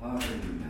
Hallelujah.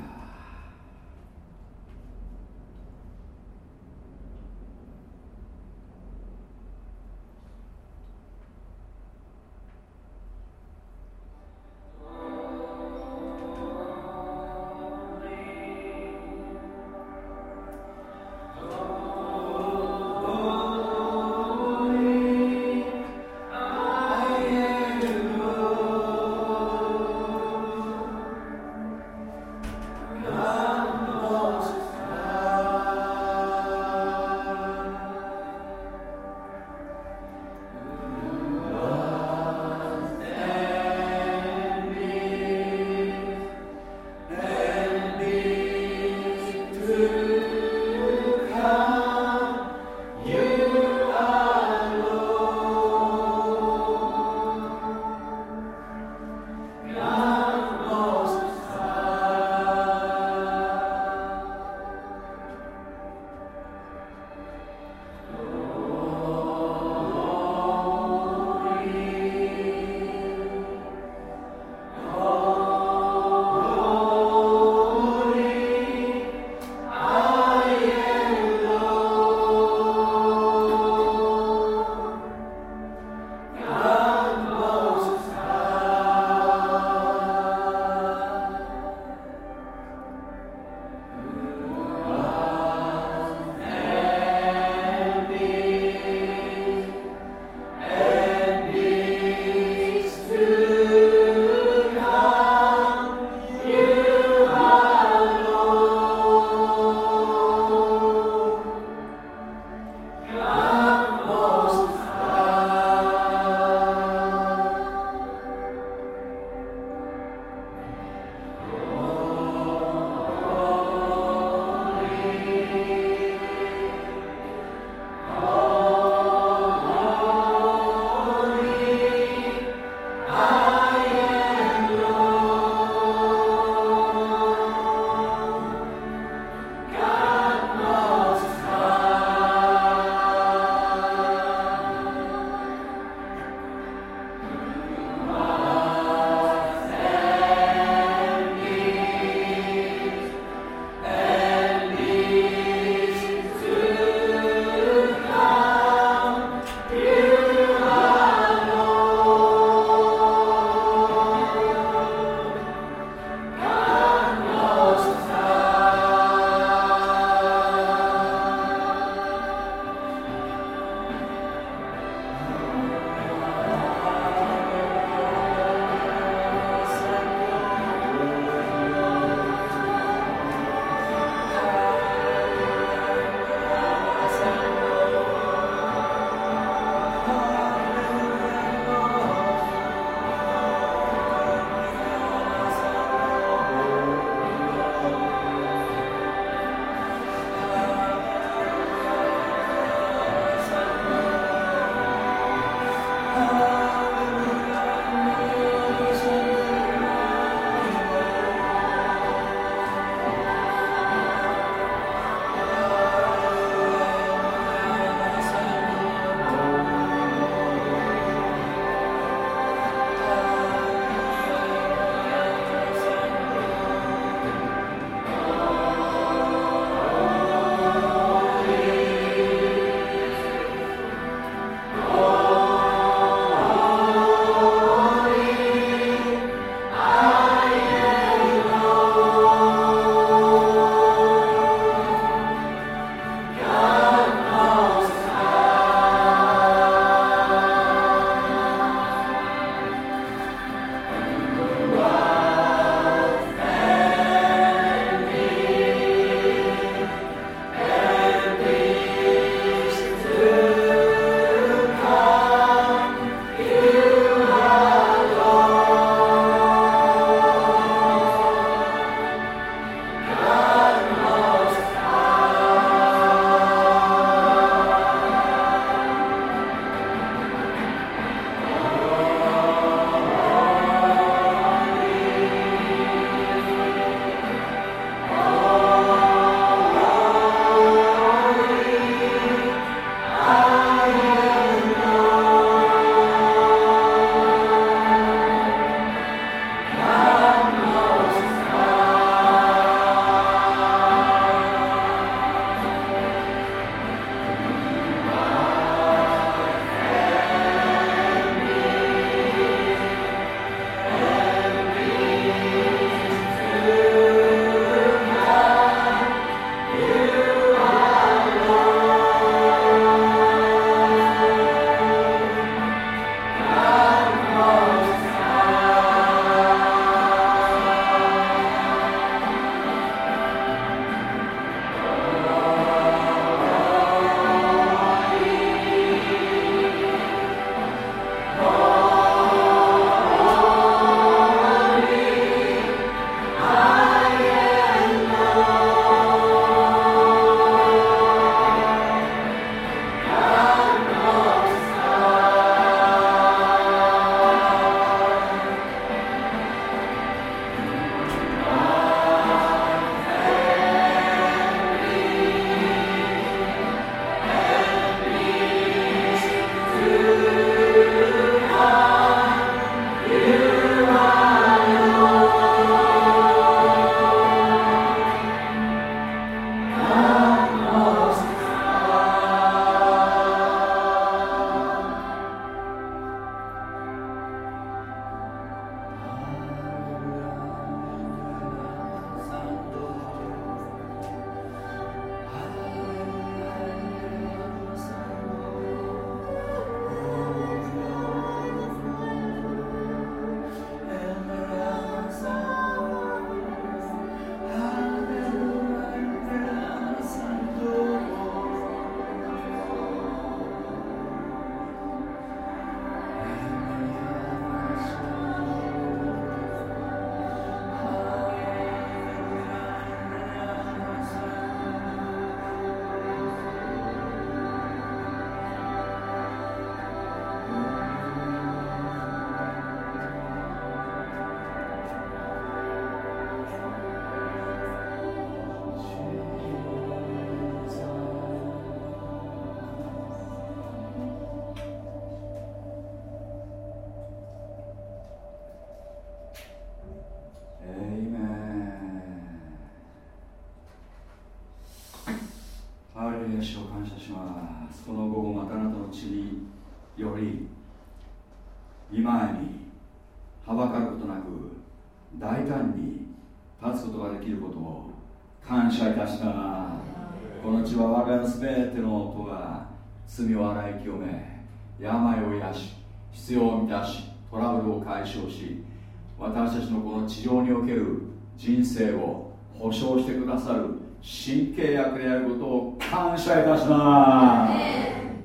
ることを感謝いたしま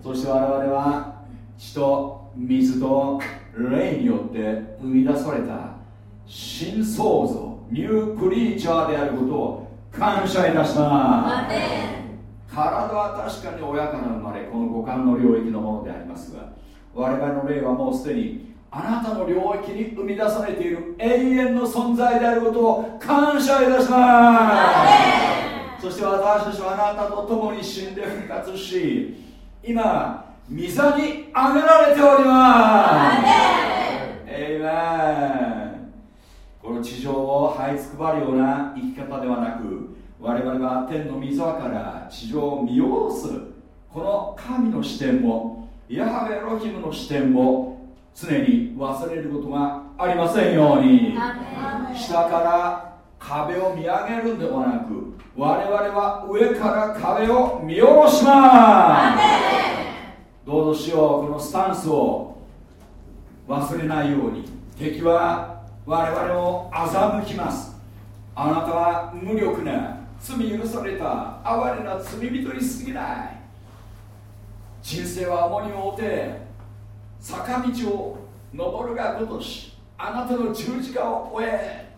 す。そして我々は血と水と霊によって生み出された新創造ニュークリーチャーであることを感謝いたします。体は確かに親から生まれこの五感の領域のものでありますが我々の霊はもうすでにあなたの領域に生み出されている永遠の存在であることを感謝いたします。そして私たちはあなたと共に死んで復活し今御座にあげられております。エイメン。この地上を這いつくばるような生き方ではなく我々は天の御座から地上を見下ろすこの神の視点もヤハベロヒムの視点も常に忘れることがありませんように。下から壁を見上げるんではなく我々は上から壁を見下ろします。どうぞしようこのスタンスを忘れないように。敵は我々を欺きます。あなたは無力な罪許された哀れな罪人に過ぎない。人生は重荷を負って坂道を登るがごとしあなたの十字架を終え。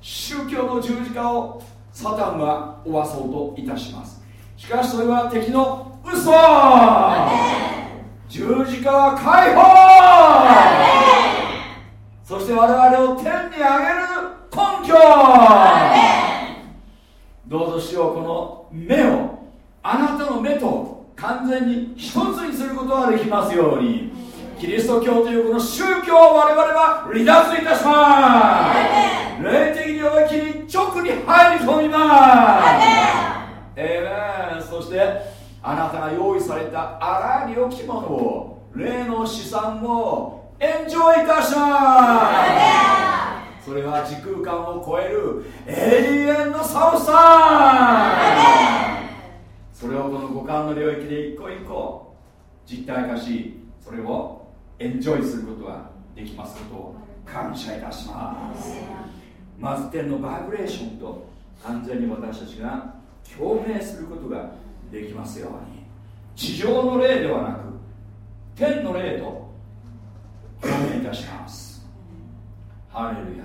宗教の十字架をサタンは負わそうといたします。しかしそれは敵の嘘！十字架は解放！そして我々を天に上げる根拠！どうぞしようこの目をあなたの目と完全に一つにすることができますようにキリスト教というこの宗教を我々は離脱いたします。霊的領域に直に入り込みます。ええそしてあなたが用意されたあらゆる良きものを霊の資産をエンジョイいたします。それは時空間を超える永遠のサブスそれをこの五感の領域で一個一個実体化しそれをエンジョイすることができますことを感謝いたします。まず天のバイブレーションと完全に私たちが共鳴することができますように。地上の霊ではなく天の霊と共鳴いたします。ハレルヤ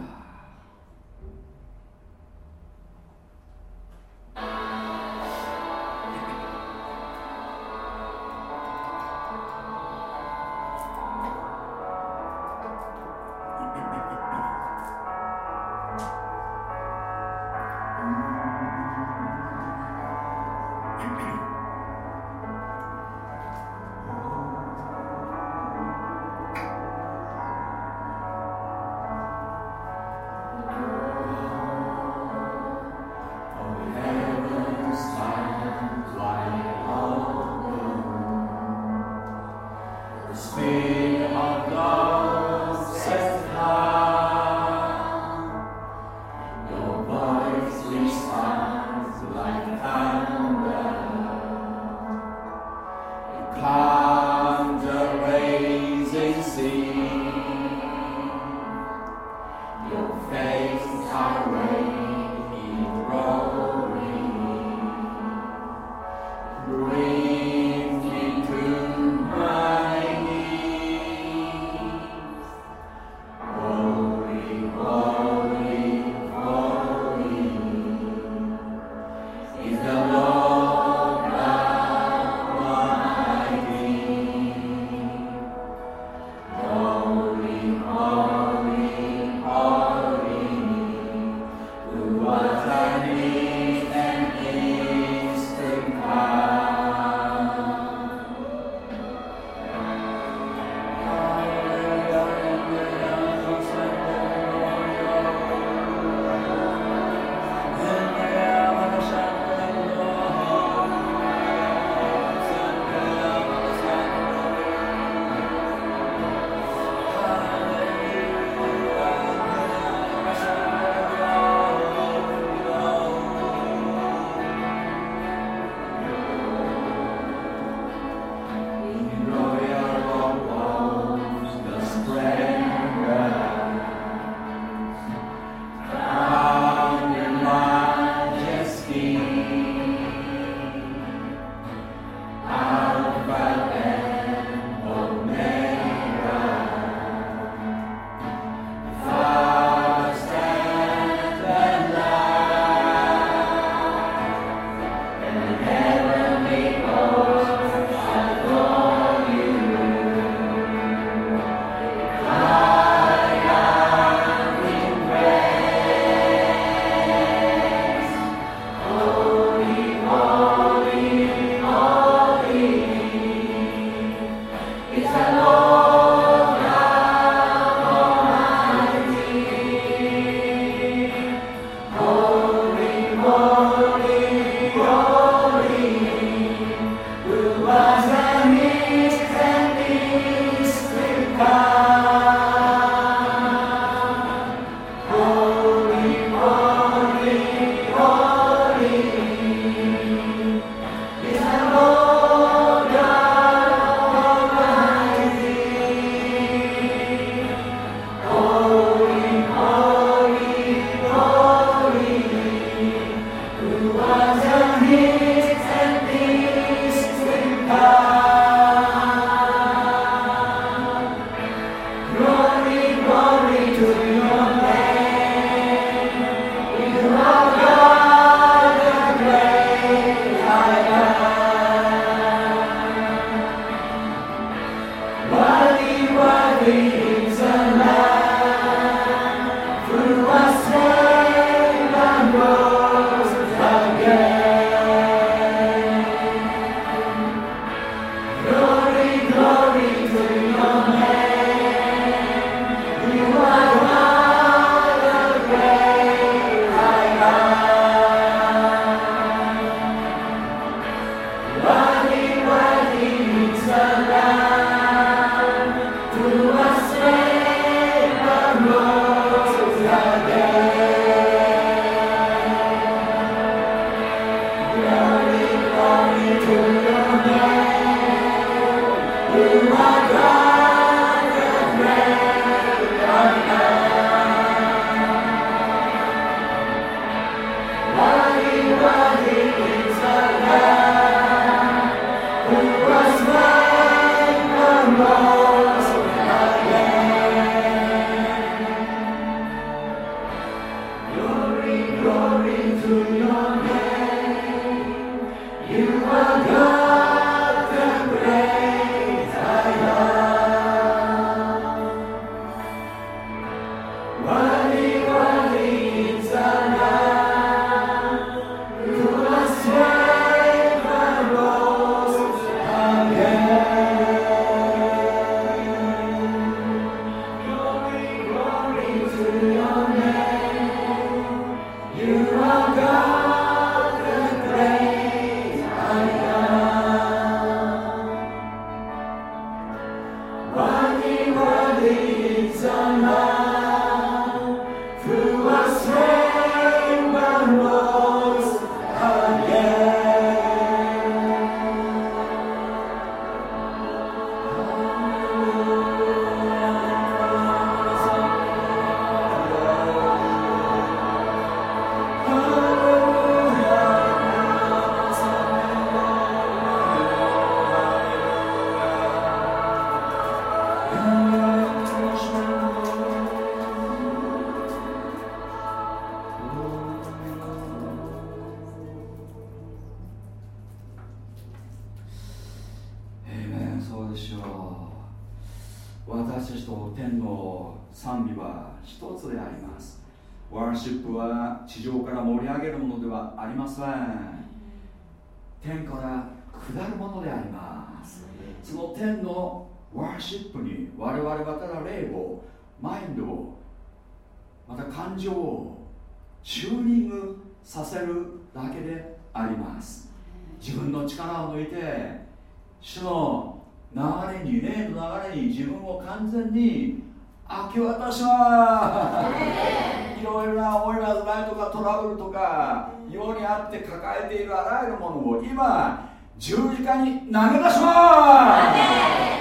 我々はただ霊をマインドをまた感情をチューニングさせるだけであります。自分の力を抜いて主の流れに霊の流れに自分を完全に明け渡します。いろいろな思いラーズラとかトラブルとか世にあって抱えているあらゆるものを今十字架に投げ出します。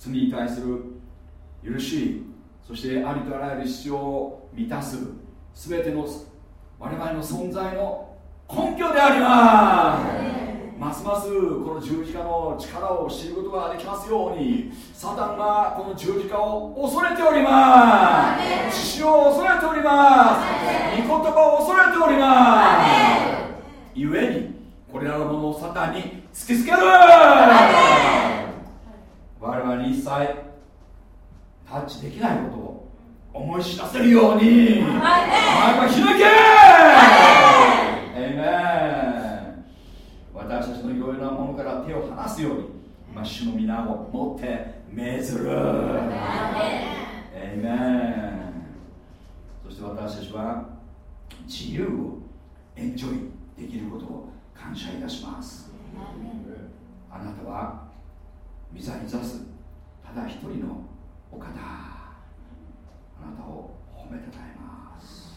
罪に対する許しそしてありとあらゆる必要を満たす全ての我々の存在の根拠であります。ますますこの十字架の力を知ることができますようにサタンがこの十字架を恐れております。血潮を恐れております。御言葉を恐れております。ゆえにこれらのものをサタンに突きつける。我々に一切タッチできないことを思い知らせるように。前は開け。エイメン私たちのいろいろなものから手を離すように今主の皆を持って命ずる。エイメンそして私たちは自由をエンジョイできることを感謝いたします。あなたは御座に座すただ一人のお方。あなたを褒めたたえます。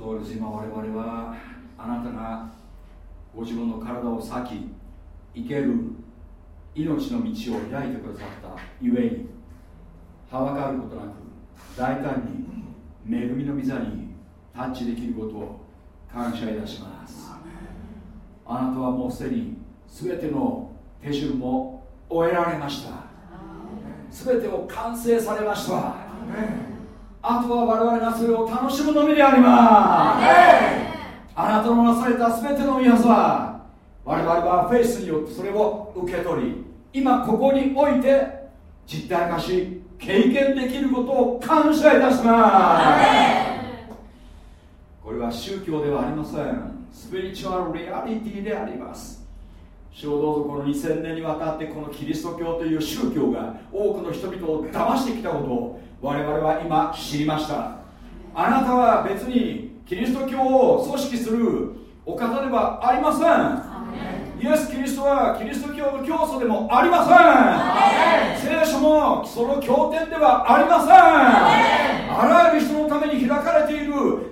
そうです今我々はあなたがご自分の体を裂き生ける命の道を開いてくださったゆえにはばかることなく大胆に恵みの御座にタッチできることを感謝いたします。あなたはもうすでに全ての手順も終えられました。全てを完成されましたあとは我々がそれを楽しむのみであります。あなたのなされた全ての皆は我々はフェイスによってそれを受け取り今ここにおいて実体化し経験できることを感謝いたします。これは宗教ではありません。スピリチュアルリアリティであります主をどうぞこの2000年にわたってこのキリスト教という宗教が多くの人々を騙してきたことを我々は今知りました。あなたは別にキリスト教を組織するお方ではありません。イエス・キリストはキリスト教の教祖でもありません。聖書もその経典ではありません。あらゆる人のために開かれている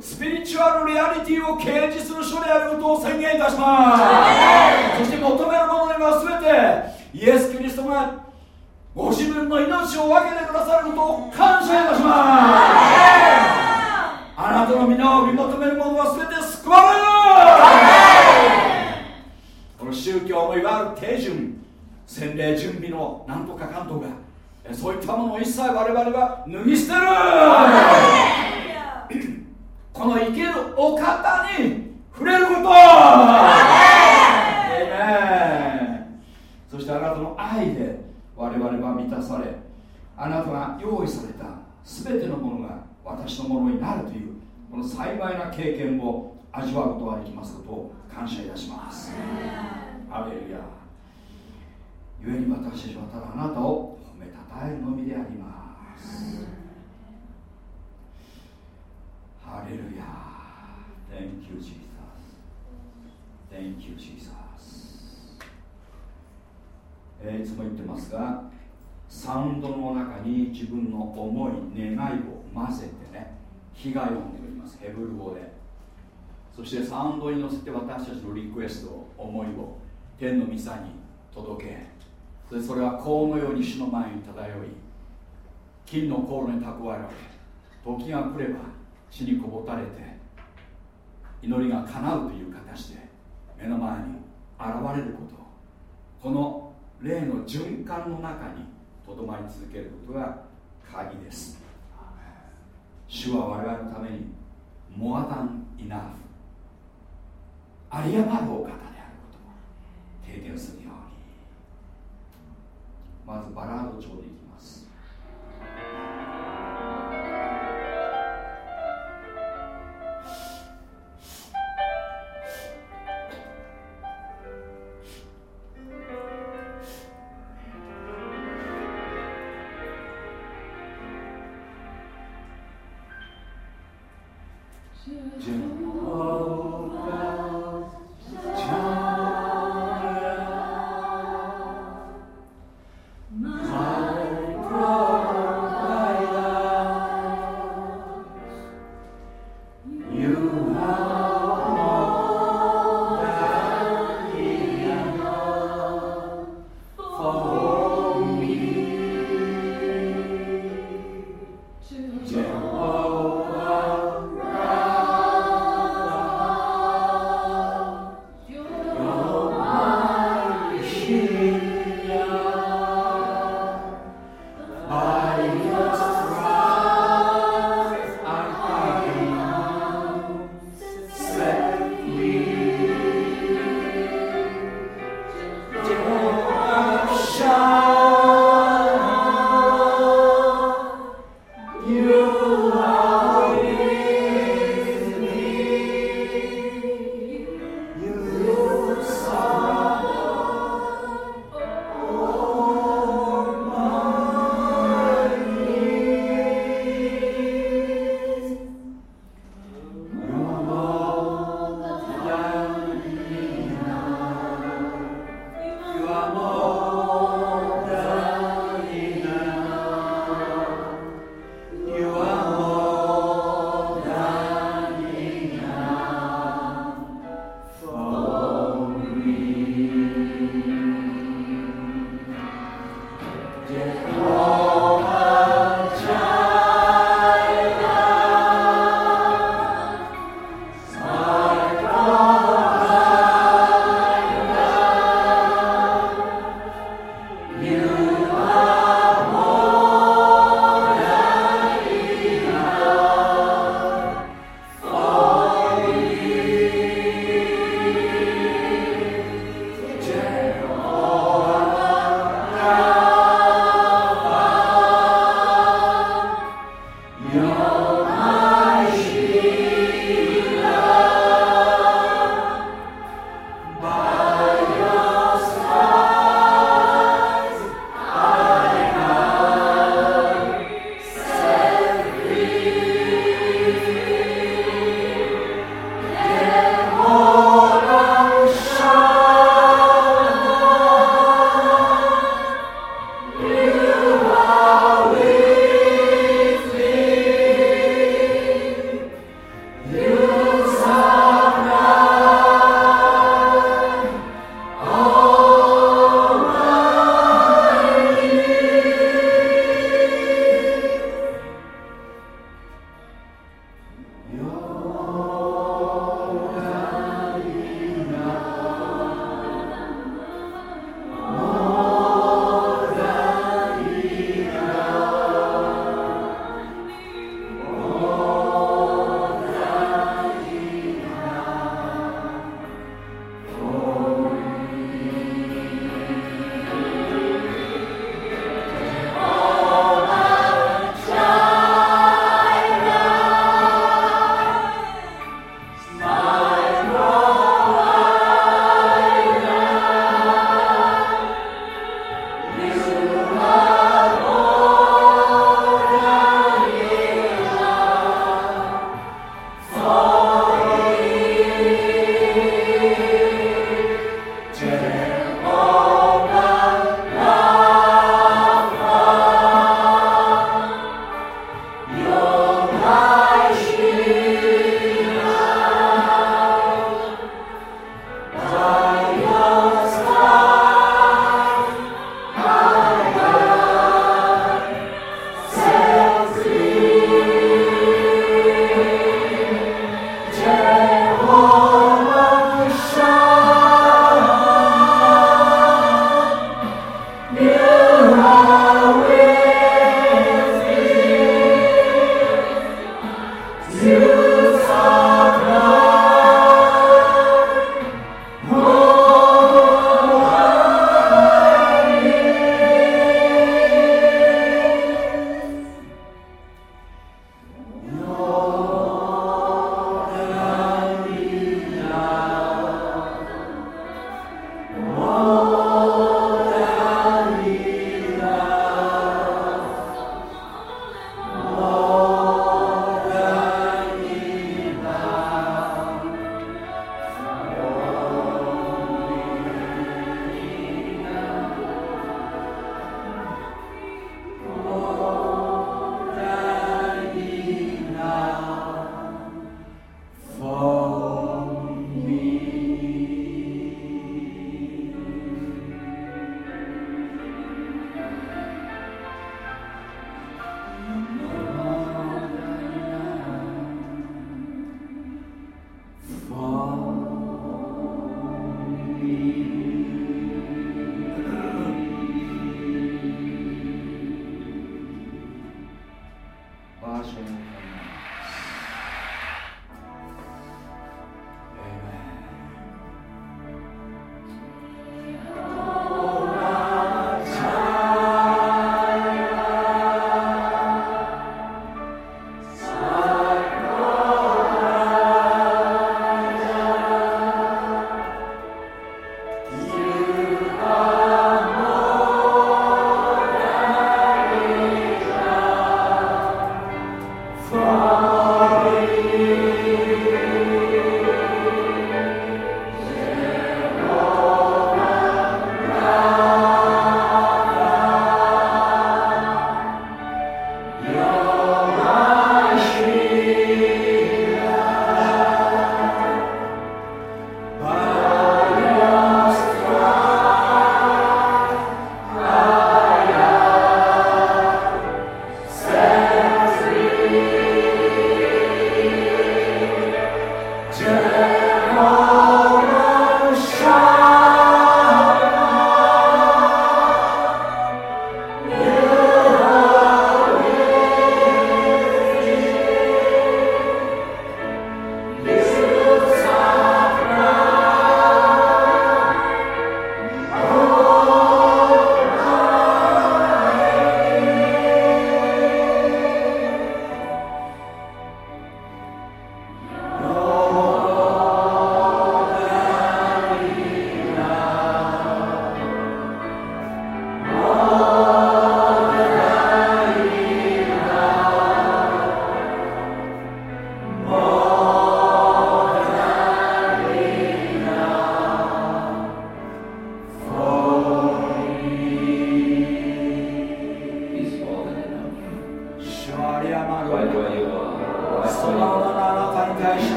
スピリチュアルリアリティを掲示する書であることを宣言いたします。そして求めるものには全てイエス・キリストがご自分の命を分けてくださることを感謝いたしますあなたの皆を見求める者は全て救われるこの宗教もいわゆる手順。洗礼準備のなんとかかんとかそういったものを一切我々は脱ぎ捨てる この生けるお方に触れること。そしてあなたの愛で我々は満たされあなたが用意された全てのものが私のものになるというこの幸いな経験を味わうことができますことを感謝いたします。アレルヤ。故に私たちはただあなたを褒めたたえるのみであります。ハレルヤ Thank you Jesus. Thank you Jesus. えー、いつも言ってますがサウンドの中に自分の思い願いを混ぜてね被害を読んでおります。ヘブル語で。そしてサウンドに乗せて私たちのリクエスト思いを天の御座に届け。それそれは幸のように主の前に漂い金の航路に蓄えられ時が来れば死にこぼたれて祈りが叶うという形で目の前に現れることこの霊の循環の中にとどまり続けることが鍵です。主は我々のために more than enough 有り余るお方であることを経験するように。まずバラード調でいきます。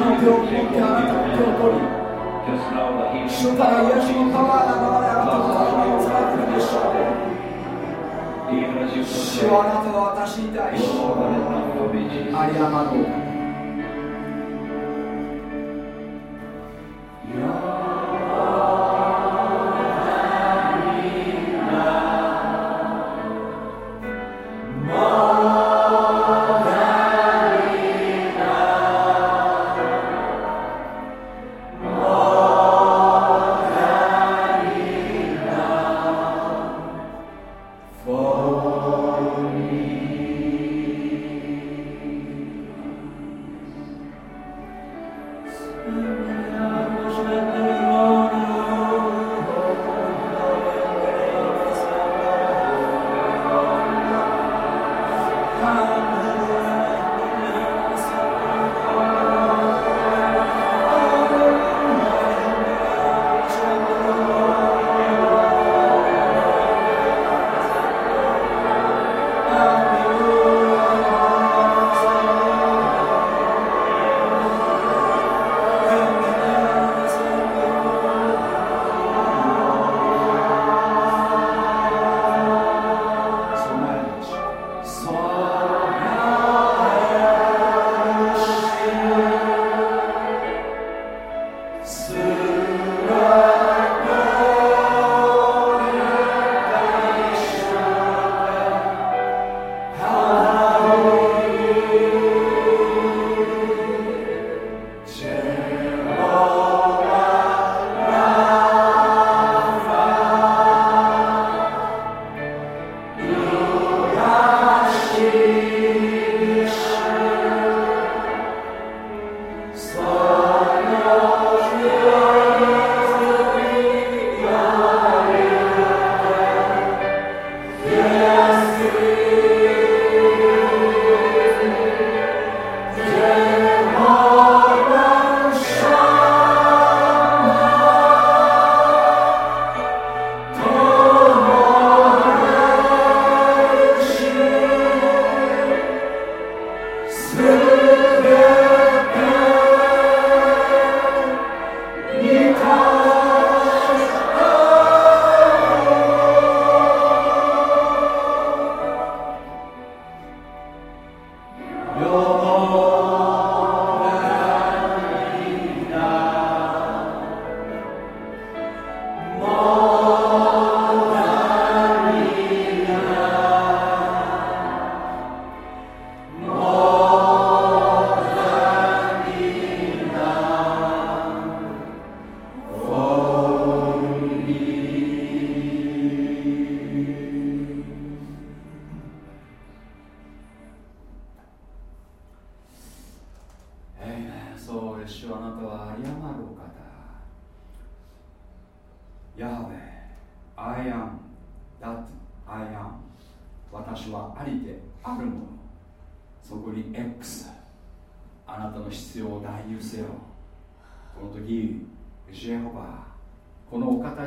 の病気にあなたの手を取り主から癒しのパワーが流れあなたの体を使っているでしょう主はあなたは私に対しありあまる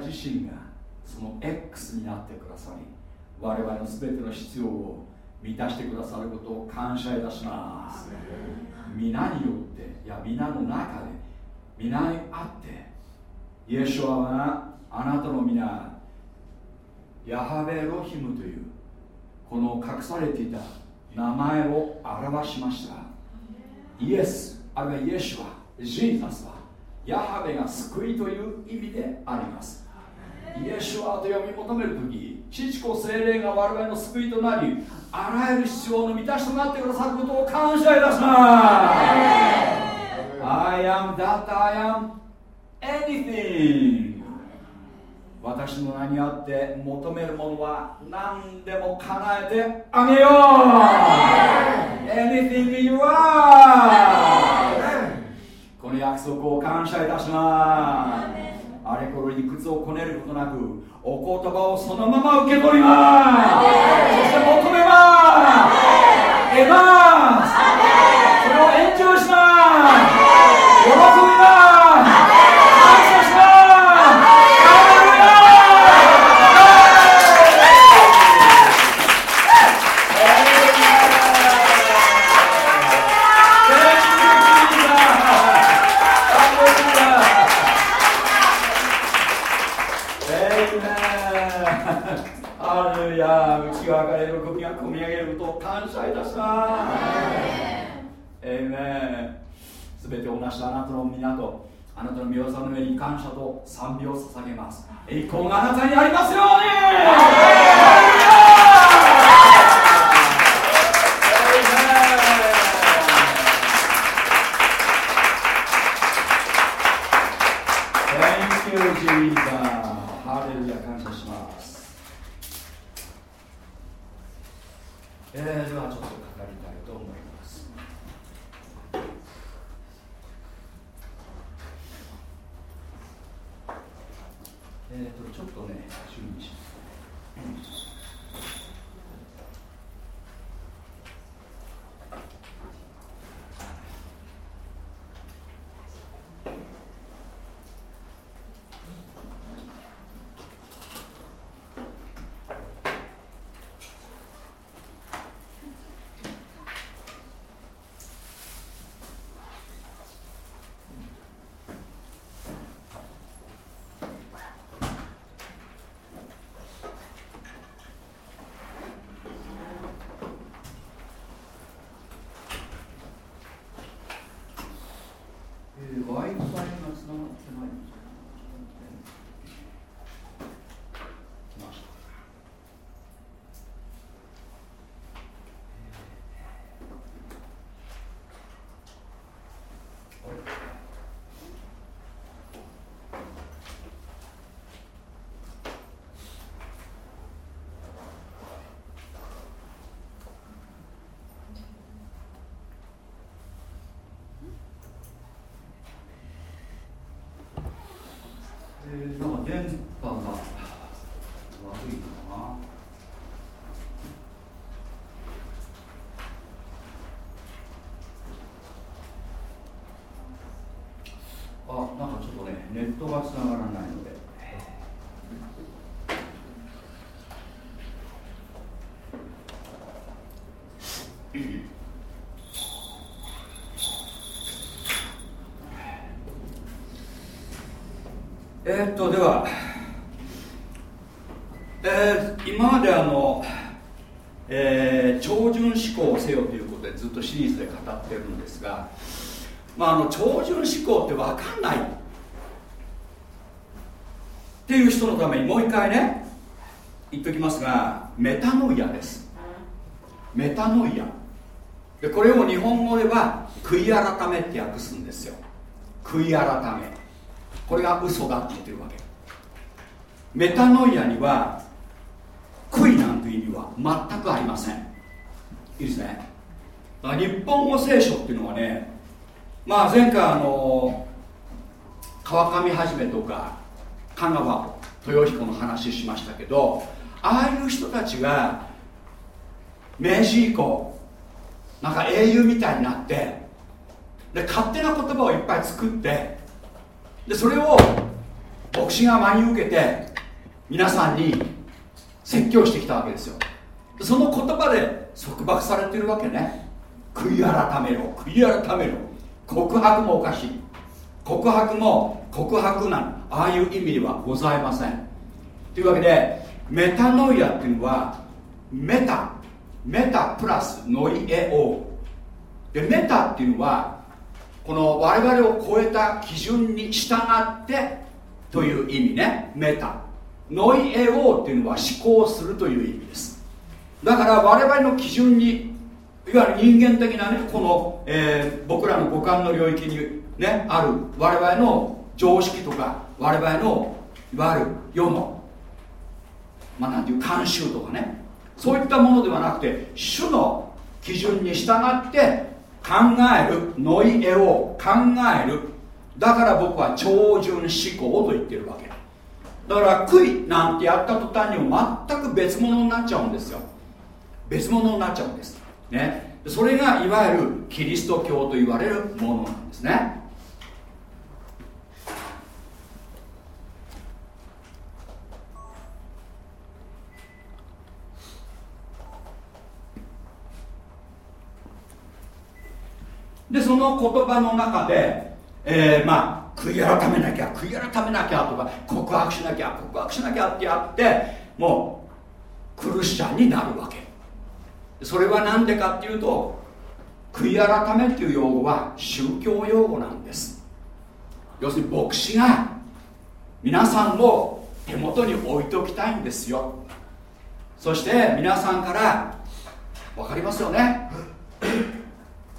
自身がその X になってくださり我々の全ての必要を満たしてくださることを感謝いたします。皆によっていや皆の中で皆にあってイエシュアはあなたの皆ヤハベロヒムというこの隠されていた名前を表しました。イエスあるいはイエシュアジーザスはヤハベが救いという意味であります。イエスはと呼び求める時父子精霊が我々の救いとなりあらゆる必要の満たしとなってくださることを感謝いたします。I am that I am anything. 私の名にあって求めるものは何でも叶えてあげよう。Anything you are. この約束を感謝いたします。あれこれ理屈をこねることなくお言葉をそのまま受け取ります。そして求めます。得ます。それを延長します。喜びすべてをなしたあなたの皆とあなたの御業の上に感謝と賛美を捧げます。栄光があなたにありますように Thank you, Jesus. ハレルヤ感謝します。えー、ではちょっと語りたいと思います。えーと、ちょっとね、準備します。えー Wi-Fi がつながってないんですか来ました。あれえー、なんか電波が悪いのかな。あ、なんかちょっとね、ネットがつながらないので。えっとでは、えー今まであの、えー超準思考をせよということでずっとシリーズで語ってるんですが、まあ、あの超準思考って分かんない。っていう人のためにもう一回ね言っときますがメタノイアです。メタノイア。でこれを日本語では悔い改めって訳すんですよ。悔い改め。これが嘘だって言ってるわけ。メタノイアには悔いなんて意味は全くありません。いいですね。だから日本語聖書っていうのはねまあ前回あの川上はじめとか香川豊彦の話しましたけどああいう人たちが明治以降なんか英雄みたいになってで勝手な言葉をいっぱい作ってでそれを牧師が真に受けて皆さんに説教してきたわけですよ。その言葉で束縛されてるわけね。悔い改めろ。悔い改めろ。告白もおかしい。告白も告白なん。ああいう意味ではございません。というわけでメタノイアっていうのはメタ。メタプラスノイエオ。でメタっていうのはこの我々を超えた基準に従ってという意味ね。メタ。ノイエオっていうのは思考するという意味です。だから我々の基準にいわゆる人間的なねこの、えー僕らの五感の領域にねある我々の常識とか我々のいわゆる世のまあなんていう慣習とかね。そういったものではなくて主の基準に従って考えるノイエを考える。だから僕は超純思考と言ってるわけ。だから悔いなんてやった途端にも全く別物になっちゃうんですよ。別物になっちゃうんです。ね。それがいわゆるキリスト教と言われるものなんですね。でその言葉の中で、えー、まあ悔い改めなきゃ悔い改めなきゃとか告白しなきゃ告白しなきゃってやってもうクルシャンになるわけ。それは何でかっていうと悔い改めっていう用語は宗教用語なんです。要するに牧師が皆さんを手元に置いておきたいんですよ。そして皆さんから分かりますよね？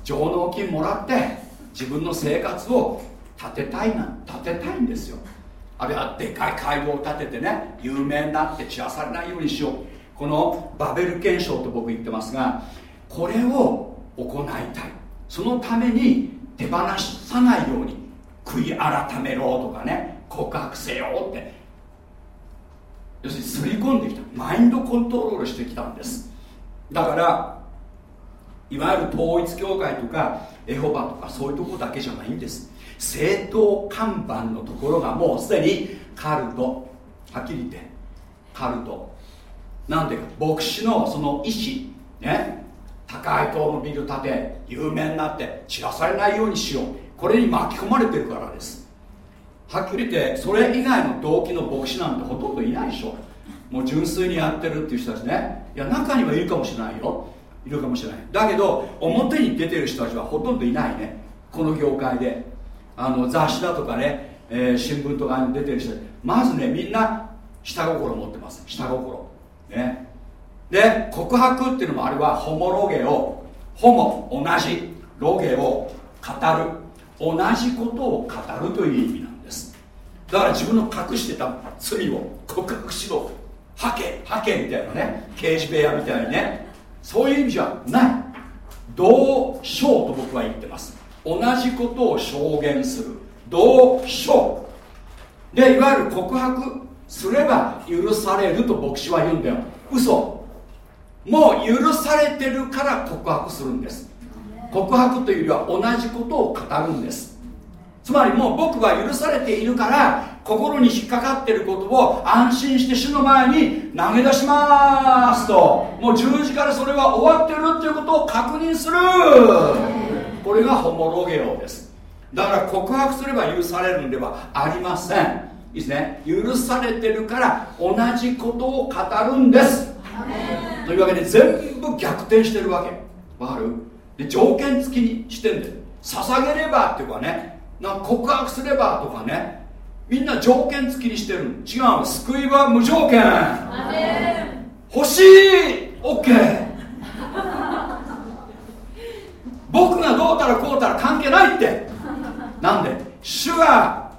上納金もらって自分の生活を立てたいな立てたいんですよ。あるいはでかい会合を立ててね有名になって散らされないようにしよう。このバベル憲章と僕言ってますがこれを行いたい。そのために手放さないように悔い改めろとかね告白せよって。要するにすり込んできた。マインドコントロールしてきたんです。だからいわゆる統一教会とかエホバとかそういうとこだけじゃないんです。政党看板のところがもうすでにカルト。はっきり言ってカルト。なんでか。牧師のその意思ね。高い塔のビル建て有名になって散らされないようにしよう。これに巻き込まれてるからです。はっきり言ってそれ以外の動機の牧師なんてほとんどいないでしょ。もう純粋にやってるっていう人たちね。いや中にはいるかもしれないよ。いるかもしれない。だけど表に出てる人たちはほとんどいないね。この業界で。あの雑誌だとかね、えー、新聞とかに出てる人。まずねみんな下心持ってます。下心。ね。で告白っていうのもあれはホモロゲをホモ同じロゲを語る。同じことを語るという意味なんです。だから自分の隠してた罪を告白しろ。ハケハケみたいなね。刑事部屋みたいにね。そういう意味じゃない。同証と僕は言ってます。同じことを証言する。同証でいわゆる告白すれば許されると牧師は言うんだよ。嘘。もう許されてるから告白するんです。告白というよりは同じことを語るんです。つまりもう僕は許されているから心に引っかかってることを安心して主の前に投げ出しますと。もう十字架でそれは終わってるっていうことを確認する。これがホモロゲオです。だから告白すれば許されるんではありません。いいですね。許されてるから同じことを語るんです。というわけで全部逆転してるわけ。わかる？で条件付きにしてんで捧げればっていうかね。な告白すればとかねみんな条件付きにしてる違う救いは無条件。欲しい。OK 僕がどうたらこうたら関係ないって。なんで？主が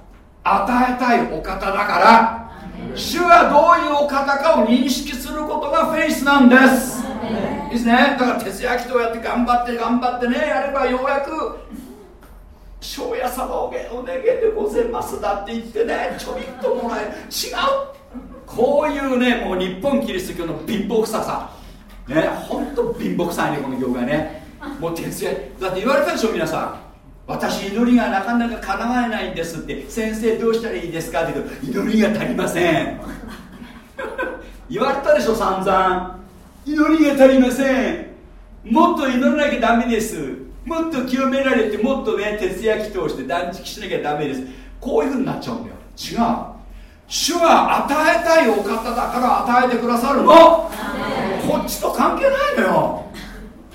与えたいお方だから。主はどういうお方かを認識することがフェイスなんです。いいですね。だから徹夜祈祷やって頑張って頑張ってね。やればようやく庄屋様おげお願いでございますだって言ってねちょびっともらえ違う。こういうねもう日本キリスト教の貧乏臭さ。ね本当貧乏臭いねこの業界ね。もう徹夜だって言われたでしょ皆さん。私祈りがなかなか叶わないんですって。先生どうしたらいいですかって言うと祈りが足りません。言われたでしょ散々。祈りが足りません。もっと祈らなきゃダメです。もっと清められてもっとね徹夜祈祷して断食しなきゃダメです。こういうふうになっちゃうんだよ。違う。主は与えたいお方だから与えてくださるの。こっちと関係ないのよ。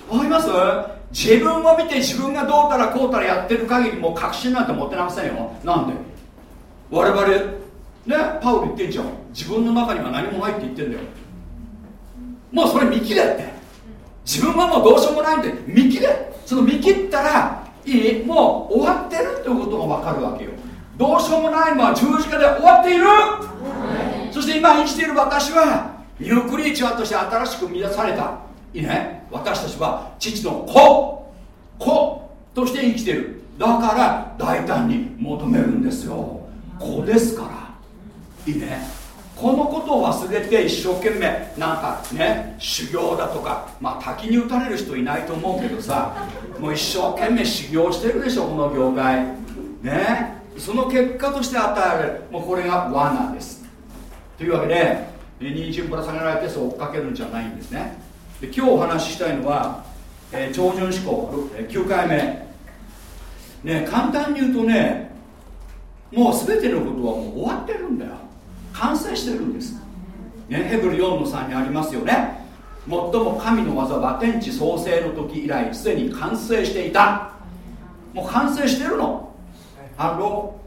わかります？自分を見て自分がどうたらこうたらやってる限りもう確信なんて持ってなませんよ。なんで？我々ねパウル言ってんじゃん。自分の中には何もないって言ってんだよ。もうそれ見切れって自分はもうどうしようもないんで見切れ。その見切ったらいいもう終わってるっていうことが分かるわけよ。どうしようもないのは十字架で終わっている、そして今生きている私はニュークリーチャーとして新しく生み出された。いいね。私たちは父の子。子として生きてる。だから大胆に求めるんですよ。子ですから。いいね。このことを忘れて一生懸命なんかね修行だとかまあ滝に打たれる人いないと思うけどさ もう一生懸命修行してるでしょこの業界。ね？その結果として与えられる。もうこれが罠です。というわけで人参ぶら下げられてそう追っかけるんじゃないんですね。で今日お話ししたいのは、えー、超準思考9回目。ね簡単に言うとねもう全てのことはもう終わってるんだよ完成してるんです、ね、ヘブル4の3にありますよね。最も神の技は天地創生の時以来すでに完成していた。もう完成してるの。あの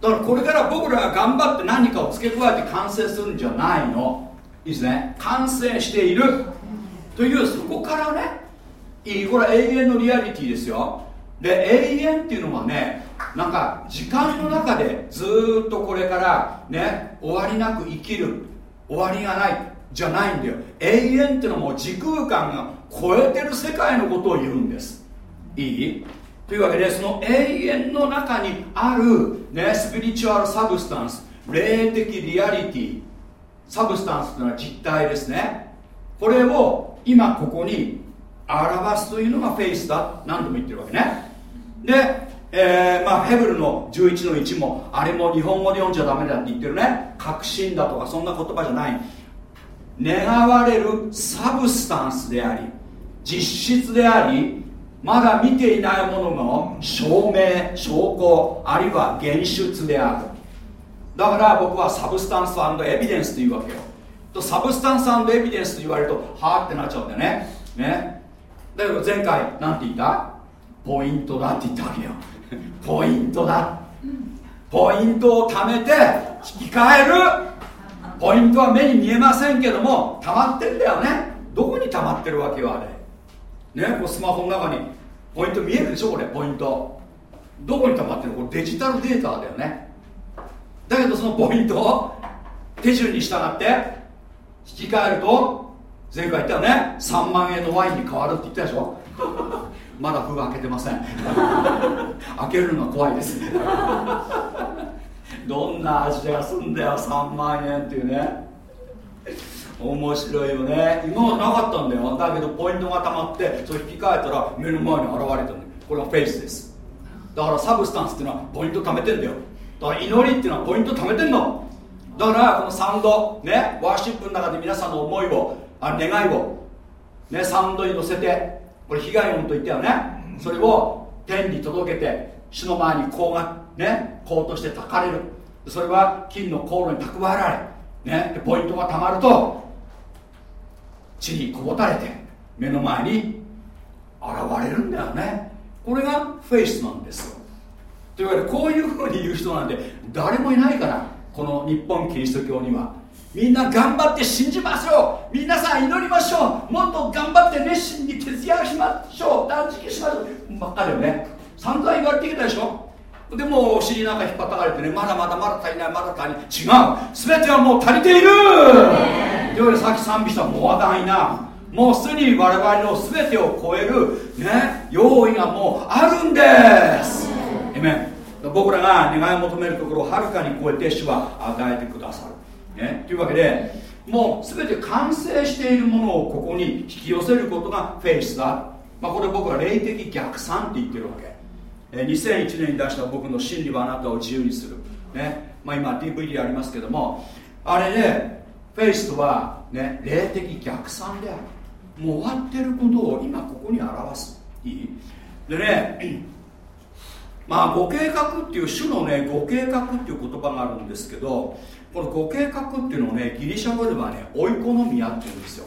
だからこれから僕らが頑張って何かを付け加えて完成するんじゃないの。いいですね。完成している。というそこからねいいこれは永遠のリアリティですよ。で永遠っていうのはねなんか時間の中でずっとこれからね終わりなく生きる終わりがないじゃないんだよ。永遠っていうのも時空間が超えてる世界のことを言うんです。いい？というわけでその永遠の中にある、ね、 spiritual substance 霊的 reality substance というのは実体ですね。これを今ここに表すというのがフェイスだ。何度も言ってるわけね。でえー、まあ、ヘブルの11の1もあれも日本語で読んじゃダメだって言ってるね。確信だとかそんな言葉じゃない。願われる substance であり実質でありまだ見ていないものの証明証拠あるいは現出である。だから僕はサブスタンスエビデンスというわけよ。とサブスタンスエビデンスと言われるとはあってなっちゃうんだよね。ね。だけど前回何て言った？ポイントだって言ったわけよ。ポイントだ。ポイントを貯めて引き換える。ポイントは目に見えませんけども溜まってんだよね。どこに溜まってるわけよあれ。ねこうスマホの中に。ポイント見えるでしょこれポイント。どこに溜まってるの？これデジタルデータだよね。だけどそのポイントを手順に従って引き換えると前回言ったよね。3万円のワインに変わるって言ったでしょ。まだ封開けてません。開けるのは怖いです。どんな味がすんだよ3万円っていうね。面白いよね。今はなかったんだよ。だけどポイントがたまってそれ引き換えたら目の前に現れたんだよこれはフェイスです。だから substance っていうのはポイント貯めてんだよ。だから祈りっていうのはポイント貯めてんの。だからこのサウンドね worship の中で皆さんの思いをあ願いをねサウンドに乗せてこれヒガイオンと言ったよね。それを天に届けて主の前に香がね香として炊かれる。それは金の香炉に蓄えられ、ね、でポイントがたまると地にこぼたれて目の前に現れるんだよね。これがフェイスなんですよ。というわけでこういうふうに言う人なんて誰もいないからこの日本キリスト教にはみんな頑張って信じましょう。皆さん祈りましょう。もっと頑張って熱心に徹夜しましょう。断食しましょう。ばっかりよね。散々言われてきたでしょ。でもお尻なんか引っ張たかれてね。まだまだまだ足りない。まだ足りない。違う。全てはもう足りている。というわけでさっき賛美したモアダイな。もうすでに我々の全てを超える。ね。用意がもうあるんです。えめ僕らが願い求めるところをはるかに超えて主は与えてくださるね、というわけでもう全て完成しているものをここに引き寄せることがフェイスだ、まあ、これ僕は霊的逆算って言ってるわけ、2001年に出した僕の真理はあなたを自由にする、ねまあ、今 DVD ありますけどもあれでフェイスとは、ね、霊的逆算である。もう終わってることを今ここに表す。いい？でねまあご計画っていう種のねご計画っていう言葉があるんですけどこのご計画っていうのをねギリシャ語ではねオイコノミアっていうんですよ。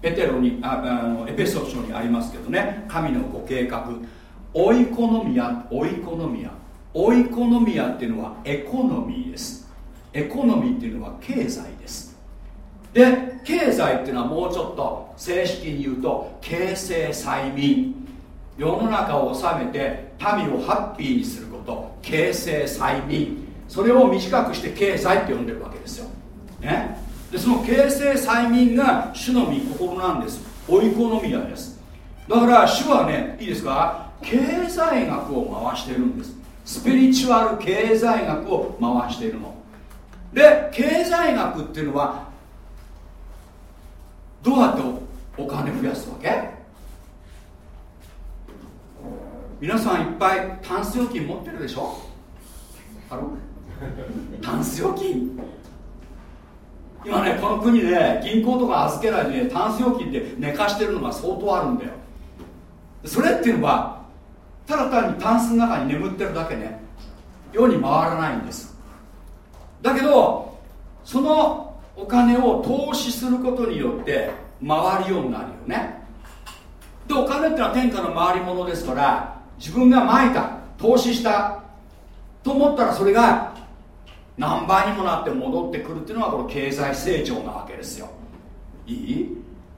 ペテロにああのエペソ書にありますけどね神のご計画。オイコノミアオイコノミア。オイコノミアっていうのはエコノミーです。エコノミーっていうのは経済です。で経済っていうのはもうちょっと正式に言うと経世済民。世の中を治めて民をハッピーにすること。経世済民。それを短くして経済って呼んでるわけですよ、ね、でその形成催眠が主の御心なんです。オイコノミアです。だから主はねいいですか？経済学を回してるんです。スピリチュアル経済学を回しているの。で経済学っていうのはどうやってお金増やすわけ？皆さんいっぱいタンス預金持ってるでしょ？あ タンス預金？今ねこの国で銀行とか預けないでねタンス預金って寝かしてるのが相当あるんだよ。それっていうのはただ単にタンスの中に眠ってるだけね。世に回らないんです。だけどそのお金を投資することによって回るようになるよね。でお金ってのは天下の回り物ですから自分がまいた投資したと思ったらそれが何倍にもなって戻ってくるっていうのがこの経済成長なわけですよ。いい？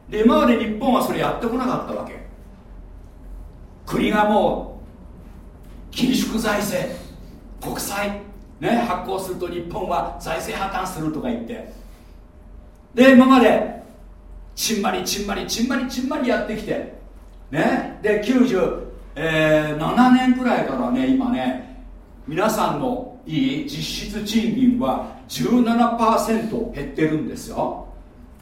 で今まで日本はそれやってこなかったわけ。国がもう緊縮財政国債、ね、発行すると日本は財政破綻するとか言って。で今までちんまりちんまりちんまりちんまりやってきて。ねで97、年くらいからね今ね皆さんのいい実質賃金は17%減ってるんですよ。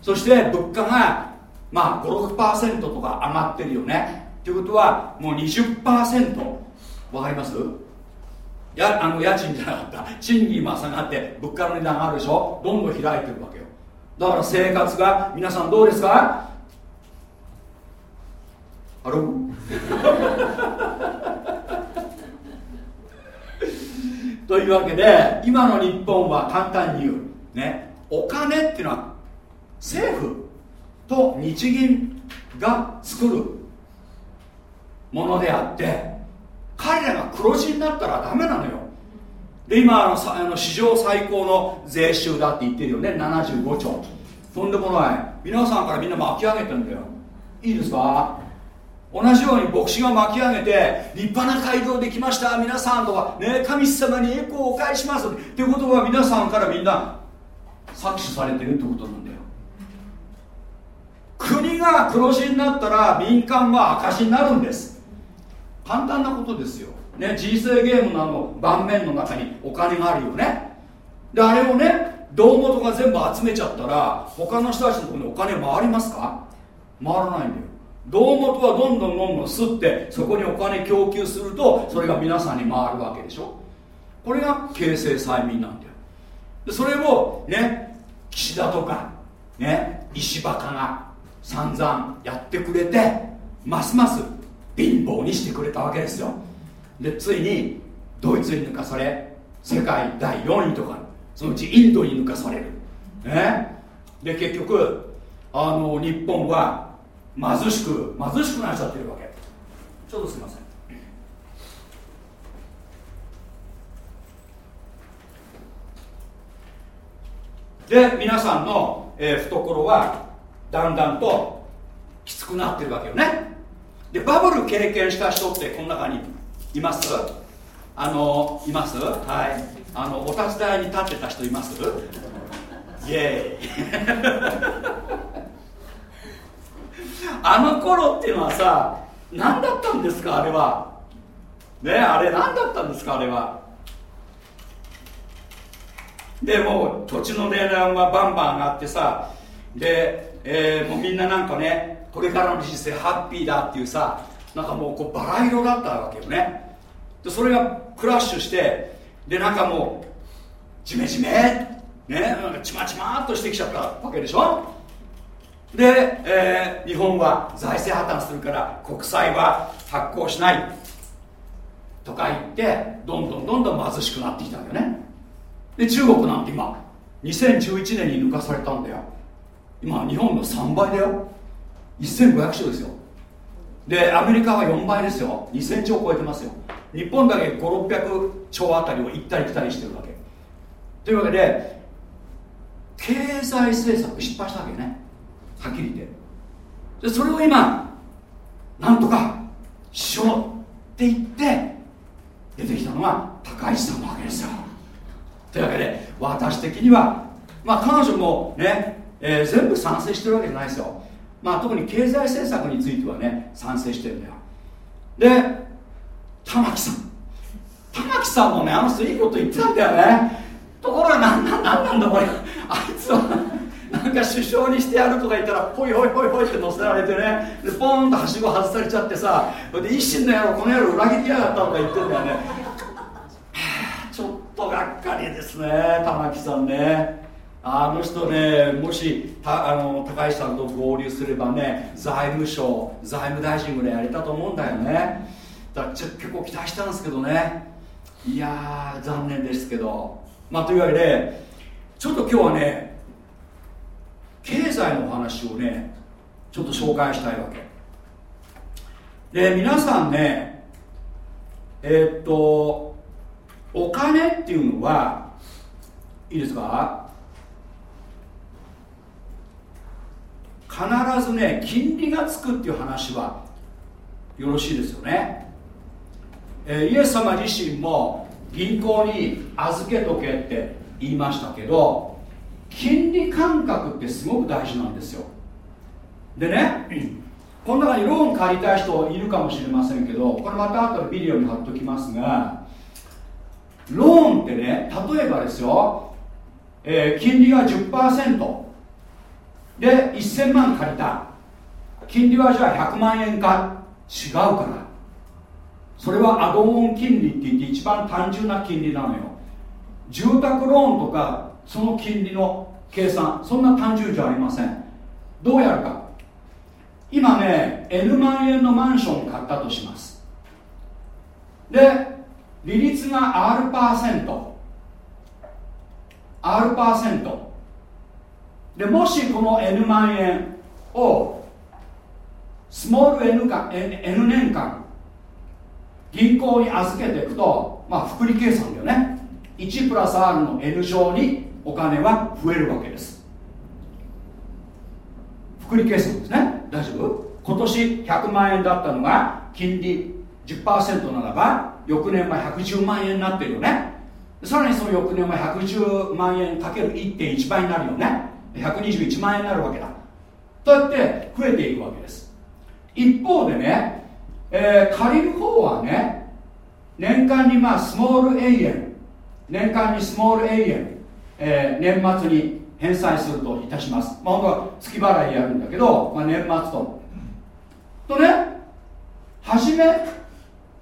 そして物価がまあ56%とか上がってるよね。ということはもう20%わかります？やあの家賃じゃなかった。賃金も下がって物価の値段上がるでしょ？どんどん開いてるわけよ。だから生活が皆さんどうですか？あろというわけで今の日本は簡単に言う。ね。お金っていうのは政府と日銀が作るものであって彼らが黒字になったらダメなのよ。で今あのあの史上最高の税収だって言ってるよね。75兆。とんでもない。皆さんからみんな巻き上げてんだよ。いいですか？同じように牧師が巻き上げて立派な街道できました。皆さんとか、ね、神様に栄光をお返します。ってことは皆さんからみんな搾取されてるってことなんだよ。国が黒字になったら民間は赤字になるんです。簡単なことですよ、ね、人生ゲームのあの盤面の中にお金があるよね。であれをね胴元が全部集めちゃったら他の人たちのところにお金回りますか？回らないんだよ。胴元はどんどんどんどん吸ってそこにお金供給するとそれが皆さんに回るわけでしょ。これが形成催眠なんだよ。でそれをね岸田とかね石破かが散々やってくれてますます貧乏にしてくれたわけですよ。でついにドイツに抜かされ世界第4位とかそのうちインドに抜かされる。ね。で結局あの日本は貧しく貧しくなっちゃってるわけ。ちょっとすいません。で皆さんの、えー、懐はだんだんときつくなってるわけよね。でバブル経験した人ってこの中にいます？あのいます？はい。あのお立ち台に立ってた人います？イエーイ。あの頃っていうのはさ何だったんですかあれは。ねあれ何だったんですかあれは。でもう土地の値段はバンバン上がってさで、えー、もうみんななんかねこれからの人生ハッピーだっていうさなんかもうこうバラ色だったわけよね。でそれがクラッシュしてでなんかもうジメジメねなんかちまちまっとしてきちゃったわけでしょ。で、えー、日本は財政破綻するから国債は発行しない。とか言ってどんどんどんどん貧しくなってきたんだよね。で中国なんて今2011年に抜かされたんだよ。今日本の3倍だよ。1500兆ですよ。でアメリカは4倍ですよ。2000兆超えてますよ。日本だけ5600兆あたりを行ったり来たりしてるわけ。というわけで経済政策失敗したわけね。はっきり言って。でそれを今なんとかしようって言って出てきたのが高市さんなわけですよ。というわけで私的にはまあ彼女もねえー、全部賛成してるわけじゃないですよ。まあ特に経済政策についてはね賛成してるんだよ。で玉木さん。玉木さんもねあの人いいこと言ってたんだよね。ところが何なんなんだこれ。あいつは。なんか首相にしてやるとか言ったらほいほいほいほいって乗せられてね。でポーンとはしご外されちゃってさで維新の野郎この野郎裏切りやがったとか言ってんだよね。ちょっとがっかりですね玉木さんね。あの人ねもしたあの高橋さんと合流すればね財務省財務大臣ぐらいやれたと思うんだよね。だから結構期待したんですけどね。いやー残念ですけど。まあというわけでちょっと今日はね経済の話をねちょっと紹介したいわけ。で皆さんねえー、っとお金っていうのはいいですか？必ずね金利がつくっていう話はよろしいですよね、えー、イエス様自身も銀行に預けとけって言いましたけど金利感覚ってすごく大事なんですよ。でねこの中にローン借りたい人いるかもしれませんけどこれまた後でビデオに貼っときますがローンってね例えばですよ、えー、金利が10%で1000万借りた。金利はじゃあ100万円か。違うから。それはアドオン金利って言って一番単純な金利なのよ。住宅ローンとかその金利の計算そんな単純じゃありません。どうやるか。今ね N 万円のマンションを買ったとします。で利率が R パーセント。R パーセント。でもしこの N 万円をスモール N, か N 年間銀行に預けていくと、まあ、複利計算だよね。1プラス R の N 乗にお金は増えるわけです。複利計算ですね。大丈夫？今年100万円だったのが金利10%ならば翌年は110万円になってるよね。さらにその翌年は110万円かける1.1倍になるよね。121万円になるわけだ。とやって増えていくわけです。一方でねえー、借りる方はね年間にまあスモール永遠。年間にスモール永遠、えー、年末に返済するといたします。まあ本当は月払いやるんだけど、まあ、年末と。とね初め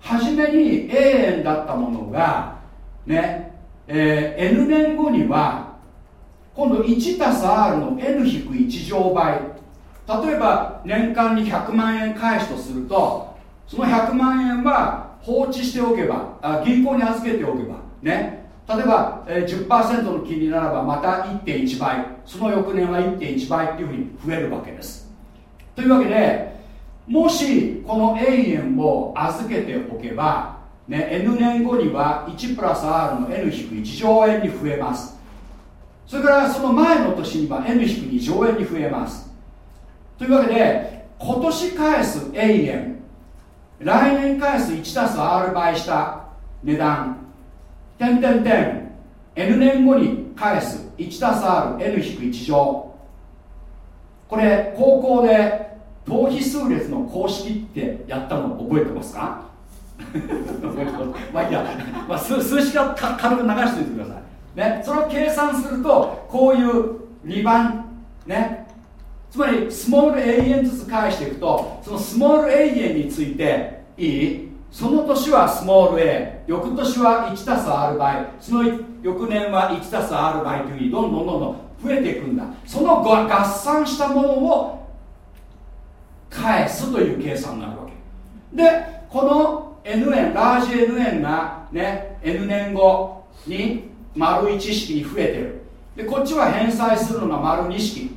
初めに永遠だったものがね、えー、N 年後には今度1たす R の N-1 乗倍。例えば年間に100万円返しとするとその100万円は放置しておけばあ銀行に預けておけばね。例えば、えー、10%の金利ならばまた1.1倍その翌年は1.1倍っていうふうに増えるわけです。というわけでもしこの永遠を預けておけば、ね、N 年後には1プラス R の N-1 兆円に増えます。それからその前の年には N-2 兆円に増えます。というわけで今年返す永遠来年返す1たす R 倍した値段点点点 N 年後に返す。1+rn-1 乗。これ高校で等比数列の公式ってやったの覚えてますか？まあいいや、まあ、数数式は軽く流しておいてください、ね、それを計算するとこういう2番ね。つまりスモール永遠ずつ返していくとそのスモール永遠についていい？その年はスモール A 翌年は1たす R 倍その翌年は1たす R 倍というふうにどんどんどんどん増えていくんだ。その合算したものを返すという計算になるわけ。でこの N 円ラージ N 円がね N 年後に丸1式に増えてる。でこっちは返済するのが丸2式。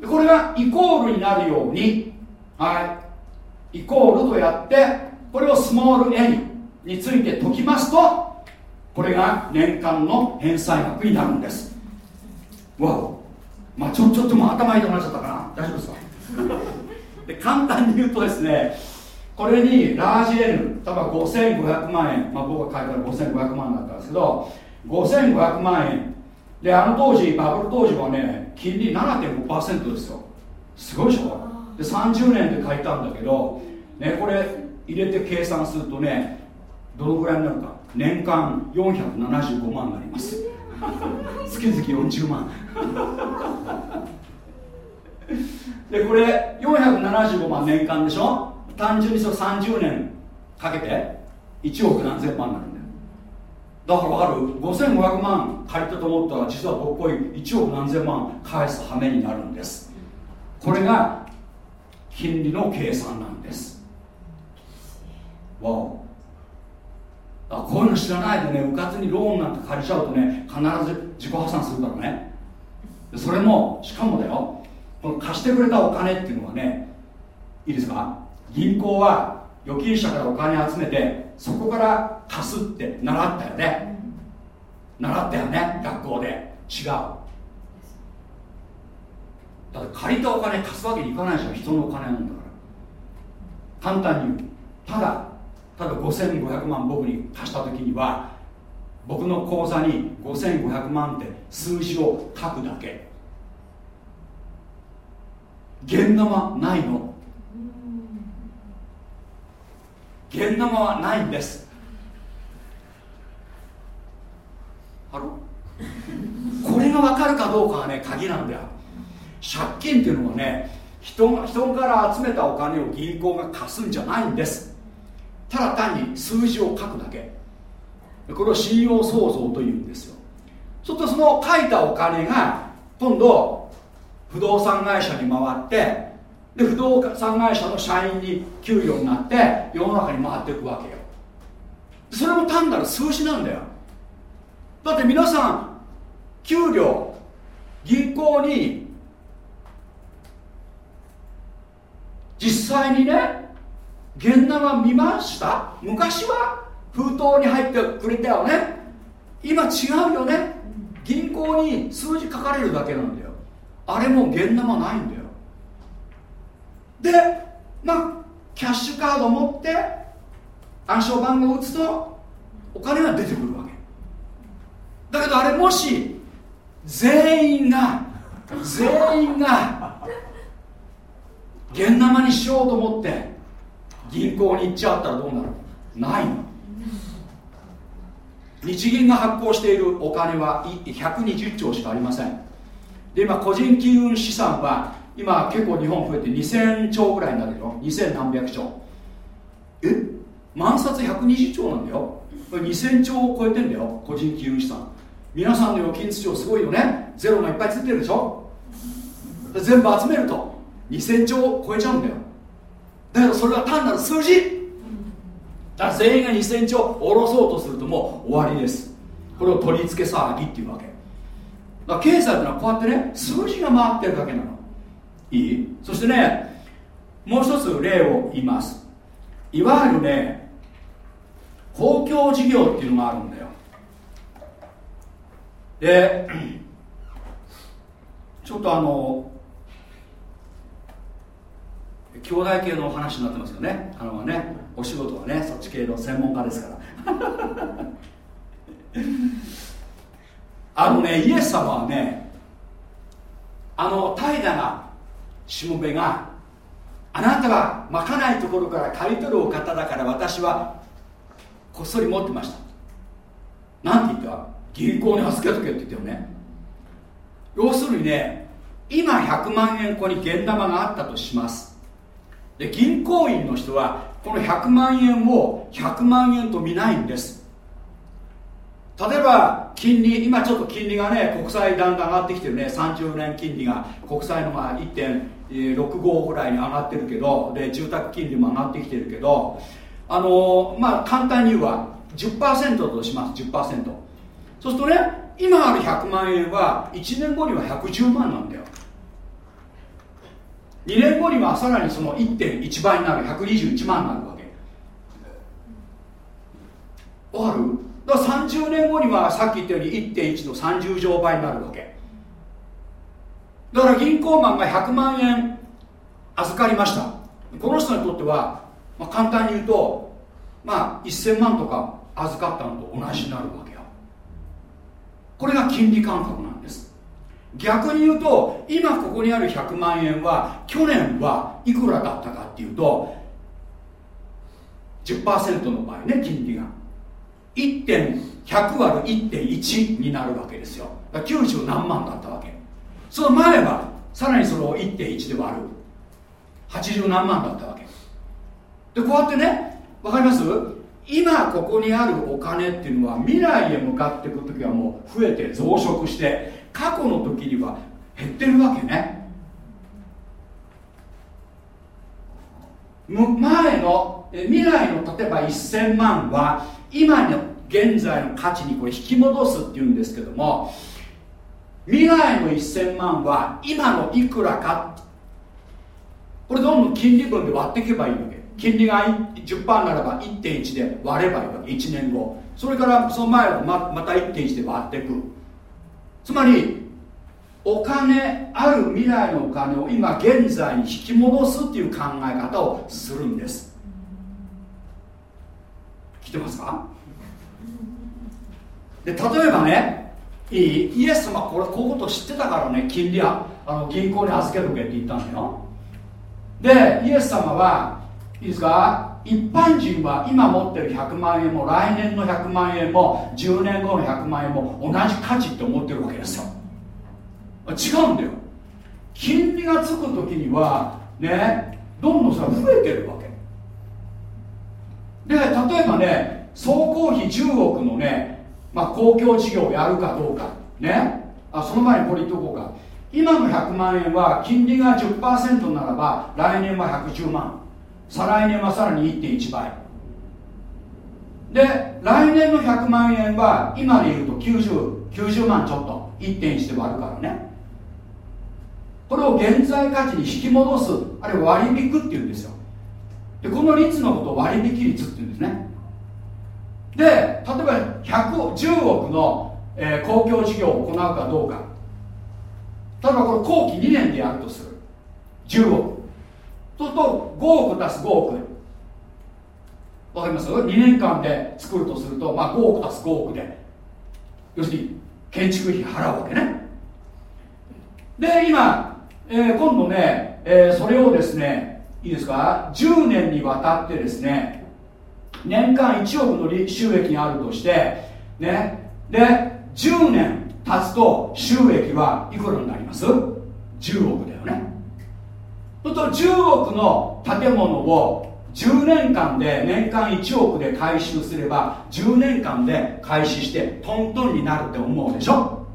でこれがイコールになるようにはいイコールとやってこれをスモール n について解きますとこれが年間の返済額になるんです。わお。まあちょちょっともう頭痛くなっちゃったかな。大丈夫ですか？で簡単に言うとですねこれにラージ N 例えば5500万円、まあ、僕が書いたら5500万だったんですけど5500万円。であの当時バブル当時はね金利7.5%ですよ。すごいでしょ？で30年で書いたんだけどねこれ入れて計算するとねどのぐらいになるか。年間475万になります。月々40万。でこれ475万年間でしょ？単純にそ30年かけて1億何千万になるんだよ。だからある5500万借りたと思ったら実はここに1億何千万返す羽目になるんです。これが金利の計算なんですわお。あこういうの知らないでねうかつにローンなんて借りちゃうとね必ず自己破産するからね。それもしかもだよこの貸してくれたお金っていうのはねいいですか？銀行は預金者からお金集めてそこから貸すって習ったよね。習ったよね学校で。違う。だって借りたお金貸すわけにいかないじゃん人のお金なんだから。簡単に言う。ただただ5500万僕に貸した時には僕の口座に5500万って数字を書くだけ。現生ないの。現生はないんです。ハロこれが分かるかどうかがね鍵なんだよ。借金っていうのはね人人から集めたお金を銀行が貸すんじゃないんです。ただ単に数字を書くだけ。これを信用創造というんですよ。そうするとその書いたお金が今度不動産会社に回ってで不動産会社の社員に給与になって世の中に回っていくわけよ。それも単なる数字なんだよ。だって皆さん給料銀行に実際にね現生見ました？昔は？封筒に入ってくれたよね？今違うよね？銀行に数字書かれるだけなんだよ。あれも現生ないんだよ。でまあキャッシュカード持って暗証番号を打つとお金が出てくるわけ。だけどあれもし全員が全員が現生にしようと思って銀行に行っちゃったらどうなる？ないの。日銀が発行しているお金は120兆しかありません。で今個人金融資産は今結構日本増えて2000兆ぐらいになるよ。2000何百兆。え？万札120兆なんだよ。2000兆を超えてんだよ個人金融資産。皆さんの預金通帳すごいよね。ゼロがいっぱいついてるでしょ。全部集めると2000兆を超えちゃうんだよ。だけどそれは単なる数字。だから全員が2000兆下ろそうとするともう終わりです。これを取り付け騒ぎっていうわけ。だから経済ってのはこうやってね数字が回ってるだけなの。いい？そしてねもう一つ例を言います。いわゆるね公共事業っていうのがあるんだよ。でちょっとあの兄弟系の話になってますよね。あのねお仕事はねそっち系の専門家ですから。あのねイエス様はねあの怠惰なしもべがあなたはまかないところから刈り取るお方だから私はこっそり持ってました。なんて言った？銀行に預けとけって言ったよね。要するにね今100万円ここに現玉があったとします。で銀行員の人はこの100万円を100万円と見ないんです。例えば金利今ちょっと金利がね国債だんだん上がってきてるね。30年金利が国債のまあ1.65ぐらいに上がってるけどで住宅金利も上がってきてるけどあの、まあ簡単に言うは10%とします。10%そうするとね今ある100万円は1年後には110万なんだよ。2年後にはさらにその1.1倍になる121万になるわけ。わかる？だから30年後にはさっき言ったように1.1の30乗倍になるわけ。だから銀行マンが100万円預かりました。この人にとっては、まあ、簡単に言うとまあ1000万とか預かったのと同じになるわけよ。これが金利感覚なん逆に言うと今ここにある100万円は去年はいくらだったかっていうと10%の場合ね金利が。1.100割る1.1になるわけですよ。90何万だったわけ。その前はさらにそれを1.1で割る。80何万だったわけ。でこうやってね分かります？今ここにあるお金っていうのは未来へ向かっていく時はもう増えて増殖して過去の時には減ってるわけね。前の未来の例えば1000万は今の現在の価値にこれ引き戻すっていうんですけども未来の1000万は今のいくらか。これどんどん金利分で割っていけばいいわけ。金利が10%ならば1.1で割ればいいわけ。1年後。それからその前をままた1.1で割っていく。つまりお金ある未来のお金を今現在に引き戻すっていう考え方をするんです。聞いてますか？で例えばねいい？イエス様これこういうこと知ってたからね金利はあの銀行に預けとけって言ったんだよ。でイエス様はいいですか？一般人は今持ってる100万円も来年の100万円も10年後の100万円も同じ価値って思ってるわけですよ。違うんだよ。金利がつく時にはねどんどんそれ増えてるわけ。で例えばね総工費10億のね、まあ、公共事業をやるかどうか。ね。あその前にこれ言っとこうか。今の100万円は金利が10%ならば来年は110万。再来年はさらに1.1倍。で来年の100万円は今で言うと 90, 90万ちょっと1.1で割るからね。これを現在価値に引き戻すあるいは割引っていうんですよ。でこの率のことを割引率っていうんですね。で例えば110億の、えー、公共事業を行うかどうか。例えばこれ後期2年でやるとする。10億。そうすると5億足す5億。わかります ?2 年間で作るとすると、まあ、5億足す5億で。要するに建築費払うわけね。で今、えー、今度ね、えー、それをですねいいですか？10年にわたってですね年間1億の収益があるとしてねで10年経つと収益はいくらになります ?10 億だよね。そうすると10億の建物を10年間で年間1億で回収すれば10年間で開始してトントンになるって思うでしょ？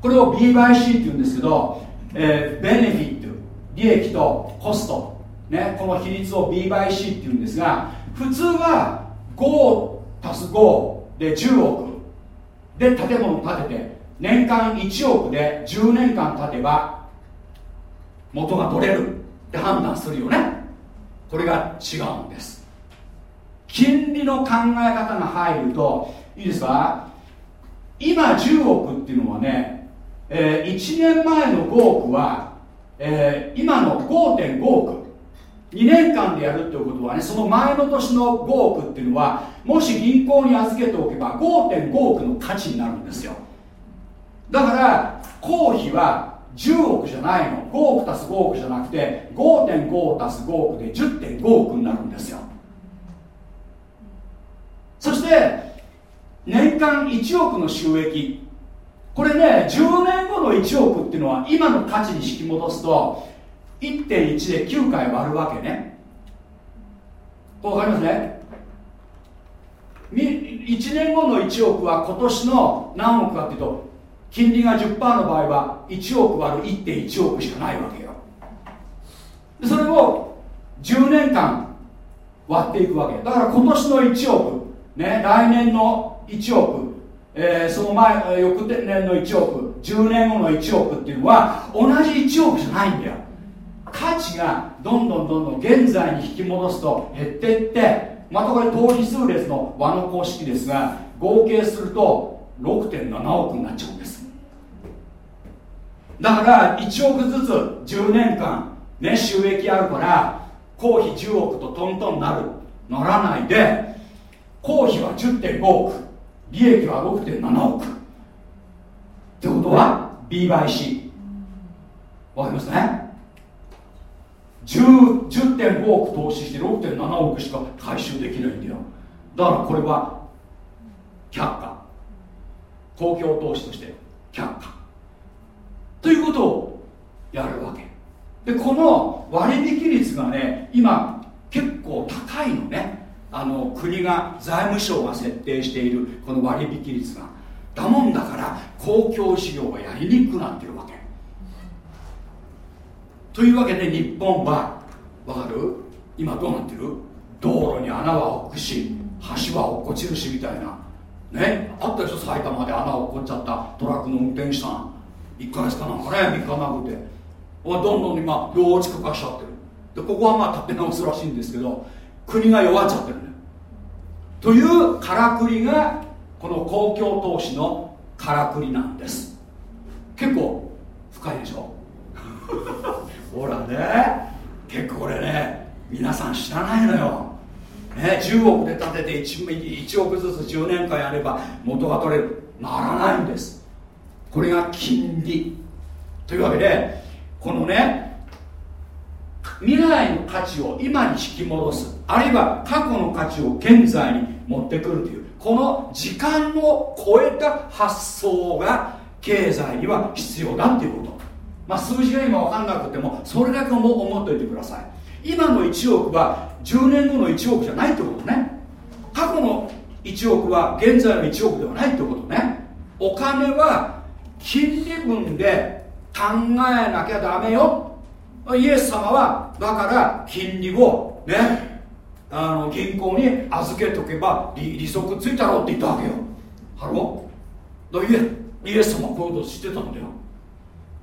これを B by C って言うんですけど、えー、ベネフィット利益とコスト、ね、この比率を B by C って言うんですが普通は5足す5で10億。で建物を建てて年間1億で10年間経てば元が取れる？って判断するよね。これが違うんです。金利の考え方が入るといいですか？今10億っていうのはね、えー、1年前の5億は、えー、今の5.5億。2年間でやるっていうことはねその前の年の5億っていうのはもし銀行に預けておけば5.5億の価値になるんですよ。だから公費は10億じゃないの。5億足す5億じゃなくて5.5足す5億で10.5億になるんですよ。そして年間1億の収益。これね10年後の1億っていうのは今の価値に引き戻すと1.1で9回割るわけね。わかりますね？1年後の1億は今年の何億かっていうと金利が10%の場合は1億割る1.1億しかないわけよ。でそれを10年間割っていくわけだから今年の1億、ね、来年の1億、えー、その前翌年の1億10年後の1億っていうのは同じ1億じゃないんだよ。価値がどんどんどんどん現在に引き戻すと減っていってまたこれ等比数列の和の公式ですが合計すると6.7億になっちゃうんです。だから1億ずつ10年間ね収益あるから公費10億とトントンなる。ならないで公費は10.5億利益は6.7億。ってことは B by C わかりますね？10 10.5億投資して6.7億しか回収できないんだよ。だからこれは却下。公共投資として却下。ということをやるわけ。でこの割引率がね今結構高いのね。あの国が財務省が設定しているこの割引率が。だもんだから公共事業がやりにくくなってるわけ。というわけで日本はわかる？今どうなってる？道路に穴は置くし橋は落っこちるしみたいな。ね？あったでしょ？埼玉で穴落っこっちゃった。トラックの運転手さん。1ヶ月かなんかね3日なくて。どんどん今幼稚化しちゃってる。でここはまあ立て直すらしいんですけど国が弱っちゃってるね。というからくりがこの公共投資のからくりなんです。結構深いでしょ？ほらね。結構これね皆さん知らないのよ、ね、10億で建てて 1, 1億ずつ10年間やれば元が取れる。ならないんです。これが金利というわけでこのね未来の価値を今に引き戻すあるいは過去の価値を現在に持ってくるというこの時間を超えた発想が経済には必要だっていうこと。まあ数字が今分かんなくてもそれだけも思っておいてください。今の1億は10年後の1億じゃないってことね。過去の1億は現在の1億ではないってことね。お金は金利分で考えなきゃダメよ。イエス様はだから金利をねあの銀行に預けとけば利息ついたろうって言ったわけよ。ハロだイエイエス様はこういうこと知ってたんだよ。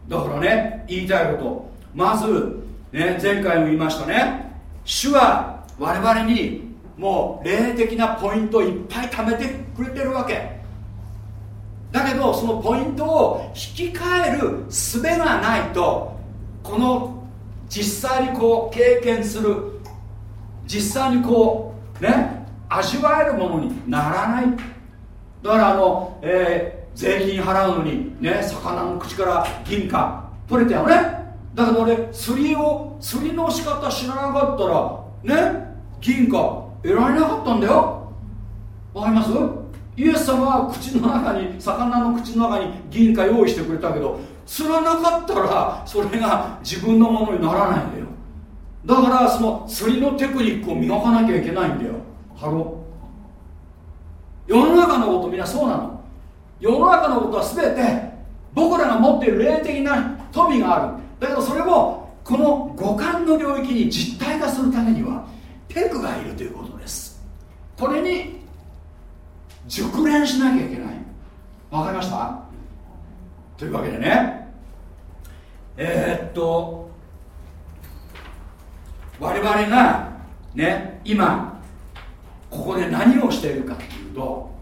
だからね言いたいこと。まず、ね、前回も言いましたね。主は我々にもう霊的なポイントをいっぱい貯めてくれてるわけ。だけどそのポイントを引き換える術がないとこの実際にこう経験する実際にこうね味わえるものにならない。だからあの、えー、税金払うのにね魚の口から銀貨取れたよね。だけど俺釣りを釣りの仕方知らなかったらね銀貨得られなかったんだよ。わかります？イエス様は口の中に魚の口の中に銀貨用意してくれたけど釣らなかったらそれが自分のものにならないんだよ。だからその釣りのテクニックを磨かなきゃいけないんだよ。ハロ世の中のことみんなそうなの。世の中のことは全て僕らが持っている霊的な富がある。だけどそれをこの五感の領域に実体化するためにはテクがいるということです。これに熟練しなきゃいけない。わかりました？というわけでね。えー、っと我々がね今ここで何をしているかというと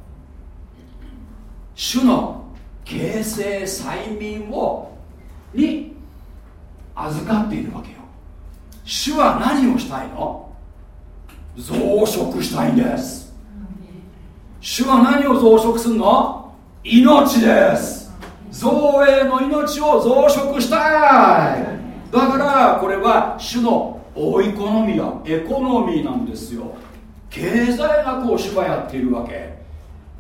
主の形成催眠をに預かっているわけよ。主は何をしたいの？増殖したいんです。主は何を増殖するの？命です。造営の命を増殖したい。だからこれは主のオイコノミアエコノミーなんですよ。経済学を主がやっているわけ。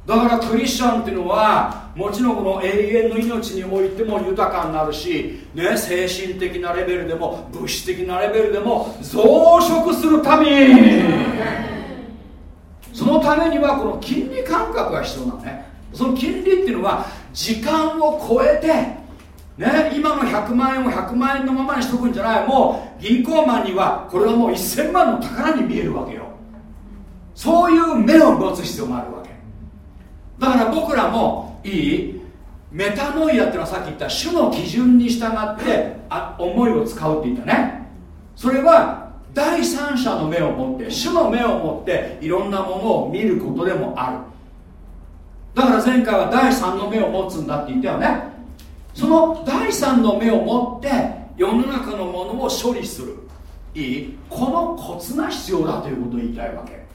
だからクリスチャンっていうのはもちろんこの永遠の命においても豊かになるし、ね、精神的なレベルでも物質的なレベルでも増殖するためそのためにはこの金利感覚が必要なのね。その金利っていうのは時間を超えてね、今の100万円を100万円のままにしとくんじゃない。もう銀行マンにはこれはもう1000万の宝に見えるわけよ。そういう目を持つ必要があるわけ。だから僕らもいいメタノイアっていうのはさっき言った主の基準に従ってあ思いを使うって言ったね。それは第三者の目を持って主の目を持っていろんなものを見ることでもある。だから前回は第三の目を持つんだって言ったよね。その第三の目を持って世の中のものを処理する。いい？このコツが必要だということを言いたいわけ。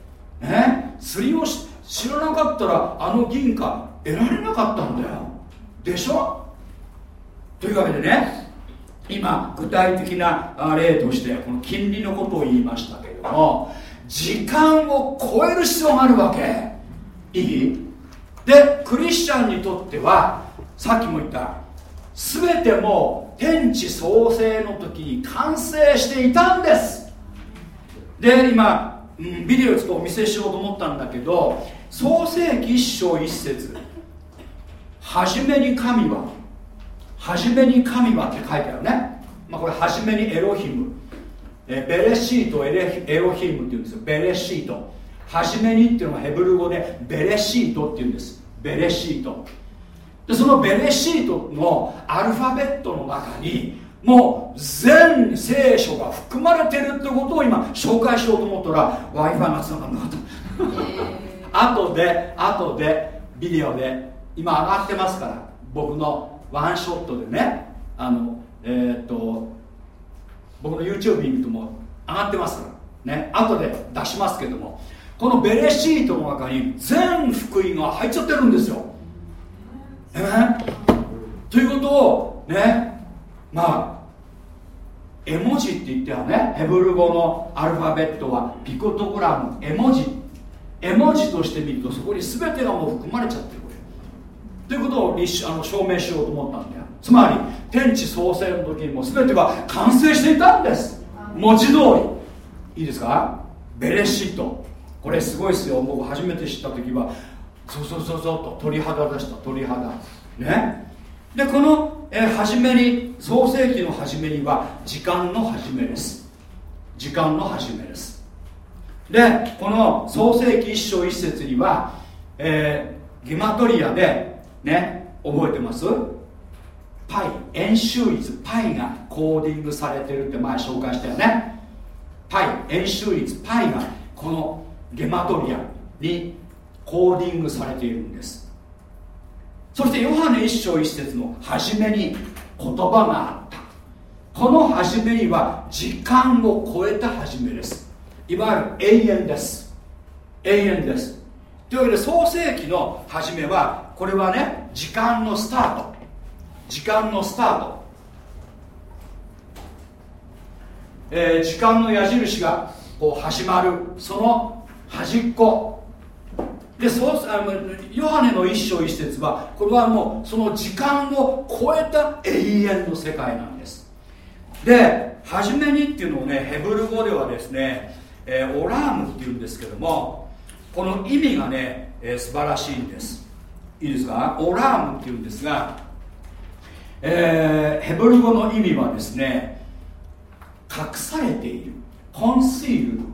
ね？釣りを知らなかったらあの銀貨得られなかったんだよ。でしょ？というわけでね。今具体的な例としてこの金利のことを言いましたけれども時間を超える必要があるわけ。いい？でクリスチャンにとってはさっきも言った全ても天地創生の時に完成していたんです。で今、うん、ビデオちょっとお見せしようと思ったんだけど創世紀一章一節。初めに神は初めに神はって書いてあるね、まあ、これ初めにエロヒム。えベレシートエレエロヒムっていうんですよ。ベレシート。初めにっていうのはヘブル語でベレシートっていうんです。ベレシート。でそのベレシートのアルファベットの中にもう全聖書が含まれてるってことを今紹介しようと思ったら w i f i がつながんなかった 後で後でビデオで今上がってますから僕のワンショットでねあのえー、っと僕の YouTube 見るともう上がってますからね。後で出しますけどもこのベレシートの中に全福音が入っちゃってるんですよ。えということをねまあ絵文字って言ってはねヘブル語のアルファベットはピコトグラム絵文字。絵文字として見るとそこに全てがもう含まれちゃってる。ということを立あの証明しようと思ったんだよ。つまり天地創生の時にも全ては完成していたんです。文字通り。いいですか？ベレシット。これすごいですよ。僕初めて知った時は。そうそうそうそうと。鳥肌でした。鳥肌。ね？でこの、えー、初めに創世紀の初めには時間の初めです。時間の初めです。でこの創世紀一章一節には、えー、ギマトリアでね覚えてます？パイ円周率パイがコーディングされてるって前紹介したよね。パイ円周率パイがこのゲマトリアにコーディングされているんです。そしてヨハネ一章一節の初めに言葉があった。この初めには時間を超えた初めです。いわゆる永遠です。永遠です。というわけで創世紀の初めはこれはね時間のスタート。時間のスタート、えー、時間の矢印がこう始まる。その端っこ。でそうあのヨハネの一章一節はこれはもうその時間を超えた永遠の世界なんです。で初めにっていうのをねヘブル語ではですね、えー、オラームっていうんですけどもこの意味がね、えー、素晴らしいんです。いいですか？オラームっていうんですが、えー、ヘブル語の意味はですね隠されているコンシールド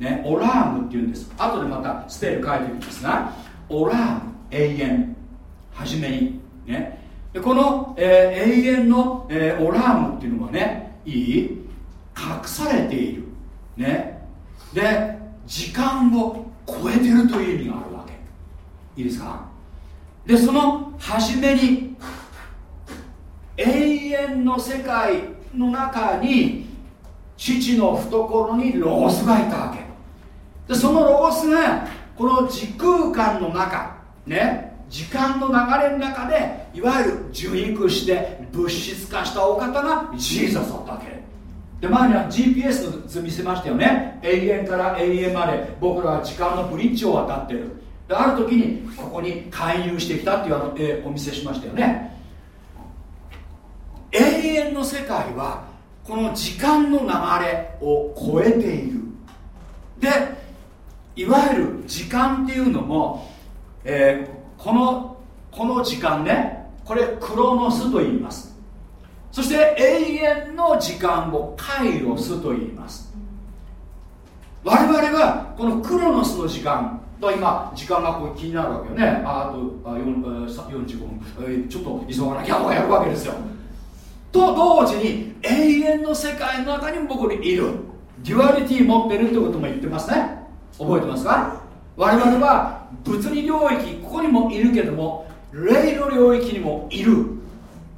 ね、オラームっていうんです。後でまたスペル書いてるんですがオラーム永遠。初めにね。でこの、えー、永遠の、えー、オラームっていうのはねいい？隠されている。ね。で時間を超えてるという意味があるわけ。いいですか？でその初めに永遠の世界の中に父の懐にロゴスがいたわけ。でそのロゴスがこの時空間の中ね時間の流れの中でいわゆる受肉して物質化したお方がジーザスだったわけ。で前には GPS の図見せましたよね。永遠から永遠まで僕らは時間のブリッジを渡ってる。である時にここに介入してきたっていうあの、えお見せしましたよね。永遠の世界はこの時間の流れを超えている。でいわゆる時間っていうのも、えー、このこの時間ねこれクロノスと言います。そして永遠の時間をカイロスと言います。我々はこのクロノスの時間と今時間がこう気になるわけよね。ああとあ45分、え、ちょっと急がなきゃとかやるわけですよ。と同時に永遠の世界の中にも僕らいる。 duality 持ってるってことも言ってますね。覚えてますか？我々は物理領域ここにもいるけども霊の領域にもいる。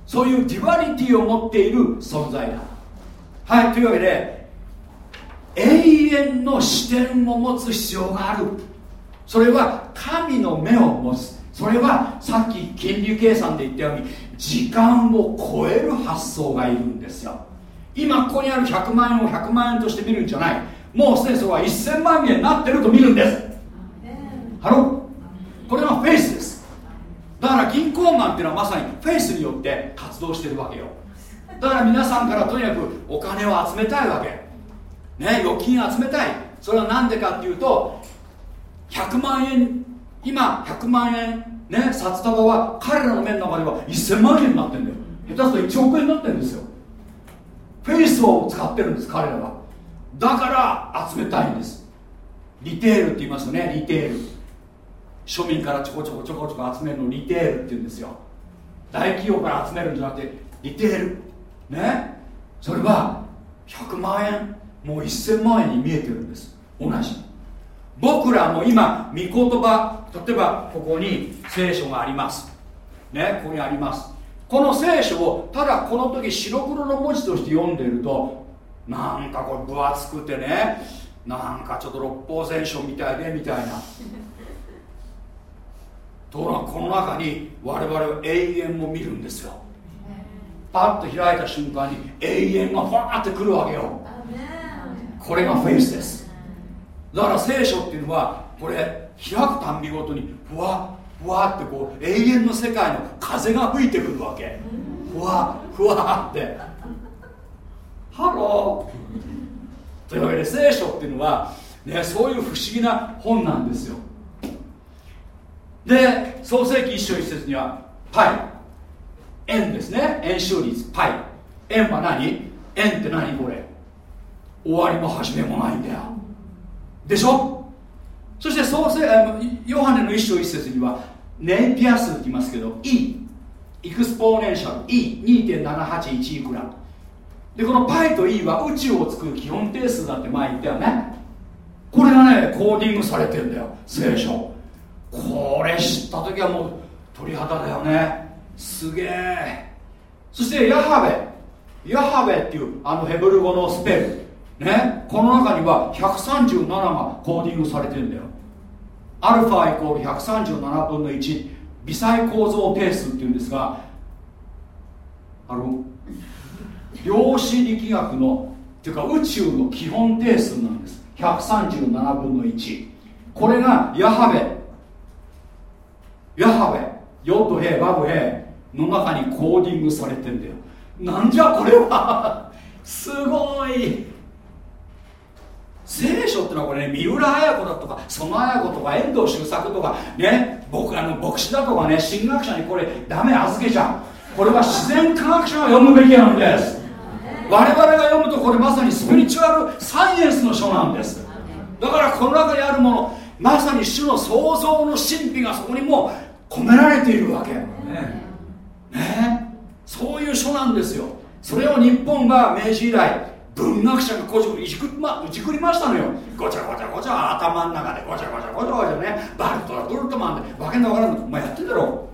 そういう duality を持っている存在だ。はいというわけで永遠の視点を持つ必要がある。それは神の目を持つ。それはさっき金利計算で言ったように時間を超える発想がいるんですよ。今ここにある100万円を100万円として見るんじゃない。もうすでにそれは1000万円になってると見るんです。ハロこれがフェイスです。だから銀行マンっていうのはまさにフェイスによって活動してるわけよ。だから皆さんからとにかくお金を集めたいわけ。ね預金集めたい。それは何でかっていうと100万円。今100万円。ね札束は彼らの面の中では1000万円になってるんだよ。下手すると1億円になってるんですよ。フェイスを使ってるんです彼らは。だから集めたいんです。リテールって言いますよね。リテール。庶民からちょこちょこちょこちょこ集めるのリテールって言うんですよ。大企業から集めるんじゃなくてリテール。ね。それは100万円。もう1000万円に見えてるんです。同じ。僕らも今御言葉例えばここに聖書があります。ねここにあります。この聖書をただこの時白黒の文字として読んでいるとなんかこれ分厚くてねなんかちょっと六法全書みたいでみたいな。ところがこの中に我々は永遠を見るんですよ。パッと開いた瞬間に永遠がファーってくるわけよ。これがフェイスですだから聖書っていうのはこれ開くたんびごとにふわふわってこう永遠の世界の風が吹いてくるわけ。ふわふわって。ハロー。というわけで聖書っていうのは、ね、そういう不思議な本なんですよ。で創世記一章一節にはパイ。円ですね。円周率。パイ。円は何？円って何これ？終わりも始めもないんだよ。でしょ？そして創世ヨハネの一章一節にはネイピア数って言いますけど E exponential E2.781 いくら。でこの π と E は宇宙を作る基本定数だって前言ったよね。これがねコーディングされてんだよ聖書。これ知った時はもう鳥肌だよね。すげえ。そしてヤハベ。ヤハベっていうあのヘブル語のスペル。ねこの中には137がコーディングされてるんだよ。アルファイコール137分の1微細構造定数っていうんですがあの量子力学のっていうか宇宙の基本定数なんです。137分の1これがヤハベ。ヤハベ。ヨッドヘイバブヘイの中にコーディングされてんだよ。なんじゃこれは。すごい。聖書ってのはこれね三浦綾子だとか曽我綾子とか遠藤周作とかね僕あの牧師だとかね神学者にこれダメ預けちゃう。これは自然科学者が読むべきなんです。我々が読むとこれまさにスピリチュアルサイエンスの書なんです。だからこの中にあるものまさに主の創造の神秘がそこにも込められているわけ。ね。ね。そういう書なんですよ。それを日本が明治以来文学者がこじいじく,、ま、いじくりましたのよ。ごちゃごちゃごちゃ頭の中でごちゃごちゃごちゃごちゃねバルトラブルトマンでわけのわからんのお前やってんだろ。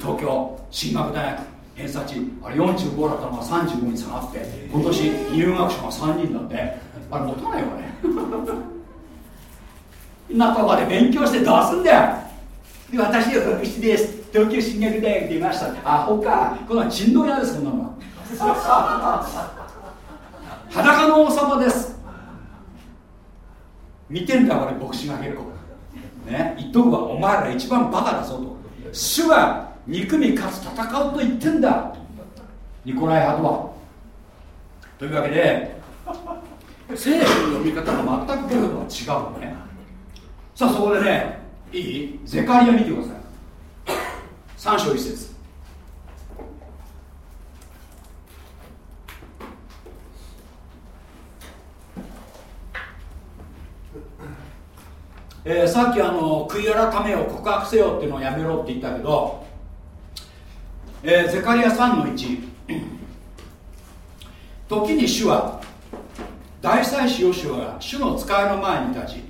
東京進学大学偏差値あれ45だったのが35に下がって今年入学者が3人だってあれ持たないよね。中まで勉強して出すんだよ。で私は福祉です。東京進学大学出ました。アホか。こんな人道屋ですこんなの裸の王様です。見てんだ俺牧師が結構。ね言っとくわ。お前ら一番バカだぞと。主は憎みかつ戦うと言ってんだ。ニコライ派とは。というわけで聖書の読み方が全くこれとは違うのね。さあそこでねいい？ゼカリア見てください。3章1節。えー、さっきあの悔い改めを告白せよっていうのをやめろって言ったけど、えー、ゼカリア3の1 時に主は大祭司ヨシュアが主の使いの前に立ち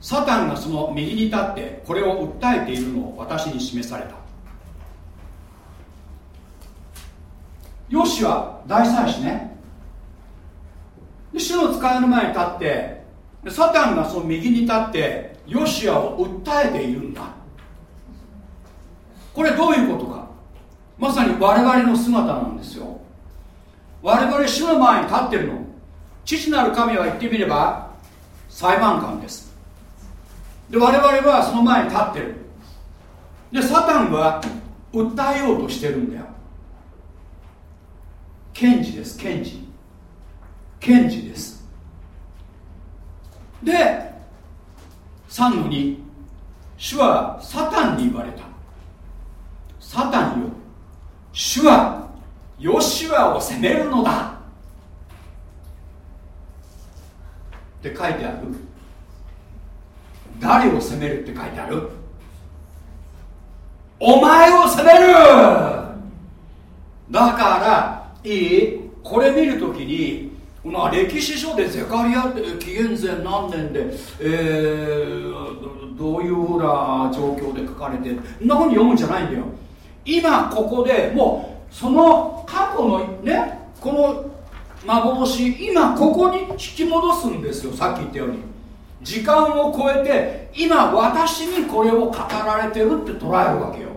サタンがその右に立ってこれを訴えているのを私に示された。ヨシュア大祭司ね。主の使いの前に立ってサタンがその右に立ってヨシアを訴えているんだ。これどういうことか。まさに我々の姿なんですよ。我々主の前に立ってるの。父なる神は言ってみれば裁判官です。で我々はその前に立ってる。でサタンは訴えようとしてるんだよ。検事です検事。検事です。で3の2主はサタンに言われた。サタンよ。主はヨシュアを責めるのだ。って書いてある。誰を責めるって書いてある。お前を責める。だからいい？これ見るときにまあ、歴史書でゼカリアって紀元前何年で、えー、どういうふうな状況で書かれてそんなふうに読むんじゃないんだよ。今ここでもうその過去のねこの幻今ここに引き戻すんですよ。さっき言ったように。時間を超えて今私にこれを語られてるって捉えるわけよ。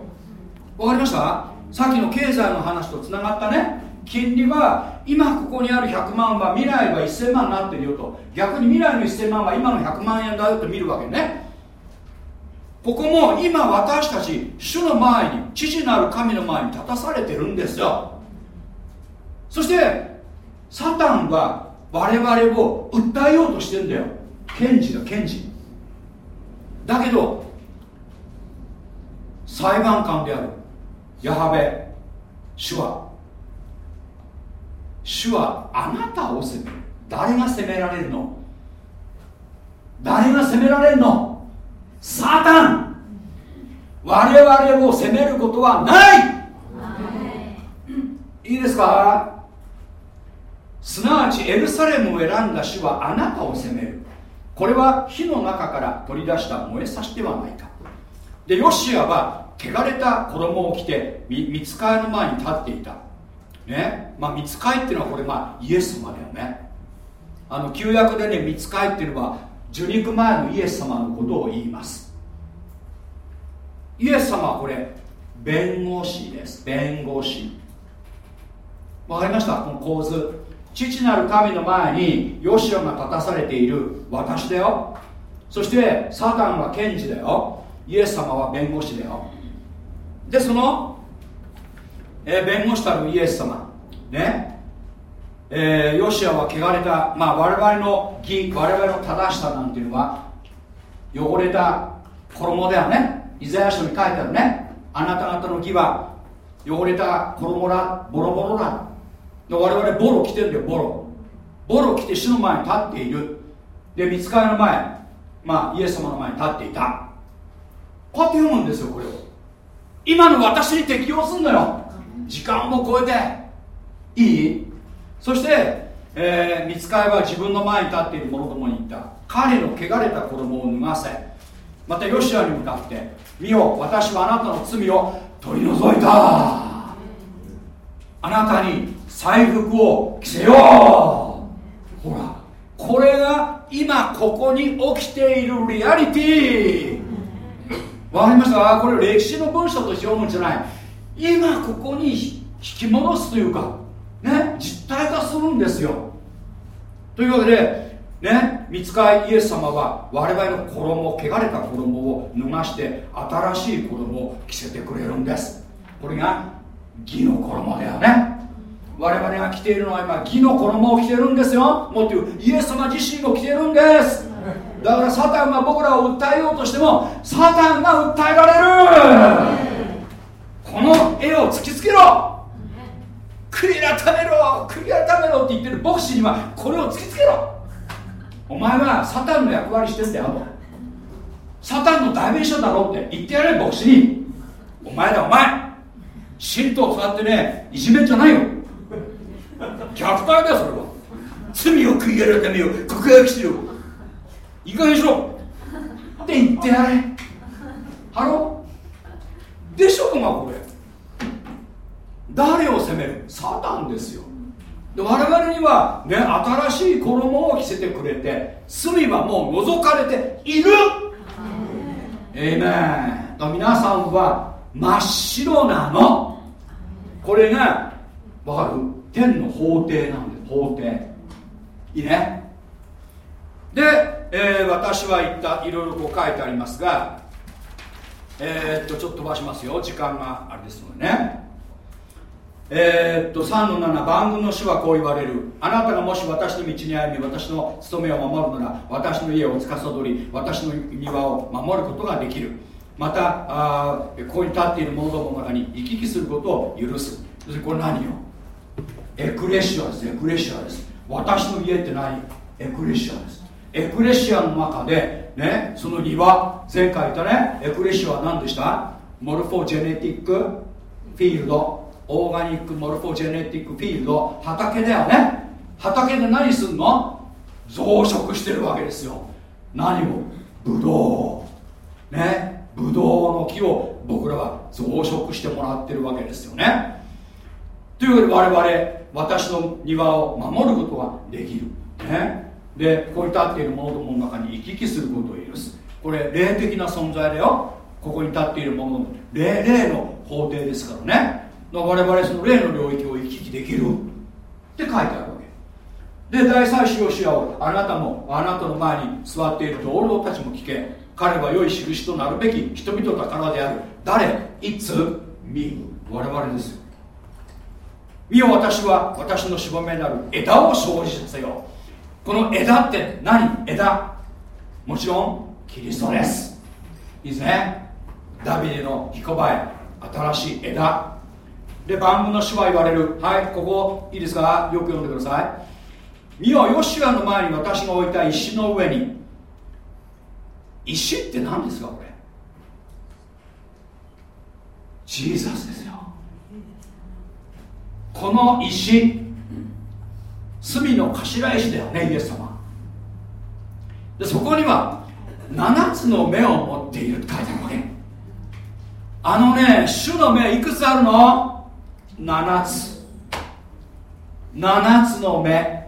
わかりました？さっきの経済の話とつながったね。金利は今ここにある100万は未来は1000万になってるよと。逆に未来の1000万は今の100万円だよと見るわけね。ここも今私たち主の前に父なる神の前に立たされてるんですよ。そしてサタンは我々を訴えようとしてんだよ。検事だ検事。だけど裁判官であるヤハベ主は主はあなたを責める誰が責められるの？誰が責められるの？サタン。我々を責めることはない。い。いですか？すなわちエルサレムを選んだ主はあなたを責める。これは火の中から取り出した燃えさしではないか。でヨシアは汚れた衣を着て見つかいの前に立っていたね。まあ見つかいっていうのはこれまあイエス様だよね。あの旧約でね見つかいっていうのは受肉前のイエス様のことを言います。イエス様はこれ弁護士です。弁護士。わかりました？この構図。父なる神の前にヨシオが立たされている。私だよ。そしてサタンは検事だよ。イエス様は弁護士だよ。でその、えー、弁護士たるイエス様。ね。えー、ヨシアは汚れた、まあ、我々の義我々の正しさなんていうのは汚れた衣だよね。イザヤ書に書いてあるね。あなた方の義は汚れた衣だボロボロだ。我々ボロ着てるんだよボロ。ボロ着て主の前に立っている。で見つかりの前まあイエス様の前に立っていた。こうやって読むんですよこれを。今の私に適応すんのよ。時間を超えていい？そして、えー、見つかりは自分の前に立っている者どもに言った。彼の汚れた衣を脱がせ。またヨシアに向かって見よ私はあなたの罪を取り除いた。あなたに財布を着せよう。ほらこれが今ここに起きているリアリティ。わかりました？これ歴史の文章として読むんじゃない。今ここに引き戻すというかね実体化するんですよ。というわけでね見つかいイエス様は我々の衣汚れた衣を脱がして新しい衣を着せてくれるんです。これが義の衣だよね。我々が着ているのは今義の衣を着てるんですよ。もっと言うイエス様自身を着てるんです。だからサタンが僕らを訴えようとしてもサタンが訴えられる。この絵を突きつけろ。悔い改めろ。悔い改めろって言ってる牧師にはこれを突きつけろ。お前はサタンの役割してんだよとサタンの代弁者だろって言ってやれ牧師に。お前だお前。信徒を使ってねいじめんじゃないよ。虐待だよそれは。罪を悔い改めよ告白してよいい加減しろ。って言ってやれ。ハロー。でしょうがこれ。誰を責める？サタンですよ。で我々にはね新しい衣を着せてくれて罪はもう除かれている。えいめん皆さんは真っ白なの。これがわかる？天の法廷なんで法廷。いいね。で、えー、私は言ったいろいろこう書いてありますがえー、っとちょっと飛ばしますよ。時間があれですのでね。えー、っと3の7番組の主はこう言われる。あなたがもし私の道に歩み私の務めを守るなら私の家を司り私の庭を守ることができる。またあここに立っている者どもの中に行き来することを許す。そしてこれ何よ？エクレシアです。エクレシアです。私の家って何？エクレシアです。エクレシアの中でねその庭前回言ったねエクレシアは何でした？モルフォジェネティックフィールド。オーガニックモルフォジェネティックフィールド。畑だよね。畑で何すんの？増殖してるわけですよ。何を？ブドウ。ねブドウの木を僕らは増殖してもらってるわけですよね。というわけで我々私の庭を守ることができる。ね。でこういったっている者どもの中に行き来することを許す。これ霊的な存在だよ。ここに立っている者の霊霊の法廷ですからね。我々その霊の領域を行き来できる。って書いてあるわけ。で大祭司ヨシアをあなたもあなたの前に座っている同僚たちも聞け。彼は良い印となるべき人々だからである。誰？いつ？見我々ですよ。見よ私は私のしぼめなる枝を生じさせよ。うこの枝って何？枝。もちろんキリストです。いいですね。ダビデの彦バエ新しい枝。で万軍の主は言われる。はいここいいですか？よく読んでください。見よヨシュアの前に私が置いた石の上に。石って何ですかこれ？ジーザスですよ。この石罪の頭石だよねイエス様。でそこには7つの目を持っているって書いてあるわけ。あのね主の目いくつあるの？7つ。7つの目。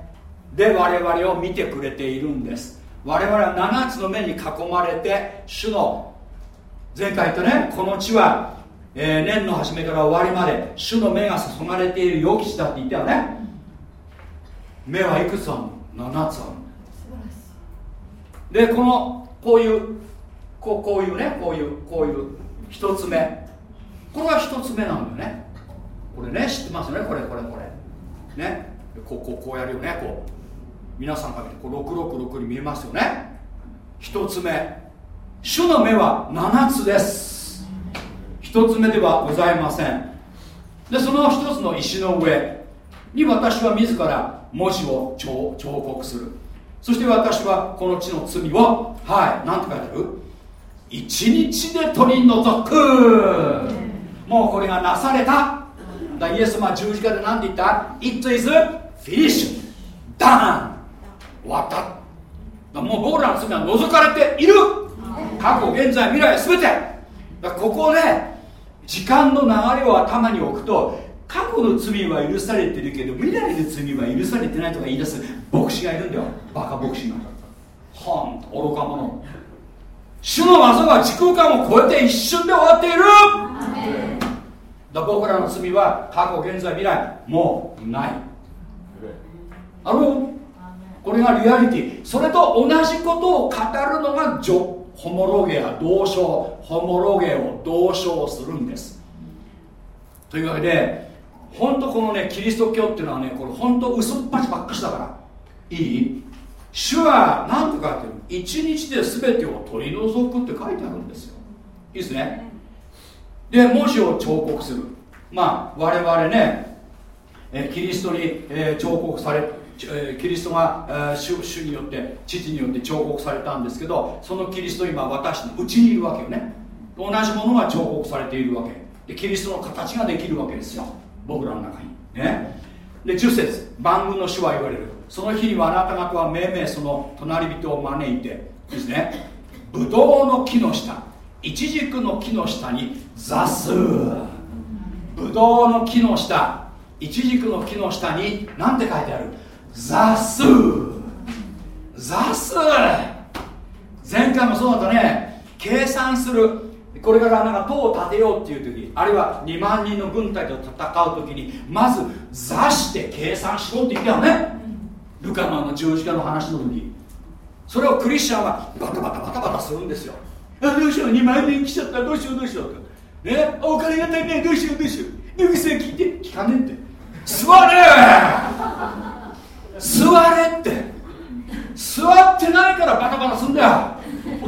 で我々を見てくれているんです。我々は7つの目に囲まれて主の前回言ったねこの地は、えー、年の初めから終わりまで主の目が注がれている良き地だって言ったよね。目はいくつあるの？7つあるでこのこういうこうこういうねこういうこういう1つ目。これは1つ目なんだよね。これね知ってますよね？これこれこれ。ね。こうこうこうやるよね。こう。皆さんかけてこう666に見えますよね。1つ目。主の目は7つです。1つ目ではございません。でその1つの石の上に私は自ら文字を彫刻する。そして私はこの地の罪をはい何て書いてある？一日で取り除く。もうこれがなされた。だイエス様は十字架で何て言った ?It is finished done. 終わった。もう僕らの罪は除かれている。過去現在未来全て。だここで時間の流れを頭に置くと過去の罪は許されてるけど未来の罪は許されてないとか言い出す牧師がいるんだよ。バカ牧師がはん愚か者。主の技は時空間を超えて一瞬で終わっている。だ僕らの罪は過去現在未来もうない。あのこれがリアリティ。それと同じことを語るのがジョホモロゲア同称ホモロゲを同称するんです。というわけで本当このねキリスト教っていうのはねこれ本当嘘っぱちばっかしだから。いい？主は何と書いてる？一日で全てを取り除くって書いてあるんですよ。いいですね。で文字を彫刻する。まあ我々ねえキリストに、えー、彫刻されえキリストが、えー、主主によって父によって彫刻されたんですけどそのキリスト今私のうちにいるわけよね。同じものが彫刻されているわけ。でキリストの形ができるわけですよ僕らの中にね。で10節万軍の主は言われる。その日にはあなた方はめいめいその隣人を招いてですね。ブドウの木の下イチジクの木の下に座す。ブドウの木の下イチジクの木の下に何て書いてある？座す。座す。前回もそうだったね。計算する。これからなんか党を立てようっていう時あるいは2万人の軍隊と戦う時にまず座して計算しろって言ったよね。ルカのあの十字架の話の時。それをクリスチャンはバタバタバタバタするんですよ。あどうしよう2万人来ちゃった。どうしようどうしよう。ってねお金が足りない。どうしようどうしよう。野口さん聞いて聞かねえって。座れ! 座れって。座ってないからバタバタすんだよ。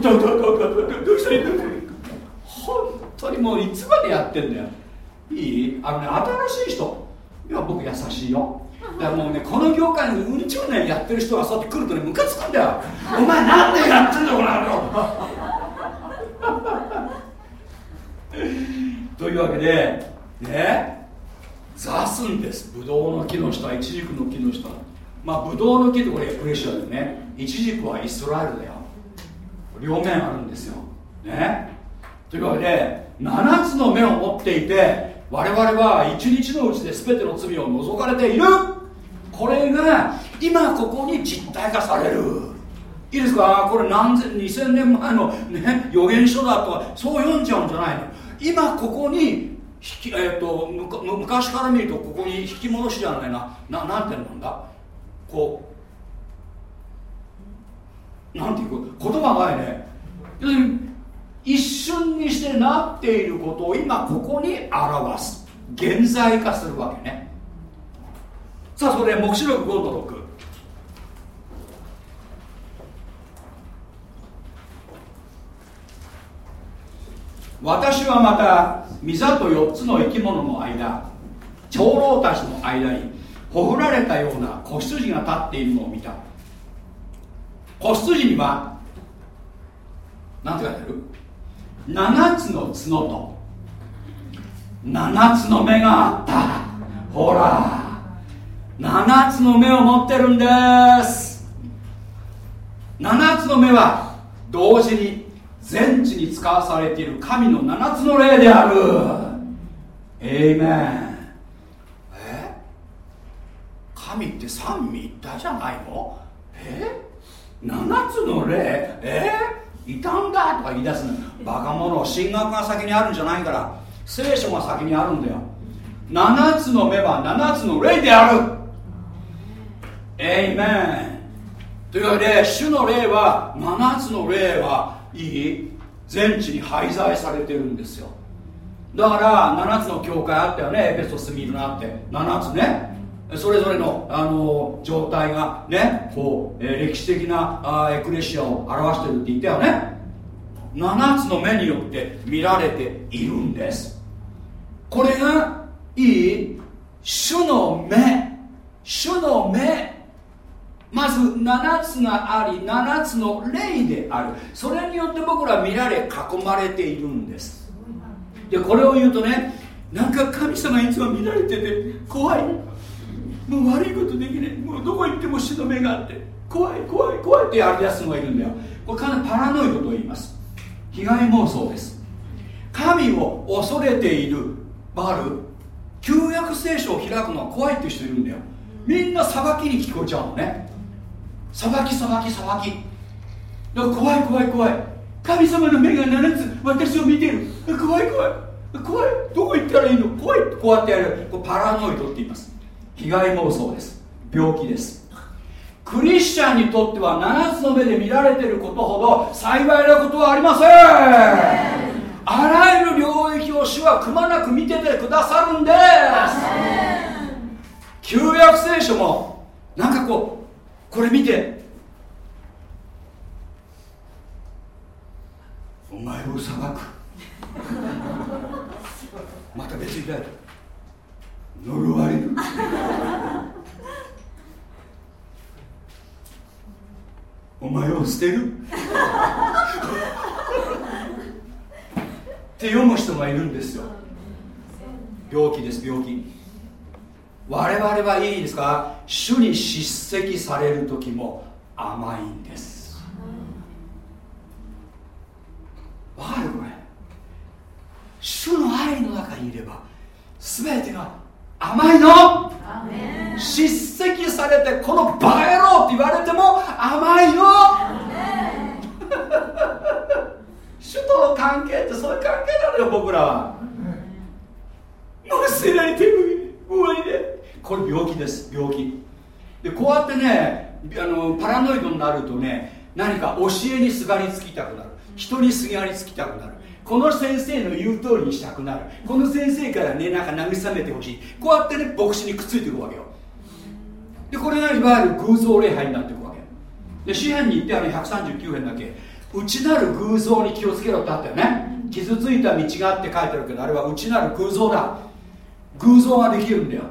どうしたらいいんだ本当にもういつまでやってんだよ。いい？あのね新しい人。いや僕優しいよ。だからもうねこの業界にうんちゅう年やってる人がそうやって来るとねムカつくんだよ。お前なんでやってんだよこの野郎。というわけでね座すんです。ブドウの木の下イチジクの木の下。まあブドウの木ってこれエプレシアでね。イチジクはイスラエルだよ。両面あるんですよ。ね。というわけで7つの目を持っていて我々は一日のうちで全ての罪を除かれている。これが今ここに実体化される。いいですか？これ何千2000年前の、ね、予言書だとかそう読んじゃうんじゃないの。今ここに引き、えーと、昔から見るとここに引き戻しじゃないな。ななんてなんだ？こう。なんていう言葉がないね。一瞬にしてなっていることを今ここに表す。現在化するわけね。さあそれで黙示録5の6私はまた御座と4つの生き物の間長老たちの間にほふられたような子羊が立っているのを見た。子羊には何て書いてある？7つの角と。7つの目があった。ほら。7つの目を持ってるんです。7つの目は同時に全地に使わされている神の7つの霊である。エイメンえ？神って三位一体じゃないの？え？7つの霊？え？いたんだとか言い出すのバカ者神学が先にあるんじゃないから。聖書が先にあるんだよ。7つの目は7つの霊である。エイメン。というわけで主の霊は7つの霊はいい。全地に廃材されてるんですよ。だから7つの教会あったよね。エペソスミルナって。7つね。それぞれのあの状態がねこう、え、歴史的なあエクレシアを表してるって言ったよね。7つの目によって見られているんです。これがいい主の目。主の目。まず7つがあり7つの霊である。それによって僕ら見られ囲まれているんです。でこれを言うとねなんか神様いつも見られてて怖い。もう悪いことできない。もうどこ行っても死の目があって。怖い怖い怖いって。やり出すのがいるんだよ。これかなりパラノイドと言います。被害妄想です。神を恐れているバル旧約聖書を開くのは怖いっていう人いるんだよ。みんな裁きに聞こえちゃうのね。裁き裁き裁き。だから怖い怖い怖い。神様の目が7つ私を見ている。怖い怖い。怖い。どこ行ったらいいの？怖いこうやってやる。これパラノイドって言います。被害妄想です。病気です。クリスチャンにとっては7つの目で見られていることほど幸いなことはありません。あらゆる領域を主はくまなく見ててくださるんです。旧約聖書もなんかこうこれ見てお前を裁く。また別に書いて。呪われる。お前を捨てる？って読む人がいるんですよ。病気です病気。我々はいいですか？主に叱責される時も甘いんです。わかるこれ主の愛の中にいれば全てが甘いの？叱責されてこのバカ野郎って言われても甘いの主との関係ってそういう関係なのよ僕らは。忘れられてる終わりこれ病気です病気。でこうやってねあのパラノイドになるとね何か教えにすがりつきたくなる。人にすがりつきたくなる。この先生の言う通りにしたくなる。この先生からねなんか慰めてほしい。こうやってね牧師にくっついていくわけよ。でこれがいわゆる偶像礼拝になっていくわけで詩篇に言ってある139編だけ内なる偶像に気をつけろってあったよね。傷ついた道があって書いてあるけどあれは内なる偶像だ。偶像ができるんだよ。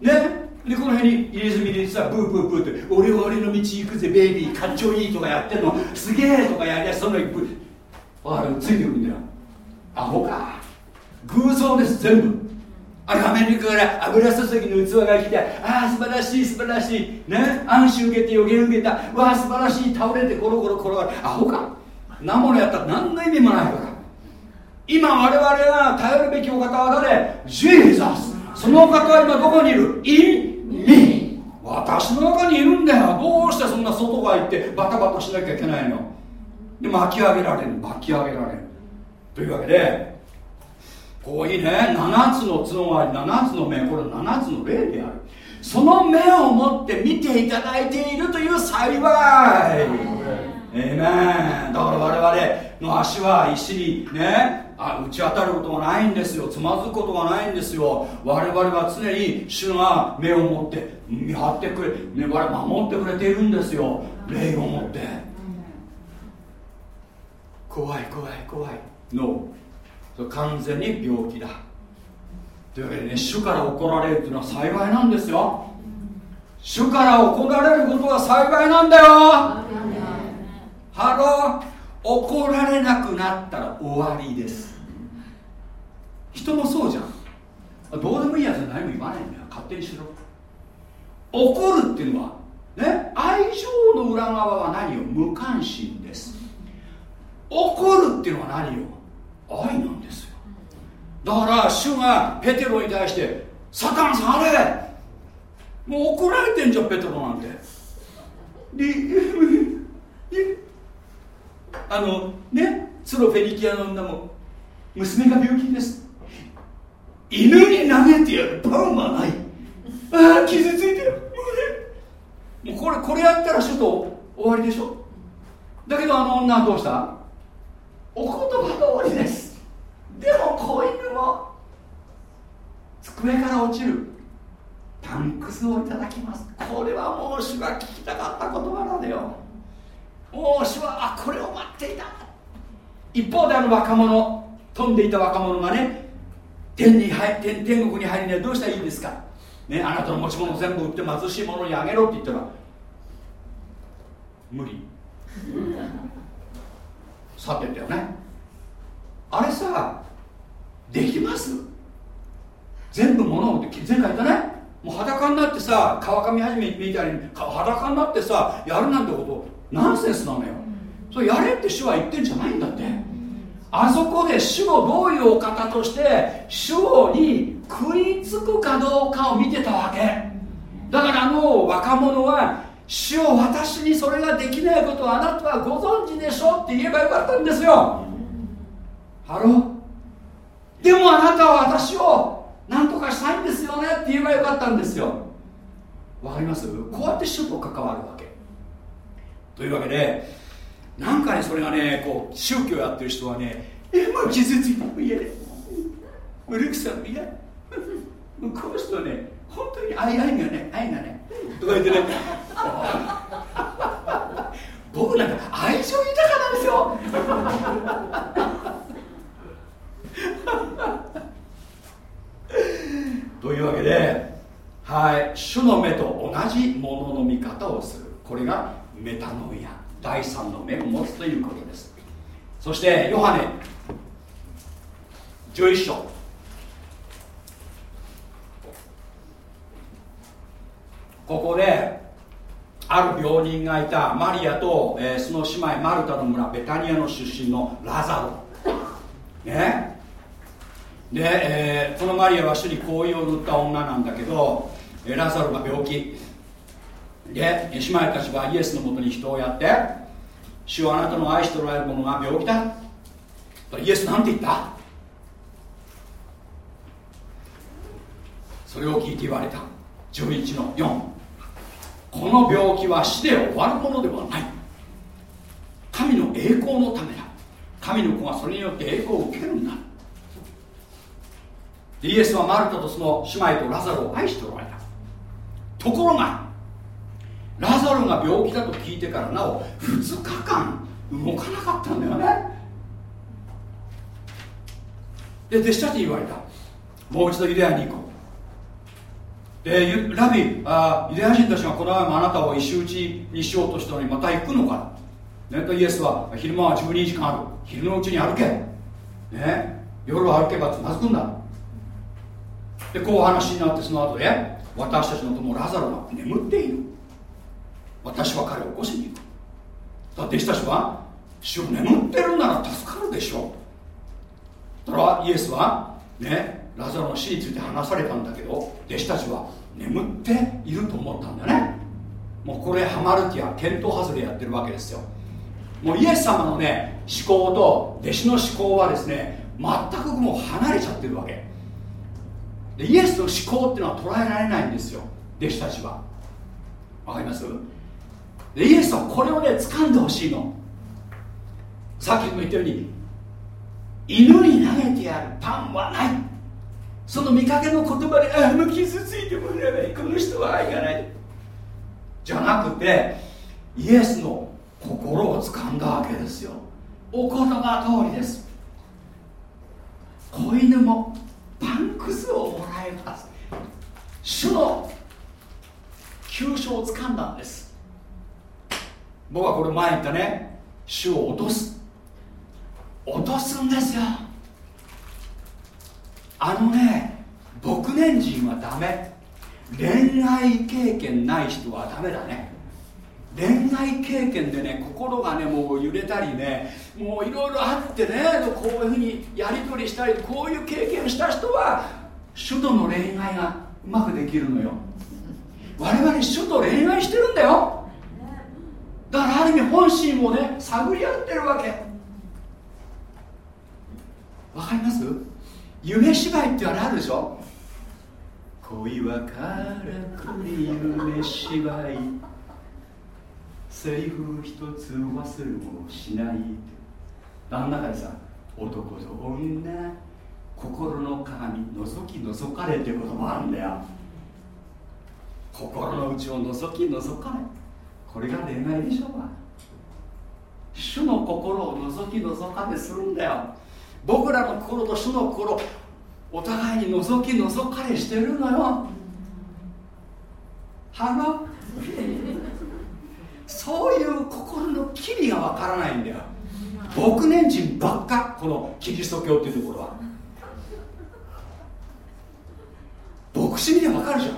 ね？でこの辺に入れ墨でさブーブーブーって俺は俺の道行くぜベイビーかっちょいいとかやってんの。すげえとかやりゃそのあれついてくるんだよ。アホか。偶像です全部。あれアメリカから油注ぎの器が来てああ素晴らしい素晴らしい。ね？安心受けて予言受けた。わあ素晴らしい倒れてゴロゴロ転がる。アホか。何ものやった？ら何の意味もないか。ら今我々が頼るべきお方は誰？ジーザス。そのお方は今どこにいる？in me 私の中にいるんだよ。どうしてそんな外が行ってバタバタしなきゃいけないの？で巻き上げられる巻き上げられるというわけでこういいね。7つの角があり7つの目。これ7つの霊である。その目を持って見ていただいているという幸い。えめだから我々の足は石にねあ打ち当たることがないんですよ。つまずくことがないんですよ。我々は常に主が目を持って見張ってくれ、ね、我々守ってくれているんですよ。霊を持って。怖い怖い怖い。のそれ完全に病気だ。というわけでね主から怒られるというのは幸いなんですよ。主から怒られることは幸いなんだよ。ハロー。怒られなくなったら終わりです。人もそうじゃん。どうでもいいやつは何も言わないんだよ。勝手にしろ。怒るっていうのはね愛情の裏側は何よ？無関心。怒るっていうのは何よ？愛なんですよ。だから主がペテロに対して「サタンさがれ！もう怒られてんじゃんペテロなんて」あのねスロフェニキアの女も娘が病気です。犬に投げてやる。パンはない。ああ傷ついてる。もうこれこれやったら首都終わりでしょ。だけどあの女はどうした？お言葉通りです。でも子犬も机から落ちるタンクスをいただきます。これはもう主が聞きたかった言葉なのよ。もう主はあこれを待っていた。一方であの若者飛んでいた若者がね天に入天天国に入るにはどうしたらいいんですか、ね、あなたの持ち物全部売って貧しい者にあげろって言ったら無理。去ってったよね。あれさできます？全部物をって前回言ったね。もう裸になってさ川上はじめみたいに裸になってさやるなんてことナンセンスなのよ。それやれって主は言ってんじゃないんだって。あそこで主をどういうお方として主に食いつくかどうかを見てたわけ。だからあの若者は主を私にそれができないことをあなたはご存知でしょうって言えばよかったんですよ。ハロー。でもあなたは私を何とかしたいんですよねって言えばよかったんですよ。わかります？こうやって主と関わるわけ。というわけでなんかねそれがねこう宗教やってる人はねえもう傷ついても嫌でうるくさも嫌もうこの人はね本当に愛愛がね愛がね。とか言ってね。僕なんか愛情豊かなんですよ。というわけではい主の目と同じものの見方をする。これがメタノイア第三の目を持つということです。そしてヨハネ11章ここである病人がいたマリアと、えー、その姉妹マルタの村ベタニアの出身のラザロ。ね。で、えー、このマリアは主に香油を塗った女なんだけど、え、ラザロが病気。で姉妹たちはイエスのもとに人をやって主はあなたの愛しておられる者が病気だ。とイエスなんて言った。それを聞いて言われた。11の4この病気は死で終わるものではない。神の栄光のためだ。神の子がそれによって栄光を受けるんだ。イエスはマルタとその姉妹とラザロを愛しておられた。ところがラザロが病気だと聞いてからなお2日間動かなかったんだよね。で弟子たちに言われた。もう一度ユダヤに行こう。でラビあユダヤ人たちがこのままあなたを石打ちにしようとしたのにまた行くのか？ね、とイエスは昼間は12時間ある。昼のうちに歩け、ね、夜は歩けばつまずくんだ。でこう話になってその後で私たちの友ラザロが眠っている。私は彼を起こしに行く。だ弟子たちは主を眠ってるなら助かるでしょ。うだからイエスはねラザロの死について話されたんだけど弟子たちは眠っていると思ったんだね。もうこれハマルティア見当外れやってるわけですよ。もうイエス様のね思考と弟子の思考はですね全くもう離れちゃってるわけ。でイエスの思考っていうのは捉えられないんですよ弟子たちは。わかります？でイエスはこれをね掴んでほしいの。さっきも言ったように犬に投げてやるパンはない。その見かけの言葉であの傷ついてもらえないこの人は愛がない。じゃなくてイエスの心を掴んだわけですよ。お言葉通りです。子犬もパンクスをもらえます。主の急所を掴んだんです。僕はこれ前言ったね。主を落とす。落とすんですよ。あのね牧年人はダメ。恋愛経験ない人はダメだね。恋愛経験でね心がねもう揺れたりねもういろいろあってねこういうふうにやり取りしたりこういう経験した人は主との恋愛がうまくできるのよ。我々主と恋愛してるんだよ。だからある意味本心をね探り合ってるわけ。わかります？夢芝居ってあれあるでしょ？恋はからくり夢芝居。セリフ一つ忘れもしないあん中でさ男と女心の鏡覗き覗かれってこともあるんだよ。心の内を覗き覗かれ。これが恋愛でしょう主の心を覗き覗かれするんだよ。僕らの心と主の心お互いに覗き覗かれしてるのよ。はロ そういう心の機微がわからないんだよ。牧年人ばっかこのキリスト教っていうところは。牧師見てわかるじゃん。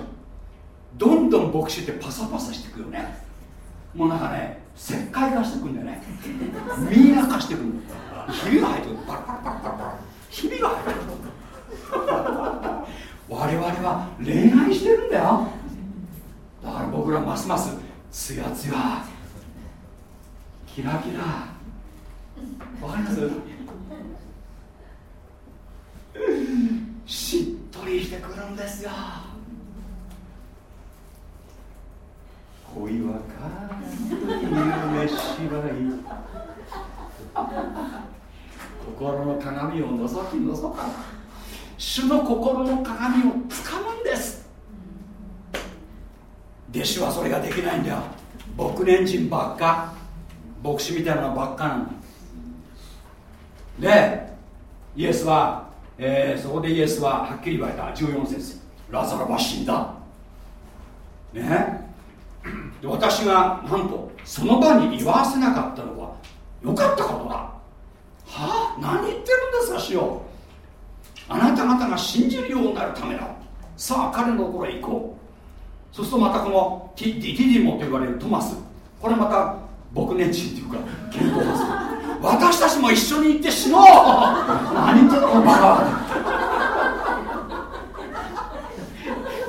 どんどん牧師ってパサパサしてくよね。もうなんかね石灰化してくんだよね。ミイラ化してくるひびが入ってくるパラパラパラパラパラひびが入ってくる我々は恋愛してるんだよ。だから僕らますますつやつやキラキラ。わかります？しっとりしてくるんですよ。恋はか夢芝居心の鏡を覗き覗か主の心の鏡をつかむんです。弟子はそれができないんだよ。牧年人ばっか。牧師みたいなのばっかなの。でイエスは、えー、そこでイエスははっきり言われた。14節。ラザロは死んだ。ね。で私がなんとその場に言わせなかったのはよかったことだ。はあ何言ってるんですか主よあなた方が信じるようになるためだ。さあ彼のところへ行こう。そうするとまたこのティディディモと言われるトマス。これまた僕年人っていうか健康です私たちも一緒に行って死のう。何言ってんのこのバカ。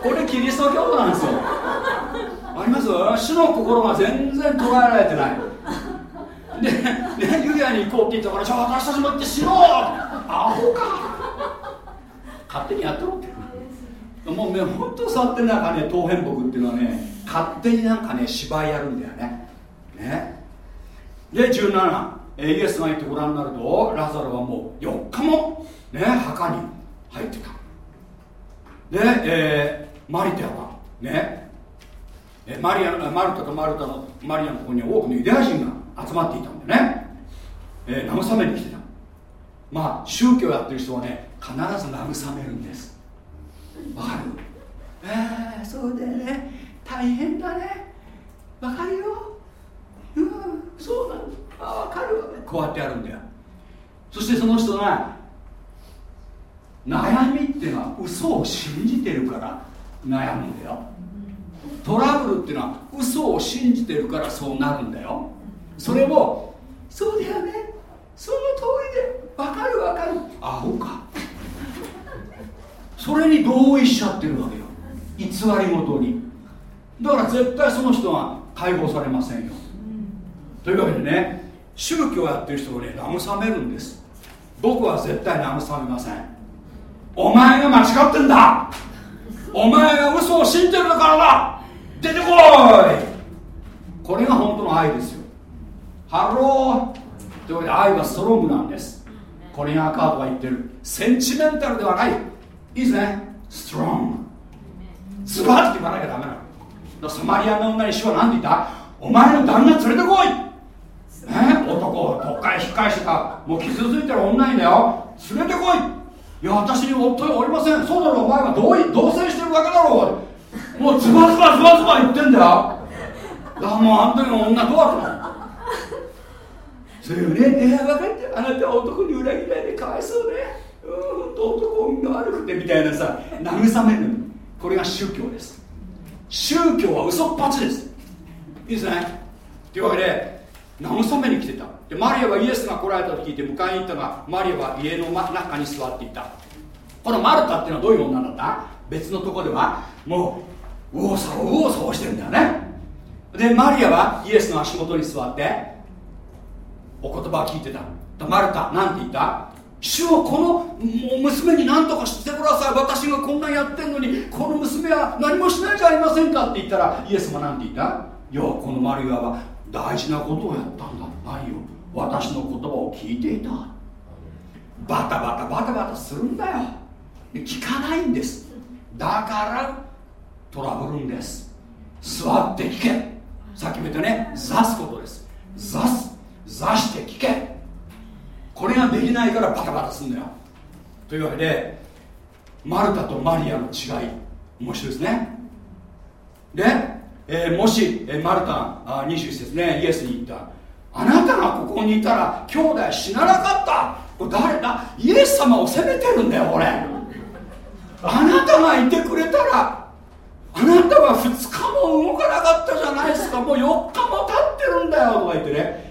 これキリスト教徒なんですよ。あります？主の心が全然捉えられてないで、ね、ユリアに行こうって言ったからじゃあ私たちも行って死のうアホか。勝手にやってろって。もうね本当触ってる中ね当変木っていうのはね勝手になんかね芝居やるんだよね。ね。で17イエスが言ってご覧になるとラザルはもう4日も、ね、墓に入ってた。で、えー、マリテはね。マリアマルタとマルタのマリアのとこには多くのユダヤ人が集まっていたんでね、えー、慰めに来てた。まあ宗教やってる人はね必ず慰めるんです。わかる？えー、そうだよね。大変だね。わかるよ。うんそうなんだ。あ分かるこうやってやるんだよ。そしてその人が悩みっていうのは嘘を信じてるから悩むんだよ。トラブルっていうのは嘘を信じてるからそうなるんだよ。それをそうだよね。その通りで分かる分かる。アホか。それに同意しちゃってるわけよ。偽りごとに。だから絶対その人は解放されませんよ。というわけでね宗教やってる人をね慰めるんです。僕は絶対慰めません。お前が間違ってんだ。お前が嘘を信じてるからだ。出てこい。これが本当の愛ですよ。ハローというわけで愛は strong なんです。コリン・アカードが言ってる。センチメンタルではない。いいですね strong ズバッて言わなきゃダメなの。サマリアの女に主は何て言った？お前の旦那連れてこい。ね、男をとっかえひっかえしてた。もう傷ついてる女にだよ。連れてこい。いや私に夫はおりません。そうだろお前は同意同棲してるわけだろう。もうズバズバズバズバ言ってんだよ。だからもうあの時の女どうだったのそういうね、えー、分かってあなたは男に裏切られてかわいそうね。うんと男運が悪くてみたいなさ慰めるこれが宗教です。宗教は嘘っぱちです。いいですね。というわけで慰めに来てた。でマリアはイエスが来られたと聞いて迎えに行ったがマリアは家の中に座っていた。このマルタっていうのはどういう女だった別のとこではもう右往左往右往左往してるんだよね。でマリアはイエスの足元に座ってお言葉を聞いてた。マルタなんて言った？主をこの娘に何とかしてください。私がこんなやってんのにこの娘は何もしないじゃありませんかって言ったらイエスも何て言った？いやこのマリアは大事なことをやったんだ。何よ。私の言葉を聞いていた。バタバタバタバタするんだよ。聞かないんです。だからトラブルんです。座って聞け。さっきも言ったね。座すことです。座す。座して聞け。これができないからバタバタすんだよ。というわけでマルタとマリアの違い。面白いですね。でえー、もし、えー、マルタあ21節ねイエスに言った。あなたがここにいたら兄弟死ななかった。これ誰？だイエス様を責めてるんだよ俺。あなたがいてくれたらあなたは2日も動かなかったじゃないですか。もう4日も経ってるんだよとか言ってね。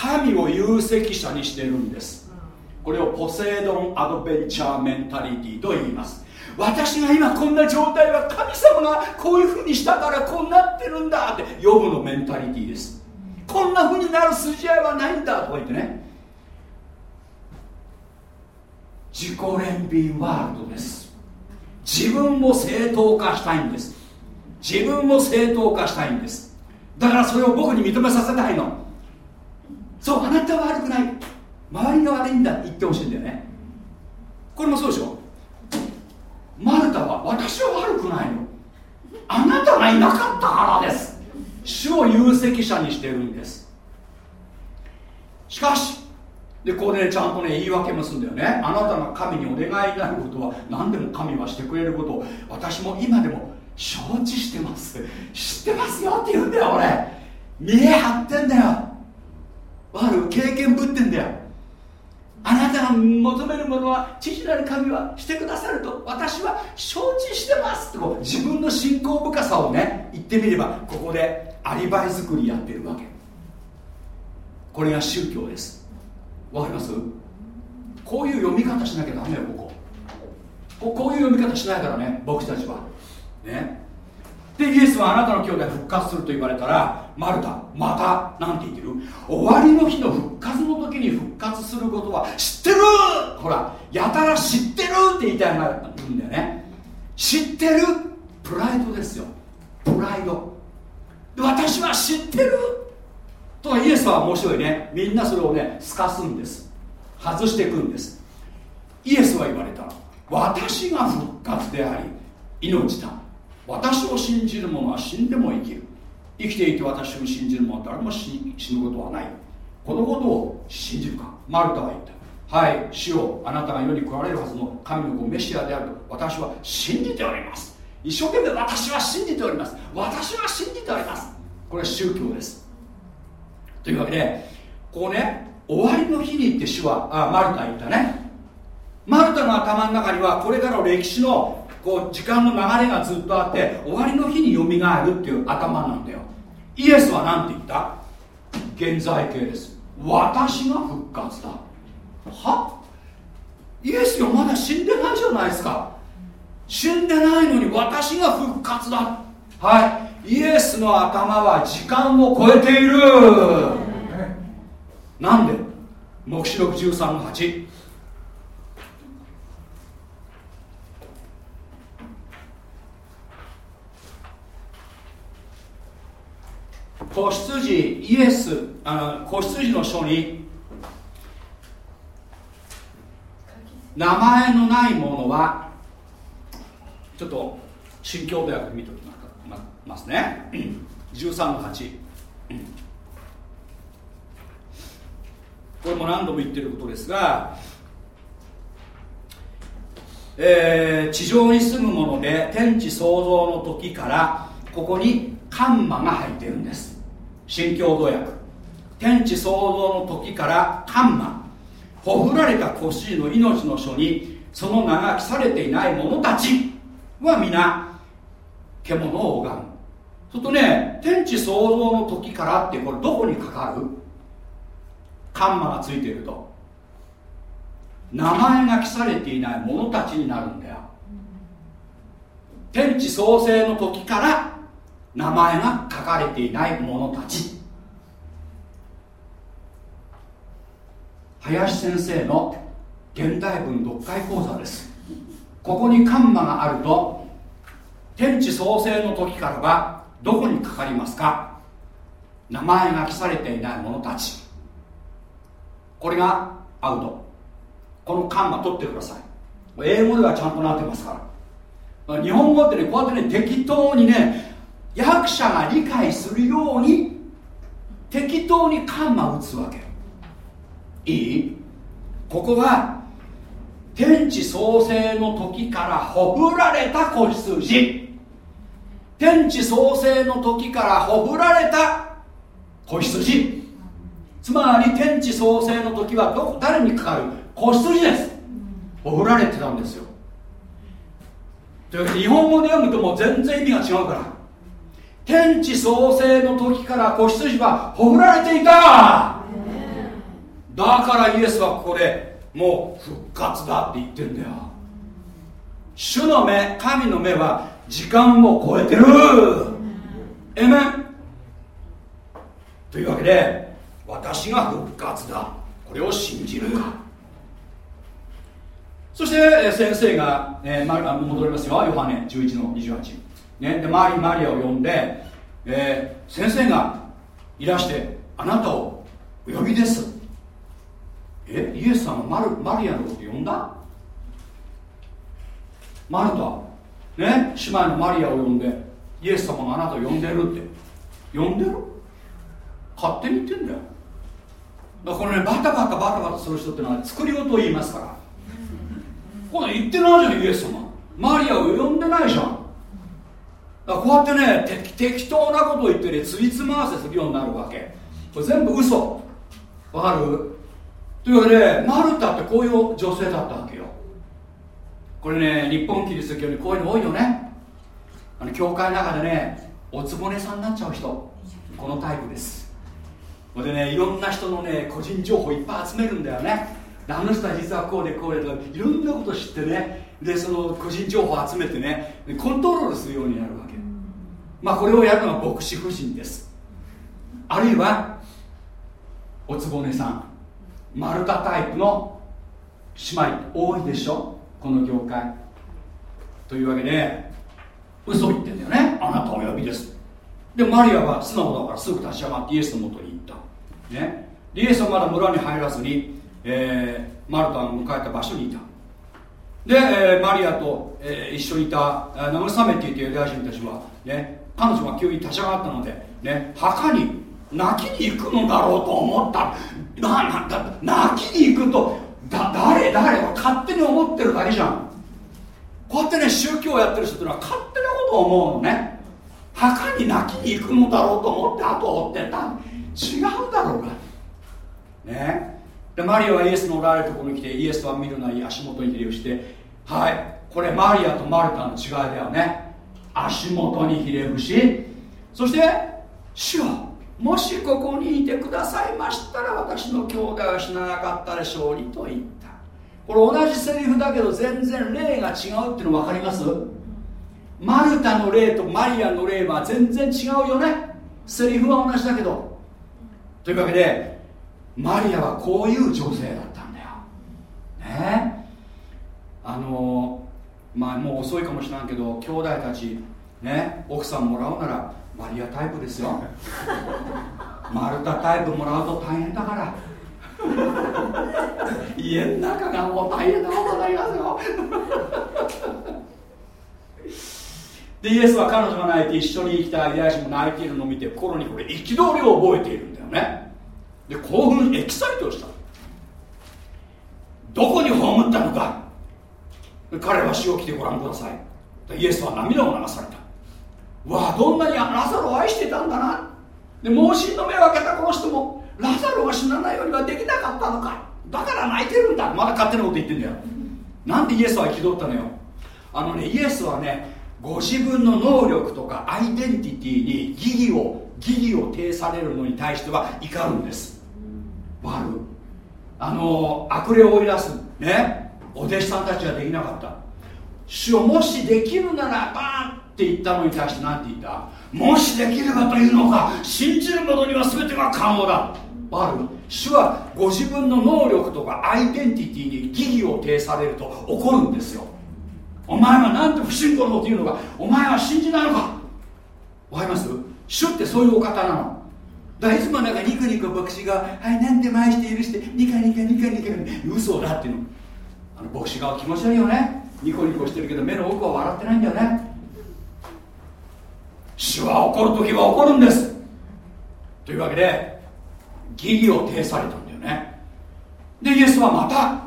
神を有責者にしてるんです。これをポセイドンアドベンチャーメンタリティと言います。私が今こんな状態は神様がこういうふうにしたからこうなってるんだってヨブのメンタリティーです。こんなふうになる筋合いはないんだとか言ってね。自己憐憫ワールドです。自分を正当化したいんです。自分を正当化したいんです。だからそれを僕に認めさせたいのそうあなたは悪くない。周りが悪いんだ。って言ってほしいんだよね。これもそうでしょ。マルタは私は悪くないの。あなたがいなかったからです。主を有責者にしてるんです。しかしでここで、ね、ちゃんとね言い訳もするんだよね。あなたが神にお願いになることは何でも神はしてくれることを私も今でも承知してます。知ってますよって言うんだよ俺。見え張ってんだよ。わかる経験ぶってんだよ。あなたが求めるものは父なる神はしてくださると。私は承知してますと自分の信仰深さをね言ってみればここでアリバイ作りやってるわけ。これが宗教です。わかります？こういう読み方しなきゃダメよここ。こういう読み方しないからね僕たちは。ね。でイエスはあなたの兄弟復活すると言われたらマルタまた何て言ってる？終わりの日の復活の時に復活することは知ってる！ほらやたら知ってるって言いたいなるんだよね。知ってる？プライドですよ。プライド。私は知ってる！とイエスは面白いね。みんなそれをね透かすんです。外していくんです。イエスは言われた。私が復活であり命だ。私を信じる者は死んでも生きる。生きていて私を信じる者は誰も死ぬことはない。このことを信じるか。マルタは言った。はい主よあなたが世に来られるはずの神の子メシアであると。私は信じております。一生懸命私は信じております。私は信じております。これは宗教です。というわけでここね終わりの日に行って主はあマルタは言ったね。マルタの頭の中にはこれからの歴史のこう時間の流れがずっとあって終わりの日によみがえるっていう頭なんだよ。イエスは何て言った？現在形です。私が復活だ。は？イエスよまだ死んでないじゃないですか。死んでないのに私が復活だ。はい。イエスの頭は時間を超えている。なんで？黙示録13の8子羊イエスあの子羊の書に名前のないものはちょっと新共同訳見ておきますね。13の8これも何度も言ってることですが、えー、地上に住むもので天地創造の時からここにカンマが入っているんです。新共同訳天地創造の時からカンマ。ほふられた子羊の命の書にその名が記されていない者たちは皆獣を拝む。するとね天地創造の時からってこれどこにかかる？カンマがついていると。名前が記されていない者たちになるんだよ。天地創生の時から名前が書かれていない者たち。林先生の現代文読解講座です。ここにカンマがあると天地創生の時からはどこにかかりますか？名前が記されていない者たち。これがアウト。このカンマ取ってください。英語ではちゃんとなってますから。日本語ってねこうやってね適当にね役者が理解するように適当にカンマ打つわけ。いい？ここは天地創生の時からほぶられた子羊。天地創生の時からほぶられた子羊。つまり天地創生の時はど誰にかかる？子羊です。ほぶられてたんですよ。というわけで日本語で読むともう全然意味が違うから。天地創生の時から子羊はほぐられていた。だからイエスはここでもう復活だって言ってんだよ。主の目神の目は時間を超えてる。えめというわけで私が復活だ。これを信じるか。そして先生が、えー、戻りますよ。ヨハネ11の28ね、でマリマリアを呼んで、えー、先生がいらしてあなたをお呼びです。えイエスさんはマルマリアのこと呼んだ？マルタ。ね姉妹のマリアを呼んでイエス様があなたを呼んでるって。呼んでる？勝手に言ってんだよ。だからこれねバタバタバタバタする人ってのは作り事を言いますから。これ言ってないじゃんイエス様。マリアを呼んでないじゃん。だからこうやってね適当なことを言ってねついつまわせするようになるわけ。これ全部嘘。わかる？というわけでマルタってこういう女性だったわけよ。これね日本キリスト教にこういうの多いよね。あの教会の中でねおつぼねさんになっちゃう人。このタイプです。でねいろんな人のね個人情報いっぱい集めるんだよね。あの人は実はこうでこうでとかいろんなこと知ってね。でその個人情報を集めてねコントロールするようになるわけ。まあこれをやるのは牧師夫人です。あるいはおつぼねさん。丸太タイプの姉妹。多いでしょ？この業界。というわけで嘘言ってんだよね。あなたお呼びです。でマリアは素直だからすぐ立ち上がってイエスのもとに行った。ね。イエスはまだ村に入らずに、えー、マルタが迎えた場所にいた。で、えー、マリアと、えー、一緒にいた慰めていたユダヤ人たちは、ね、彼女が急に立ち上がったので、ね、墓に泣きに行くのだろうと思った。ななだ泣きに行くとだ誰誰勝手に思ってるだけじゃん。こうやってね宗教をやってる人ってのは勝手なことを思うのね。墓に泣きに行くのだろうと思って後を追ってた。違うだろうが。ね。でマリアはイエスのおられるところに来てイエスは見るなり足元にひれ伏してはいこれマリアとマルタの違いだよね。足元にひれ伏しそして主よもしここにいてくださいましたら私の兄弟は死ななかったでしょうにと言った。これ同じセリフだけど全然例が違うっていうの分かります？マルタの例とマリアの例は全然違うよね。セリフは同じだけど。というわけでマリアはこういう女性だったんだよ。ね？あのまあもう遅いかもしれないけど兄弟たちね奥さんもらうならマリアタイプですよ。マルタタイプもらうと大変だから。家の中がもう大変なことになりますよ。でイエスは彼女が泣いて一緒に生きたユダヤ人も泣いているのを見て心にこれ憤りを覚えているんだよね。で興奮エキサイトしたどこに葬ったのか。彼は死を来てご覧ください。イエスは涙を流されたわあどんなにラザロを愛してたんだな。で盲信の目を開けたこの人もラザロが死なないようにはできなかったのかだから泣いてるんだ。まだ勝手なこと言ってんだよ。なんでイエスは憤ったのよ。あのねイエスはねご自分の能力とかアイデンティティに疑義を疑義を呈されるのに対しては怒るんです。悪あの悪霊を追い出す。ね。お弟子さんたちはできなかった。主をもしできるならばって言ったのに対して何て言った？もしできればというのか信じる者には全てが可能だ。ある主はご自分の能力とかアイデンティティに疑義を呈されると怒るんですよ。お前はなんて不信仰のこと言うのかお前は信じないのか。わかります？主ってそういうお方なの。だからいつもなんかニコニコ牧師が「はい何でも愛して許してニカニカニカニカ嘘だっていうのあの牧師が気持ち悪いよねニコニコしてるけど目の奥は笑ってないんだよね主は怒る時は怒るんです。というわけで義理を呈されたんだよね。でイエスはまた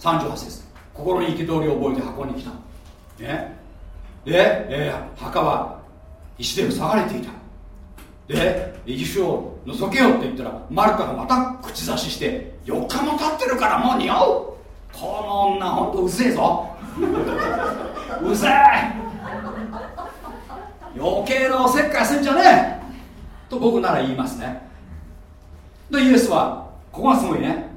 38節心に憤りを覚えて箱に来た。ね。で、えー、墓は石で塞がれていた。で石を覗けよって言ったらマルタがまた口差しして4日も経ってるからもう似合う。この女ほんとうぜえぞ。うぜえ。余計なおせっかいすんじゃねえ。と僕なら言いますね。でイエスはここがすごいね。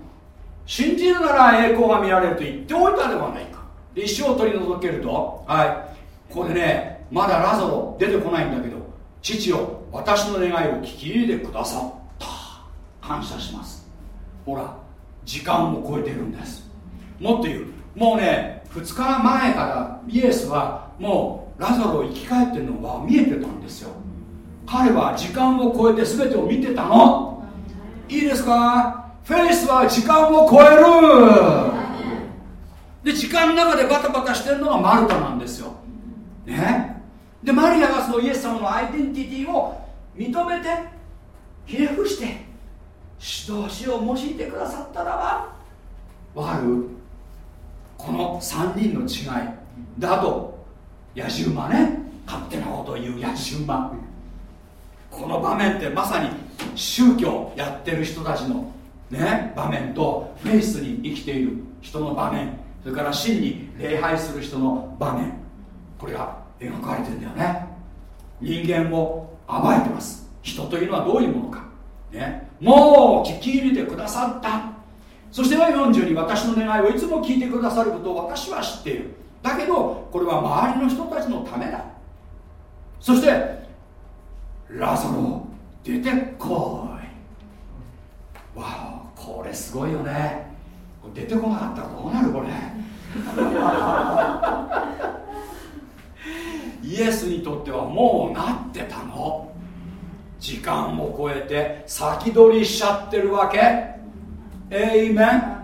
信じるなら栄光が見られると言っておいたではないか。で石を取り除けると。はい。ここでねまだラザロ出てこないんだけど父よ私の願いを聞き入れてくださった。感謝します。ほら時間を超えてるんです。もっと言う。もうね2日前からイエスはもうラザロ生き返ってるのは見えてたんですよ。彼は時間を超えて全てを見てたの。いいですか？フェイスは時間を超える。で時間の中でバタバタしてるのがマルタなんですよ。ね？でマリアがそのイエス様のアイデンティティを認めてひれ伏して指導しを用いてくださったらばわかる？この3人の違いだと野じ馬ね。勝手なことを言う野じ馬。この場面ってまさに宗教やってる人たちのね場面とフェイスに生きている人の場面。それから真に礼拝する人の場面。これが描かれてるんだよね。人間を暴いてます。人というのはどういうものか、ね、もう聞き入れてくださった。そしては40に私の願いをいつも聞いてくださることを私は知っている。だけどこれは周りの人たちのためだ。そしてラザロ出てこい。わおこれすごいよね。出てこなかったらどうなるこれ。イエスにとってはもうなってたの。時間を超えて先取りしちゃってるわけ。えいめん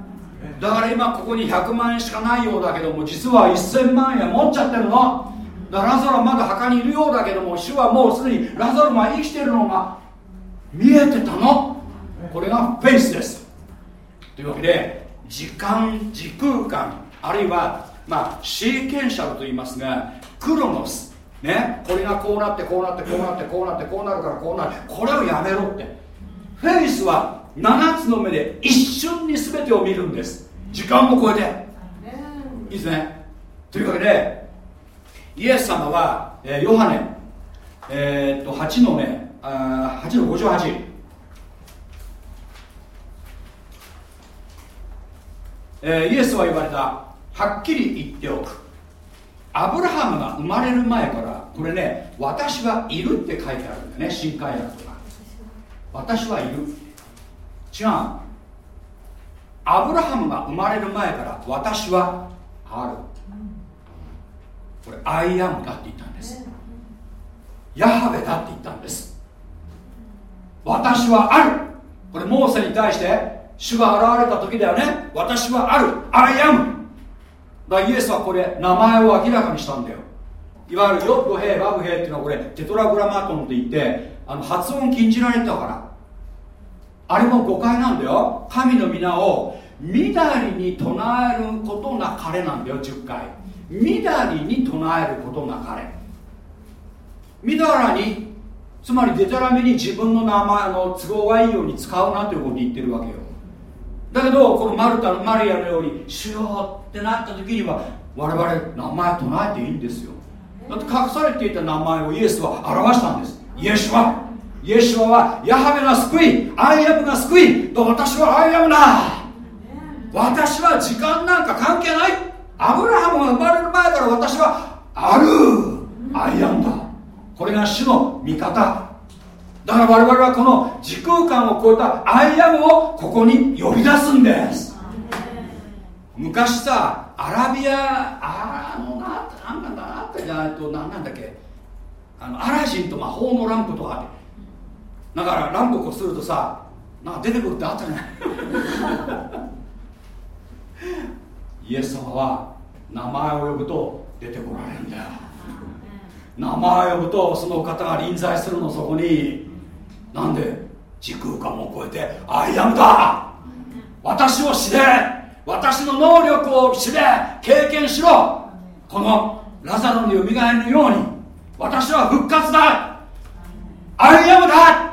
だから今ここに100万円しかないようだけども実は1000万円持っちゃってるの。だからラザロはまだ墓にいるようだけども主はもうすでにラザロが生きてるのが見えてたの。これがフェイスです。というわけで時間時空間あるいはまあシーケンシャルと言いますがクロノス。ね。これがこうなってこうなってこうなってこうなってこうなるからこうなる。これをやめろって。フェイスは7つの目で一瞬に全てを見るんです。時間も超えて。いいですね。というわけでイエス様は、えー、ヨハネ、えー、っと8のねあ8の58えー、イエスは言われた。はっきり言っておく。アブラハムが生まれる前からこれね私はいるって書いてあるんだよね新海訳とか私はいる違う。アブラハムが生まれる前から私はある。これアイアムだって言ったんです。ヤハベだって言ったんです。私はある。これモーセに対して主が現れた時だよね。私はある。 I am。だイエスはこれ名前を明らかにしたんだよ。いわゆるヨッドヘイバブヘイっていうのはこれテトラグラマトンって言ってあの発音禁じられたから。あれも誤解なんだよ。神の御名をみだりに唱えることなかれなんだよ十戒。みだりに唱えることなかれみだらにつまりデタラメに自分の名前の都合がいいように使うなということ言ってるわけよ。だけどこのマルタのマリアのように「主よう」ってなった時には我々名前唱えていいんですよ。だって隠されていた名前をイエスは表したんです。イエシュワイエシュワはヤハベが救い I am が救いと私は I am だ。私は時間なんか関係ない。アブラハムが生まれる前から私はある。 I am だ。これが主の見方。だから我々はこの時空間を超えた I am をここに呼び出すんです。昔さアラビアあのななんなんだあったじゃないと何なんだっけ。あのアラジンと魔法のランプとかあって。だからランプこするとさなんか出てくるってあったじゃない。イエス様は名前を呼ぶと出てこられるんだよ。名前を呼ぶとその方が臨在するのそこに。なんで時空間も超えて I am だ。私を知れ。私の能力を知れ。経験しろ。このラザロのよみがえるように。私は復活だ。 I am だ。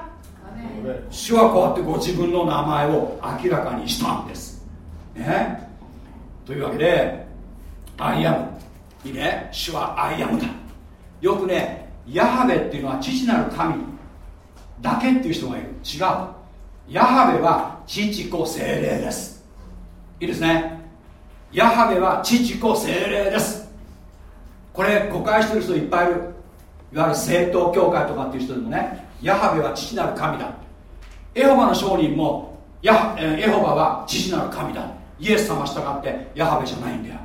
主はこうやってご自分の名前を明らかにしたんです。ね。というわけで I am。いいね。主は I am だ。よくねヤハベっていうのは父なる神だけっていう人がいる。違う。ヤハベは父子聖霊です。いいですね。ヤハベは父子聖霊です。これ誤解してる人いっぱいいる。いわゆる正統教会とかっていう人でもねヤハベは父なる神だ。エホバの証人もヤエホバは父なる神だ。イエス様従ってヤハベじゃないんだよ。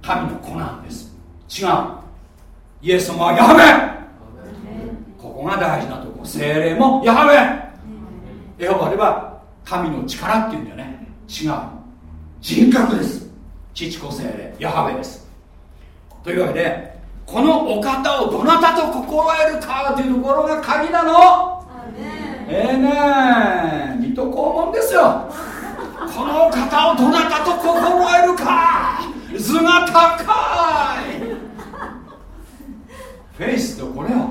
神の子なんです。違う。イエス様はヤハベ。ここが大事なとこ。精霊もヤハベ。エホバでは神の力っていうんだよね。違う。人格です。父子精霊ヤハベです。というわけでこのお方をどなたと心得るかというところが鍵なのええね水戸黄門ですよ。この方をどなたと心得るか？図が高い。フェイスとこれを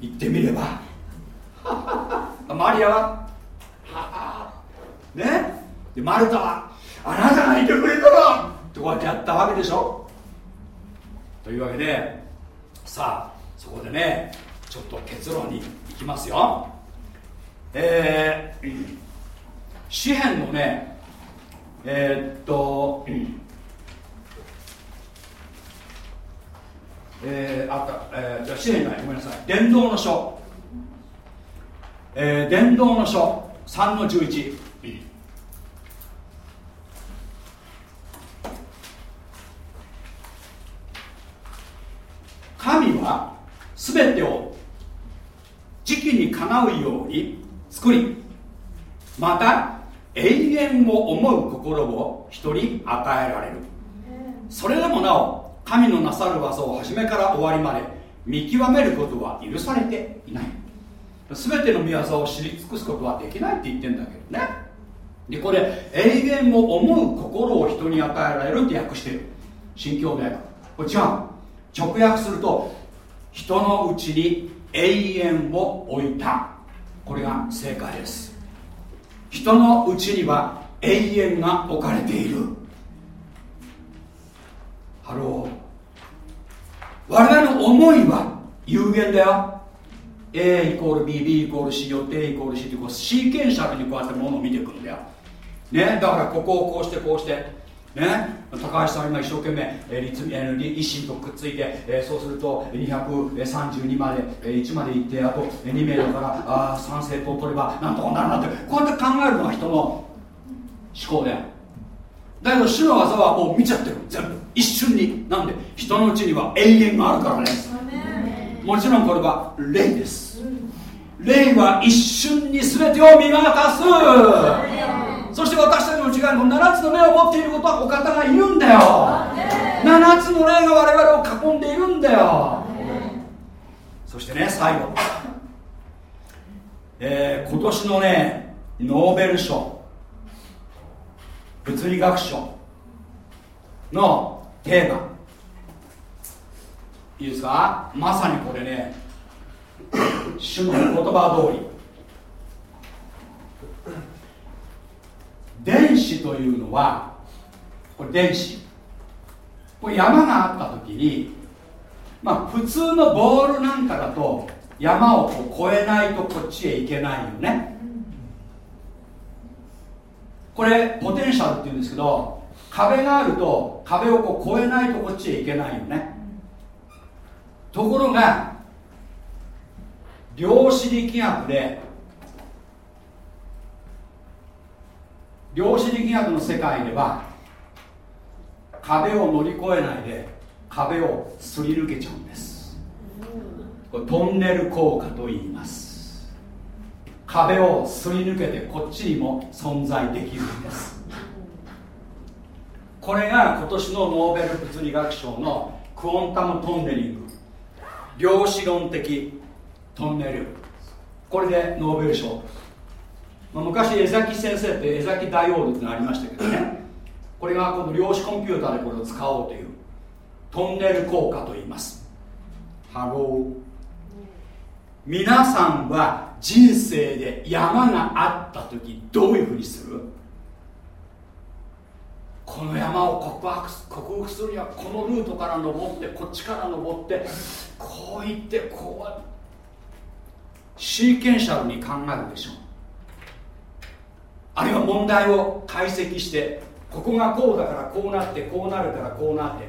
言ってみれば。マリアは？ね？でマルタは？あなたがいてくれたら！ってこうやってやったわけでしょ？というわけでさあそこでねちょっと結論にいきますよ。えー、詩篇のねえー、っと、えー、あった、えー、じゃあ詩篇ないごめんなさい。伝道の書。えー、伝道の書。3の11神は全てを時期にかなうように作り。また永遠を思う心を人に与えられる。それでもなお神のなさる技を初めから終わりまで見極めることは許されていない。全ての御業を知り尽くすことはできないって言ってんだけどね。でこれ永遠を思う心を人に与えられるって訳してる。新共同訳これ違う。直訳すると人のうちに永遠を置いた。これが正解です。人のうちには永遠が置かれている。 Hello。我々の思いは有限だよ。A イコール BB イコール C ってこう sequential にこうやってものを見ていくんだよ。ねだからここをこうしてこうして。ね、高橋さん今一生懸命、えー、立えー、維新とくっついて、えー、そうすると232まで、えー、1までいってあと2名だからあ賛成党を取ればなんとかなるなってこうやって考えるのが人の思考だよ。だけど主の技はもう見ちゃってる。全部。一瞬に。なんで人のうちには永遠があるからね。もちろんこれは霊です。霊は一瞬に全てを見渡すそして私たちの内側に7つの目を持っていることはお方がいるんだよ。7つの霊が我々を囲んでいるんだよ。そしてね最後、えー、今年のねノーベル賞。物理学賞のテーマ。いいですか？まさにこれね主の言葉通り電子というのはこれ電子。これ山があった時にまあ普通のボールなんかだと山をこう越えないとこっちへ行けないよね。これポテンシャルっていうんですけど壁があると壁をこう越えないとこっちへ行けないよね。ところが量子力学で量子力学の世界では壁を乗り越えないで壁をすり抜けちゃうんです。これトンネル効果と言います。壁をすり抜けてこっちにも存在できるんです。これが今年のノーベル物理学賞の quantum tunneling。量子論的トンネル。これでノーベル賞。まあ、昔江崎先生って江崎ダイオードってのありましたけどね。これがこの量子コンピューターでこれを使おうというトンネル効果と言います。 Hello。皆さんは人生で山があった時どういうふうにする？この山を克服克服するにはこのルートから登ってこっちから登ってこう行ってこうシーケンシャルに考えるでしょう。あるいは問題を解析してここがこうだからこうなってこうなるからこうなって。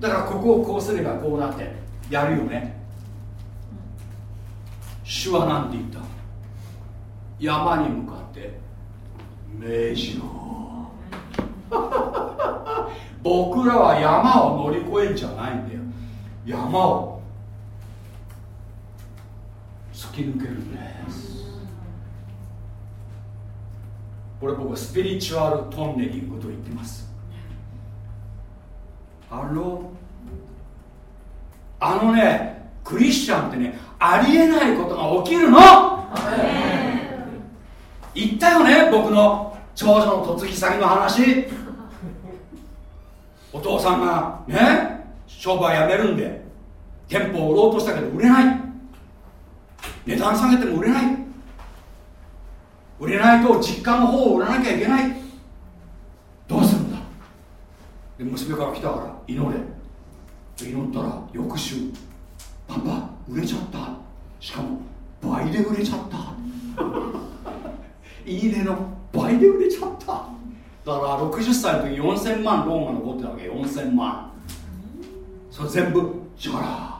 だからここをこうすればこうなってやるよね。主は何て言った。山に向かって命じろ。僕らは山を乗り越えんじゃないんだよ。山を突き抜けるんです。これ僕はスピリチュアルトンネリングと言ってます。あのあのねクリスチャンってねありえないことが起きるの。言ったよね僕の長女の嫁ぎ先の話。お父さんがね商売やめるんで店舗を売ろうとしたけど売れない。値段下げても売れない売れないと実家の方を売らなきゃいけない。どうするんだ？で娘から来たから祈れ。祈ったら翌週パパ売れちゃった。しかも倍で売れちゃった。いいねの倍で売れちゃった。だから60歳の時4000万ローンが残ってたわけ4000万。それ全部じゃら。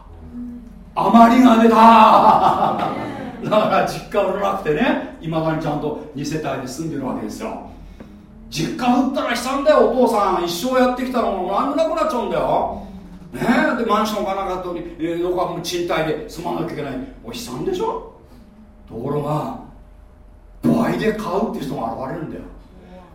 余りが出た。だから実家売らなくてねいまだにちゃんと2世帯で住んでるわけですよ。実家売ったら悲惨だよお父さん。一生やってきたのも何もなくなっちゃうんだよ。ねでマンションがなかったのに、えー、どこかも賃貸で住まなきゃいけない。お悲惨でしょ？ところが倍で買うっていう人が現れるんだよ。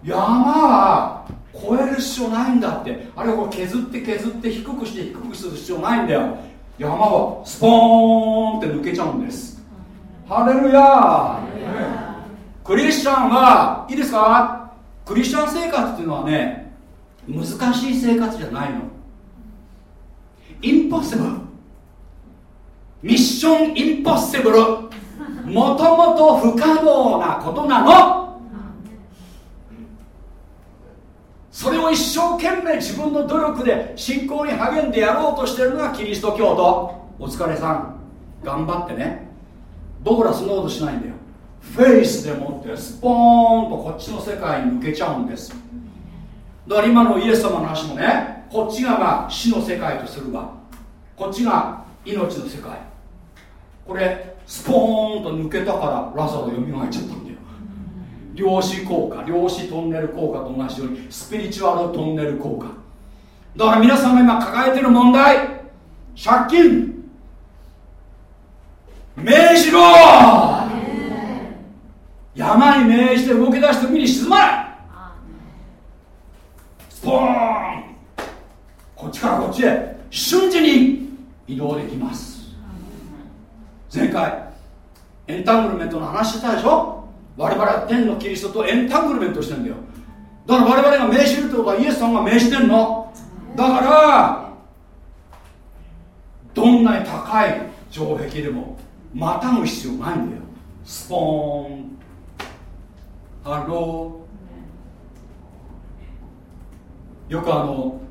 山は超える必要ないんだって。あれを削って削って低くして低くする必要ないんだよ。山はスポーンって抜けちゃうんです。ハレルヤクリスチャンはいいですか？クリスチャン生活っていうのはね難しい生活じゃないの。インポッシブルミッションインポッシブルもともと不可能なことなの。それを一生懸命自分の努力で信仰に励んでやろうとしてるのがキリスト教徒。お疲れさん。頑張ってね。僕らそんなことしないんだよ。フェイスでもってスポーンとこっちの世界に向けちゃうんです。だから今のイエス様の話もねこっちがまあ死の世界とするわ。こっちが命の世界。これスポーンと抜けたからラザロ蘇っちゃったんだよ。量子効果量子トンネル効果と同じようにスピリチュアルトンネル効果。だから皆さんが今抱えてる問題借金。命じろ山に命じて動き出して海に沈まないスポーン。こっちからこっちへ瞬時に移動できます。前回エンタングルメントの話してたでしょ？我々は天のキリストとエンタングルメントしてんだよ。だから我々が命じるってことはイエスさんが命じてんの。だからどんなに高い城壁でもまたぐ必要ないんだよ。スポーン。 Hello。よくあの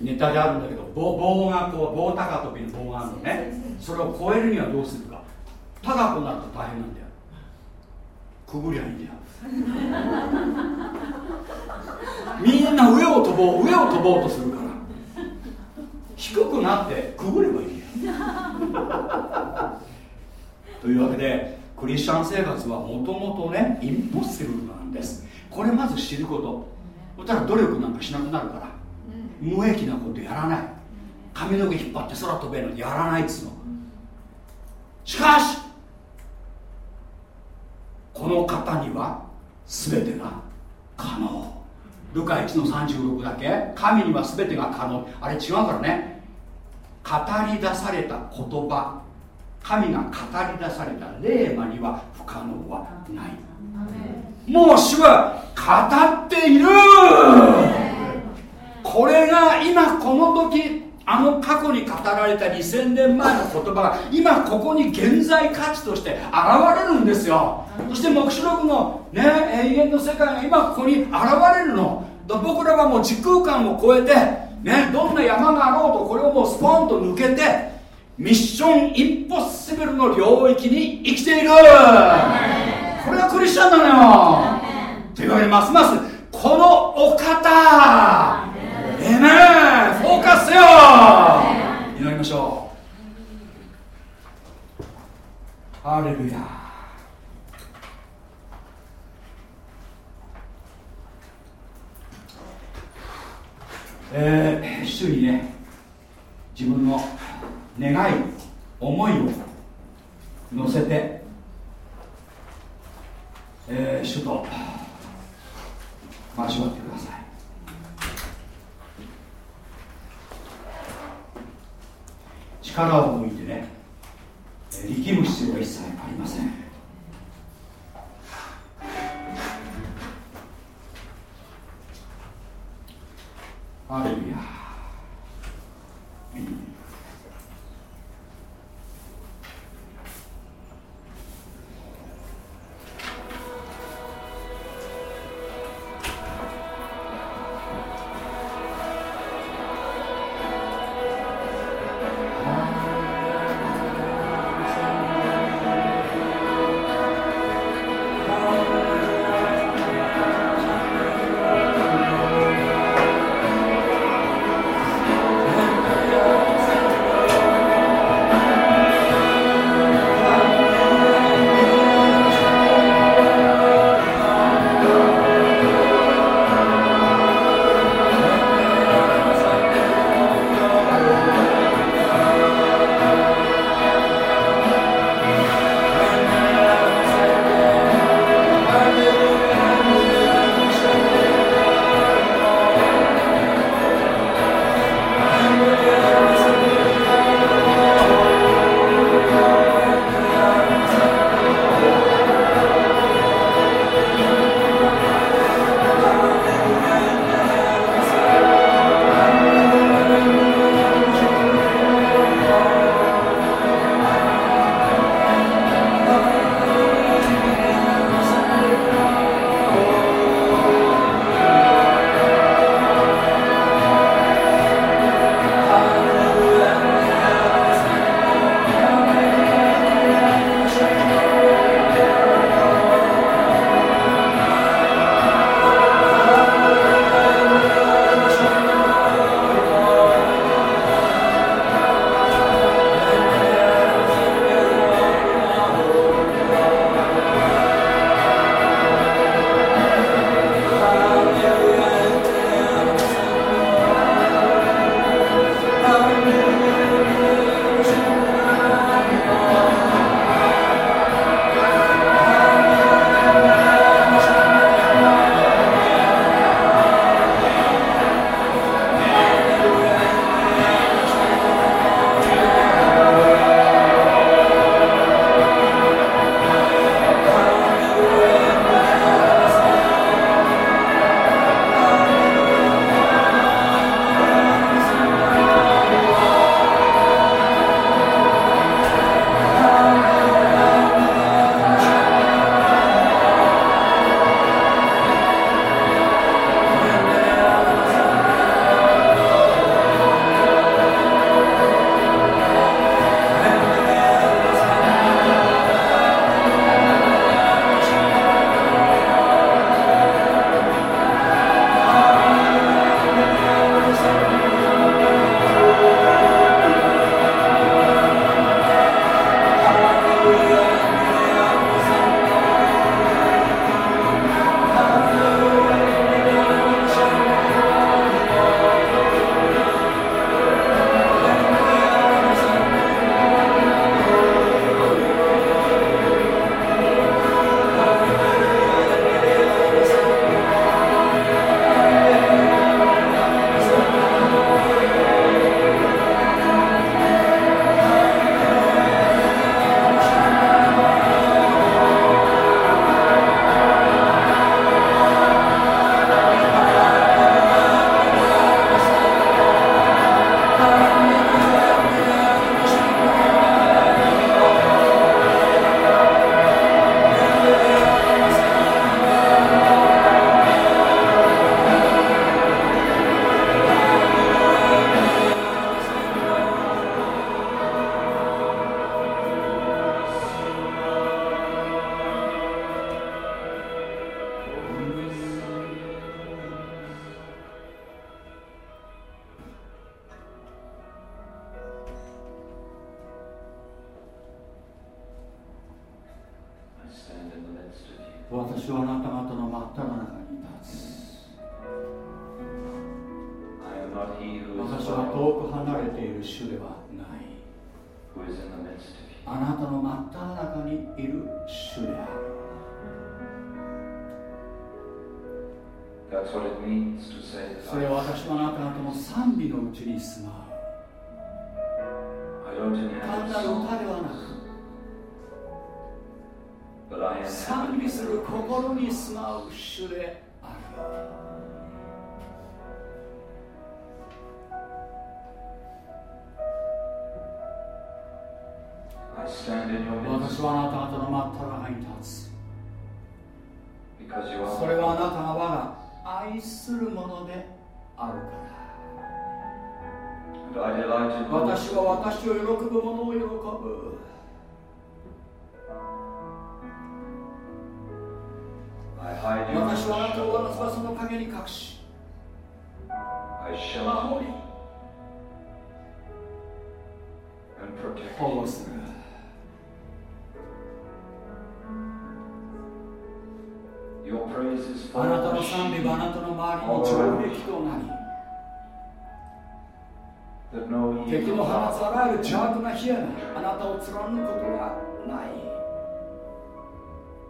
ネタであるんだけど棒棒がこう棒高跳びの棒があるのね。それを超えるにはどうするか。高くなると大変なんだよ。くぐりゃいいんだよ。みんな上を飛ぼう上を飛ぼうとするから。低くなってくぐればいいんだよというわけでクリスチャン生活はもともとねインポッシブルなんです。これまず知ること。そしたら努力なんかしなくなるから。無益なことやらない。髪の毛引っ張って空飛べるのやらないっつうの。しかしこの方には全てが可能。ルカ1の36だけ。神には全てが可能。あれ違うからね。語り出された言葉神が語り出された霊魔には不可能はない。もう主は語っている。これが今この時あの過去に語られた2000年前の言葉が今ここに現在価値として現れるんですよ。そして黙示録の、ね、永遠の世界が今ここに現れるの。僕らはもう時空間を超えて、ね、どんな山があろうとこれをもうスポンと抜けてミッションインポッシブルの領域に生きている。これがクリスチャンなのよ。というわけでますますこのお方。えめフォーカスせよ祈りましょう。ハレルヤ。えー、主にね自分の願い思いを乗せて、えー、主と交わってください。力を抜いてね力む必要は一切ありません。ハレルヤ。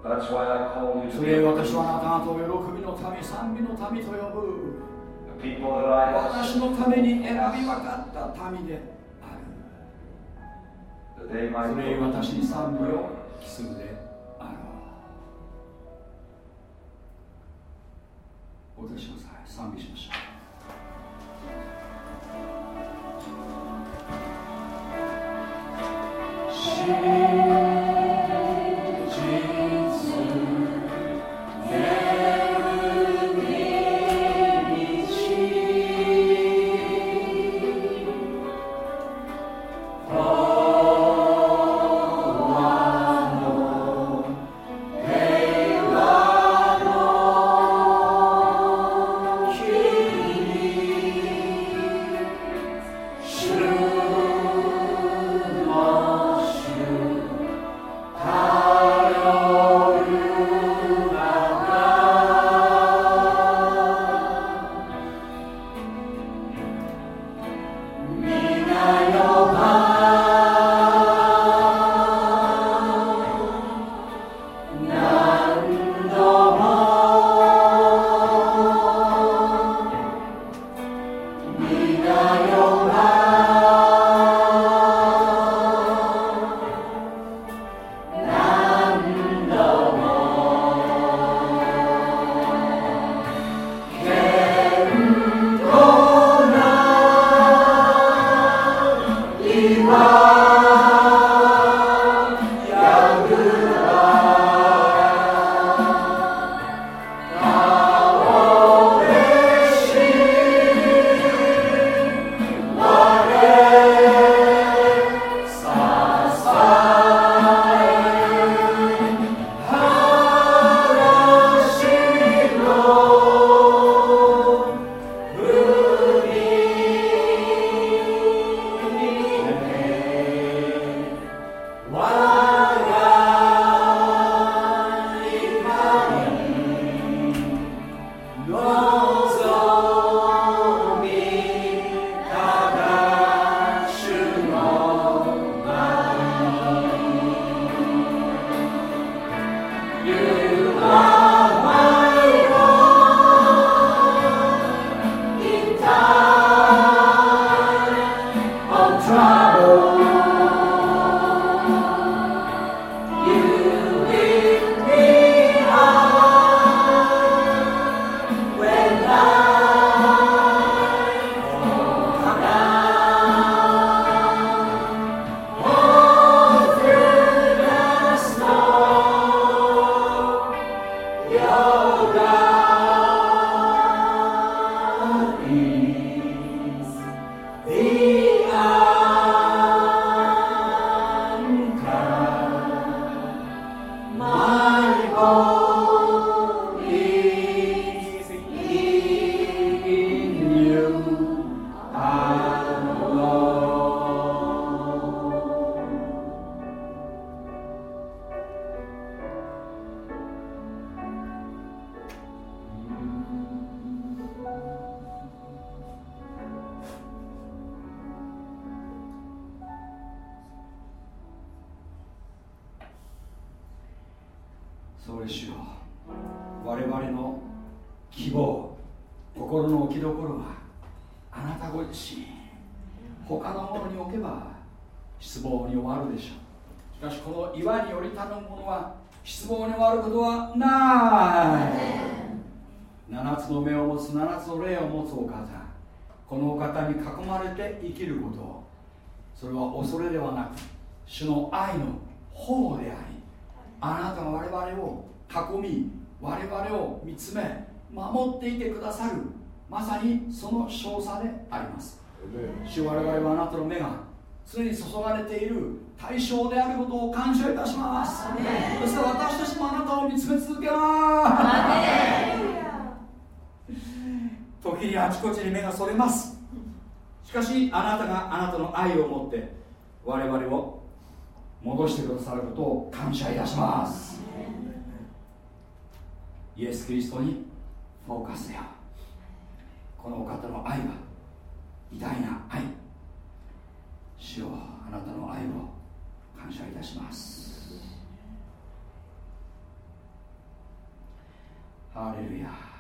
それ私はあなた方を喜びの民、賛美の民と呼ぶ。私のために選び分かった民である。それ私に賛美を期するである。お出しください。賛美しましょう。Jesus. 我々の希望心の置きどころはあなたご自身他のものに置けば失望に終わるでしょうしかしこの岩により頼むものは失望に終わることはない7つの目を持つ7つの霊を持つお方このお方に囲まれて生きることそれは恐れではなく主の愛の方でありあなたが我々を囲み我々を見つめ守っていてくださるまさにその少佐であります。主我々はあなたの目が常に注がれている対象であることを感謝いたします。そして私たちもあなたを見つめ続けます。時にあちこちに目がそれます。しかしあなたがあなたの愛を持って我々を戻してくださることを感謝いたしますイエス・キリストにフォーカスせよ。このお方の愛は偉大な愛。主よあなたの愛を感謝いたします。ハレルヤ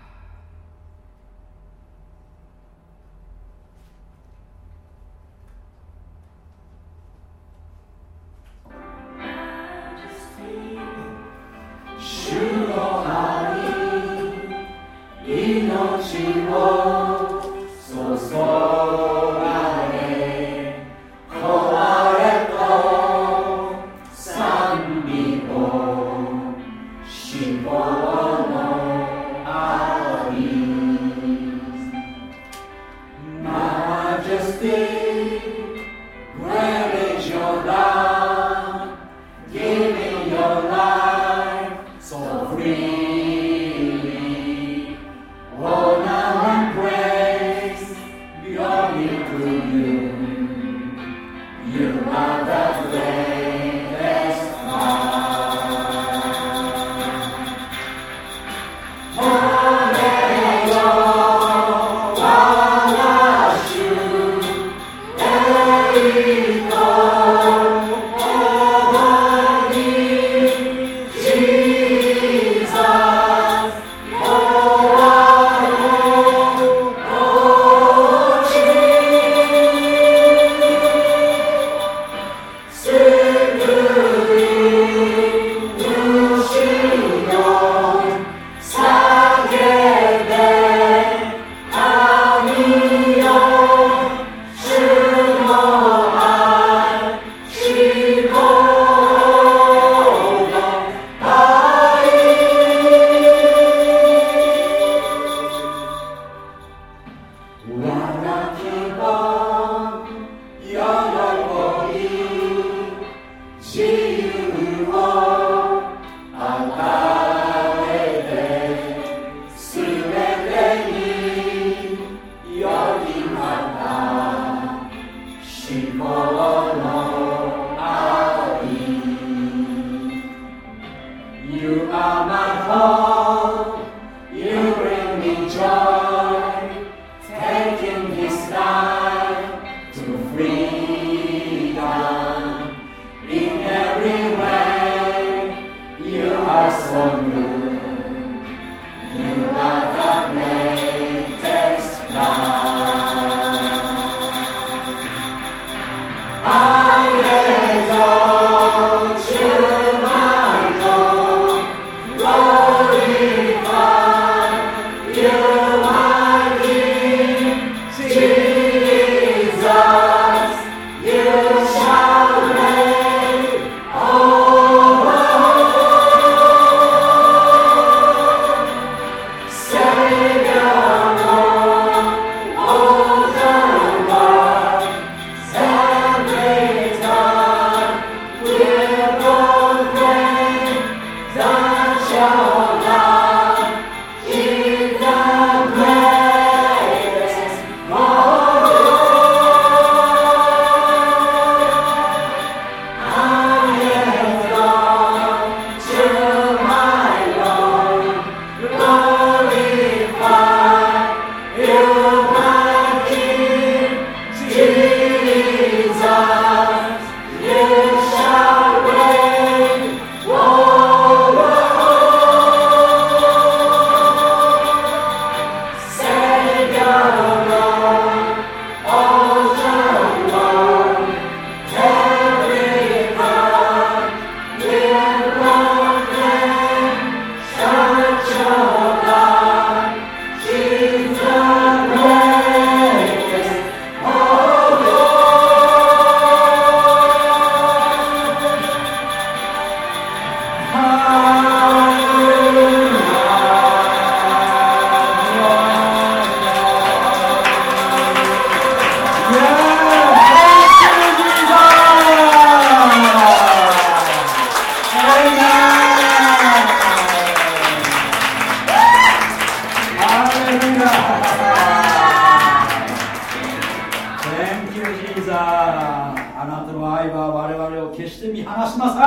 離しませ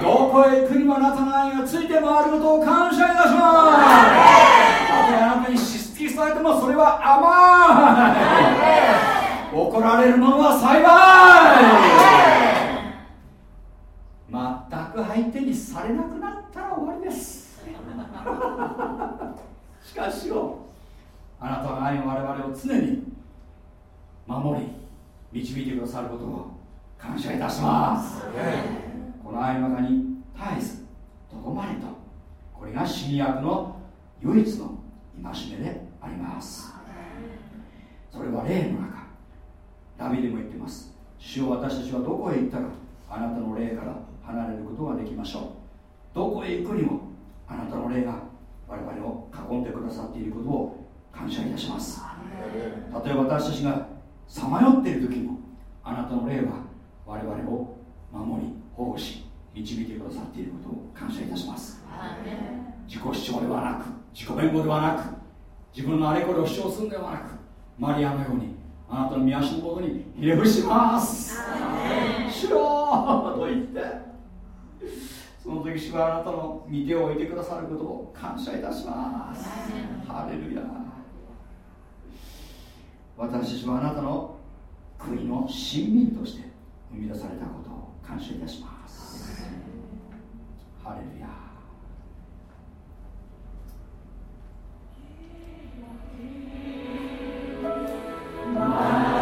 んどこへ行くにもあなたの愛がついて回ることを感謝いたしますたとえあなたにしつきされてもそれは甘い怒られる者は幸い全く相手にされなくなったら終わりですしかしよあなたの愛の我々を常に守り導いてくださることを感謝いたします。この愛の中に絶えずとどまれとこれが新約の唯一の戒めであります。それは霊の中。ダビデも言ってます。主を私たちはどこへ行ったかあなたの霊から離れることができましょう。どこへ行くにもあなたの霊が我々を囲んでくださっていることを感謝いたします。例えば私たちがさまよっている時もあなたの霊は我々を守り保護し導いてくださっていることを感謝いたします。自己主張ではなく自己弁護ではなく自分のあれこれを主張するのではなくマリアのようにあなたの御足のもとにひれ伏します。主よと言ってその時主はあなたの御手を置いてくださることを感謝いたします。ハレルヤ私たちはあなたの国の親民として生み出されたことを感謝いたします。ハレルヤー。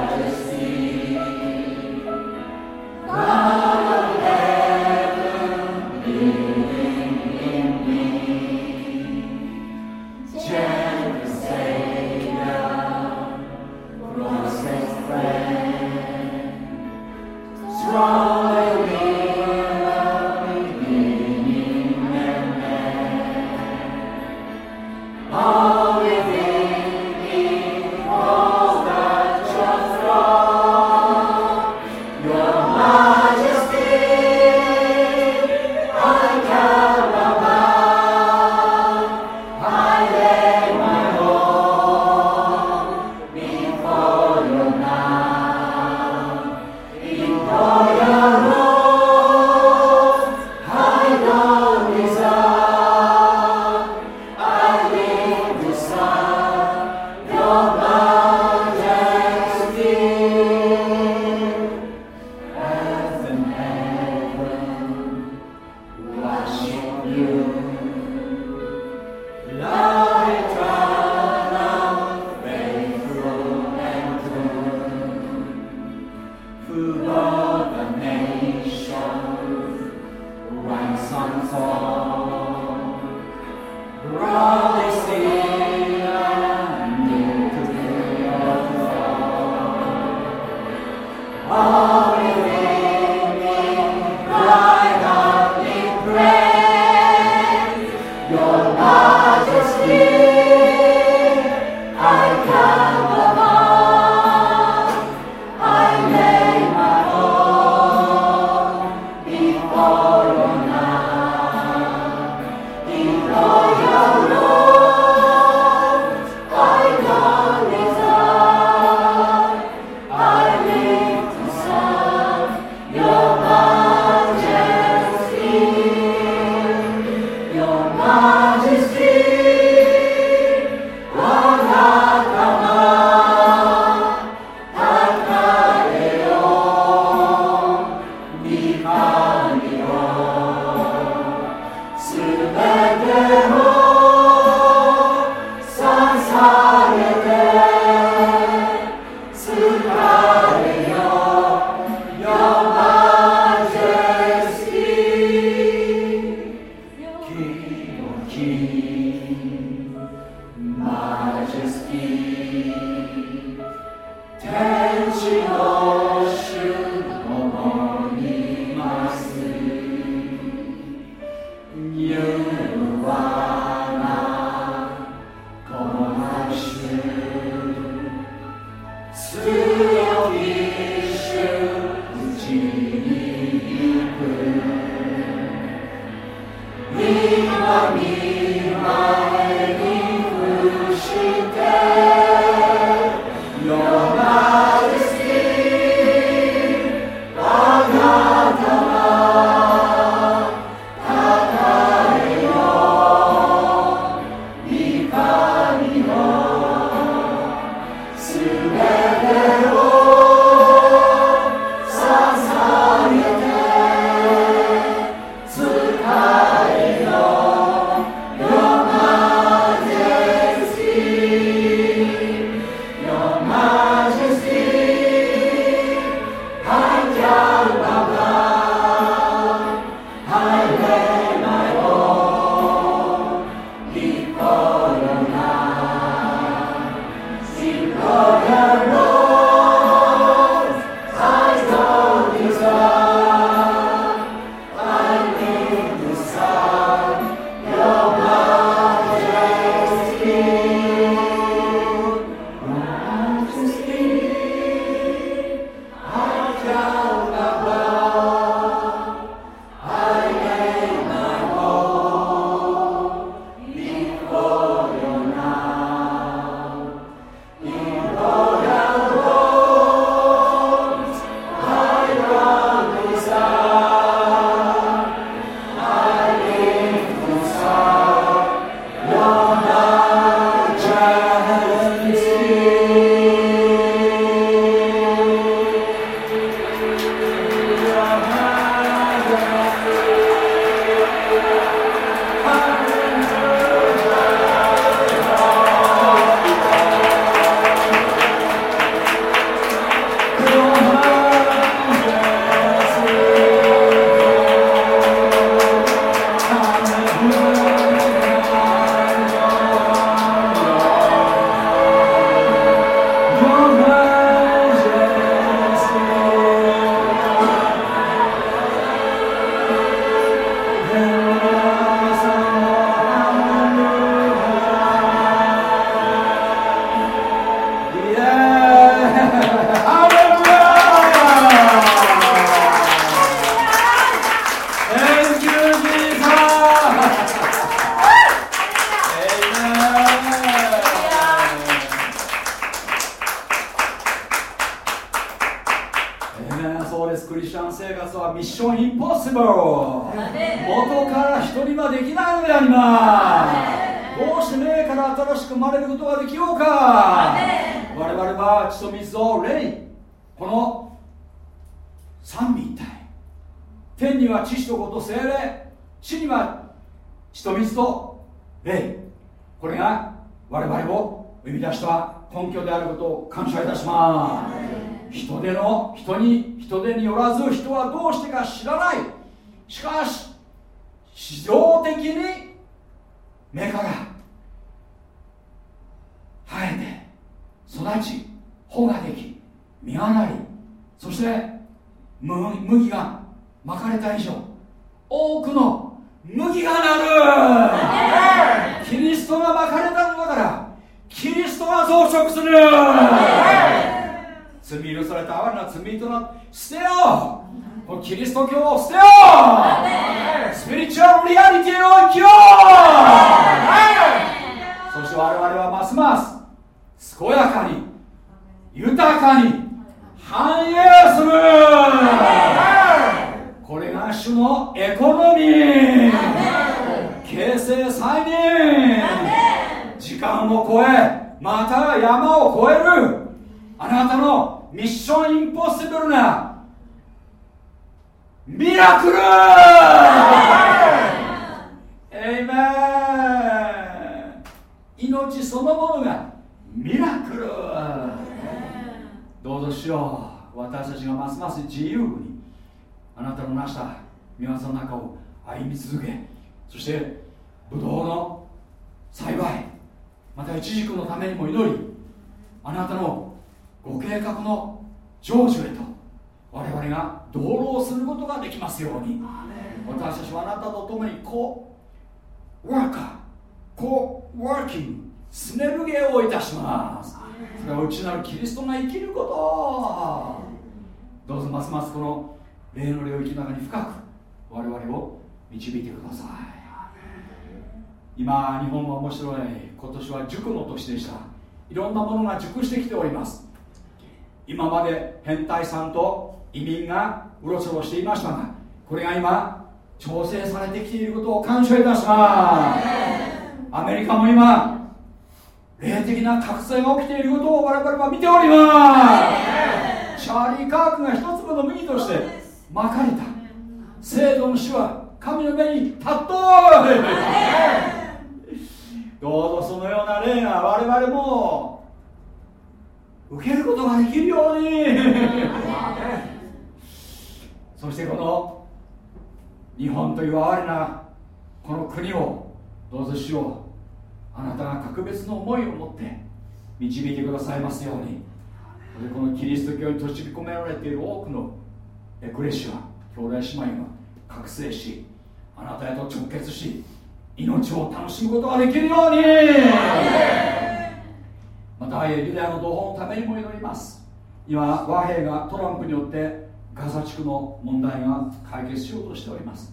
祈りあなたのご計画の成就へと我々が同労することができますように。私たちはあなたと共にこうワーカーこうワーキングスネルゲーをいたします。それは内なるキリストが生きること。どうぞますますこの霊の領域の中に深く我々を導いてください。今日本は面白い今年は塾の年でしたいろんなものが熟してきております。今まで変態さんと移民がうろちょろしていましたがこれが今調整されてきていることを感謝いたします。アメリカも今霊的な覚醒が起きていることを我々は見ております。チャーリー・カークが一粒の麦としてまかれた。聖度の死は神の目に立っとどうぞそのような霊が我々も受けることができるように。そしてこの日本という哀れなこの国をどうぞしようあなたが格別の思いを持って導いてくださいますように。このキリスト教に閉じ込められている多くのエクレシア兄弟姉妹が覚醒しあなたへと直結し命を楽しむことができるように。またユダヤの同胞のためにも祈ります。今和平がトランプによってガザ地区の問題が解決しようとしております。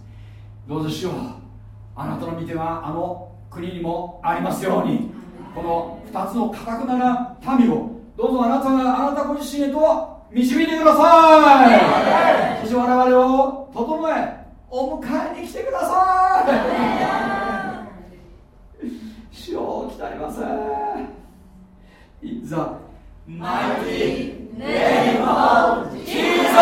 どうぞしようあなたの見てはあの国にもありますように。この2つのかたくなな民を。どうぞあなたがあなたご自身へと導いてください。そして我々を整えお迎えに来てください。主を鍛たります。ザ・マイティ・ネイム・ジー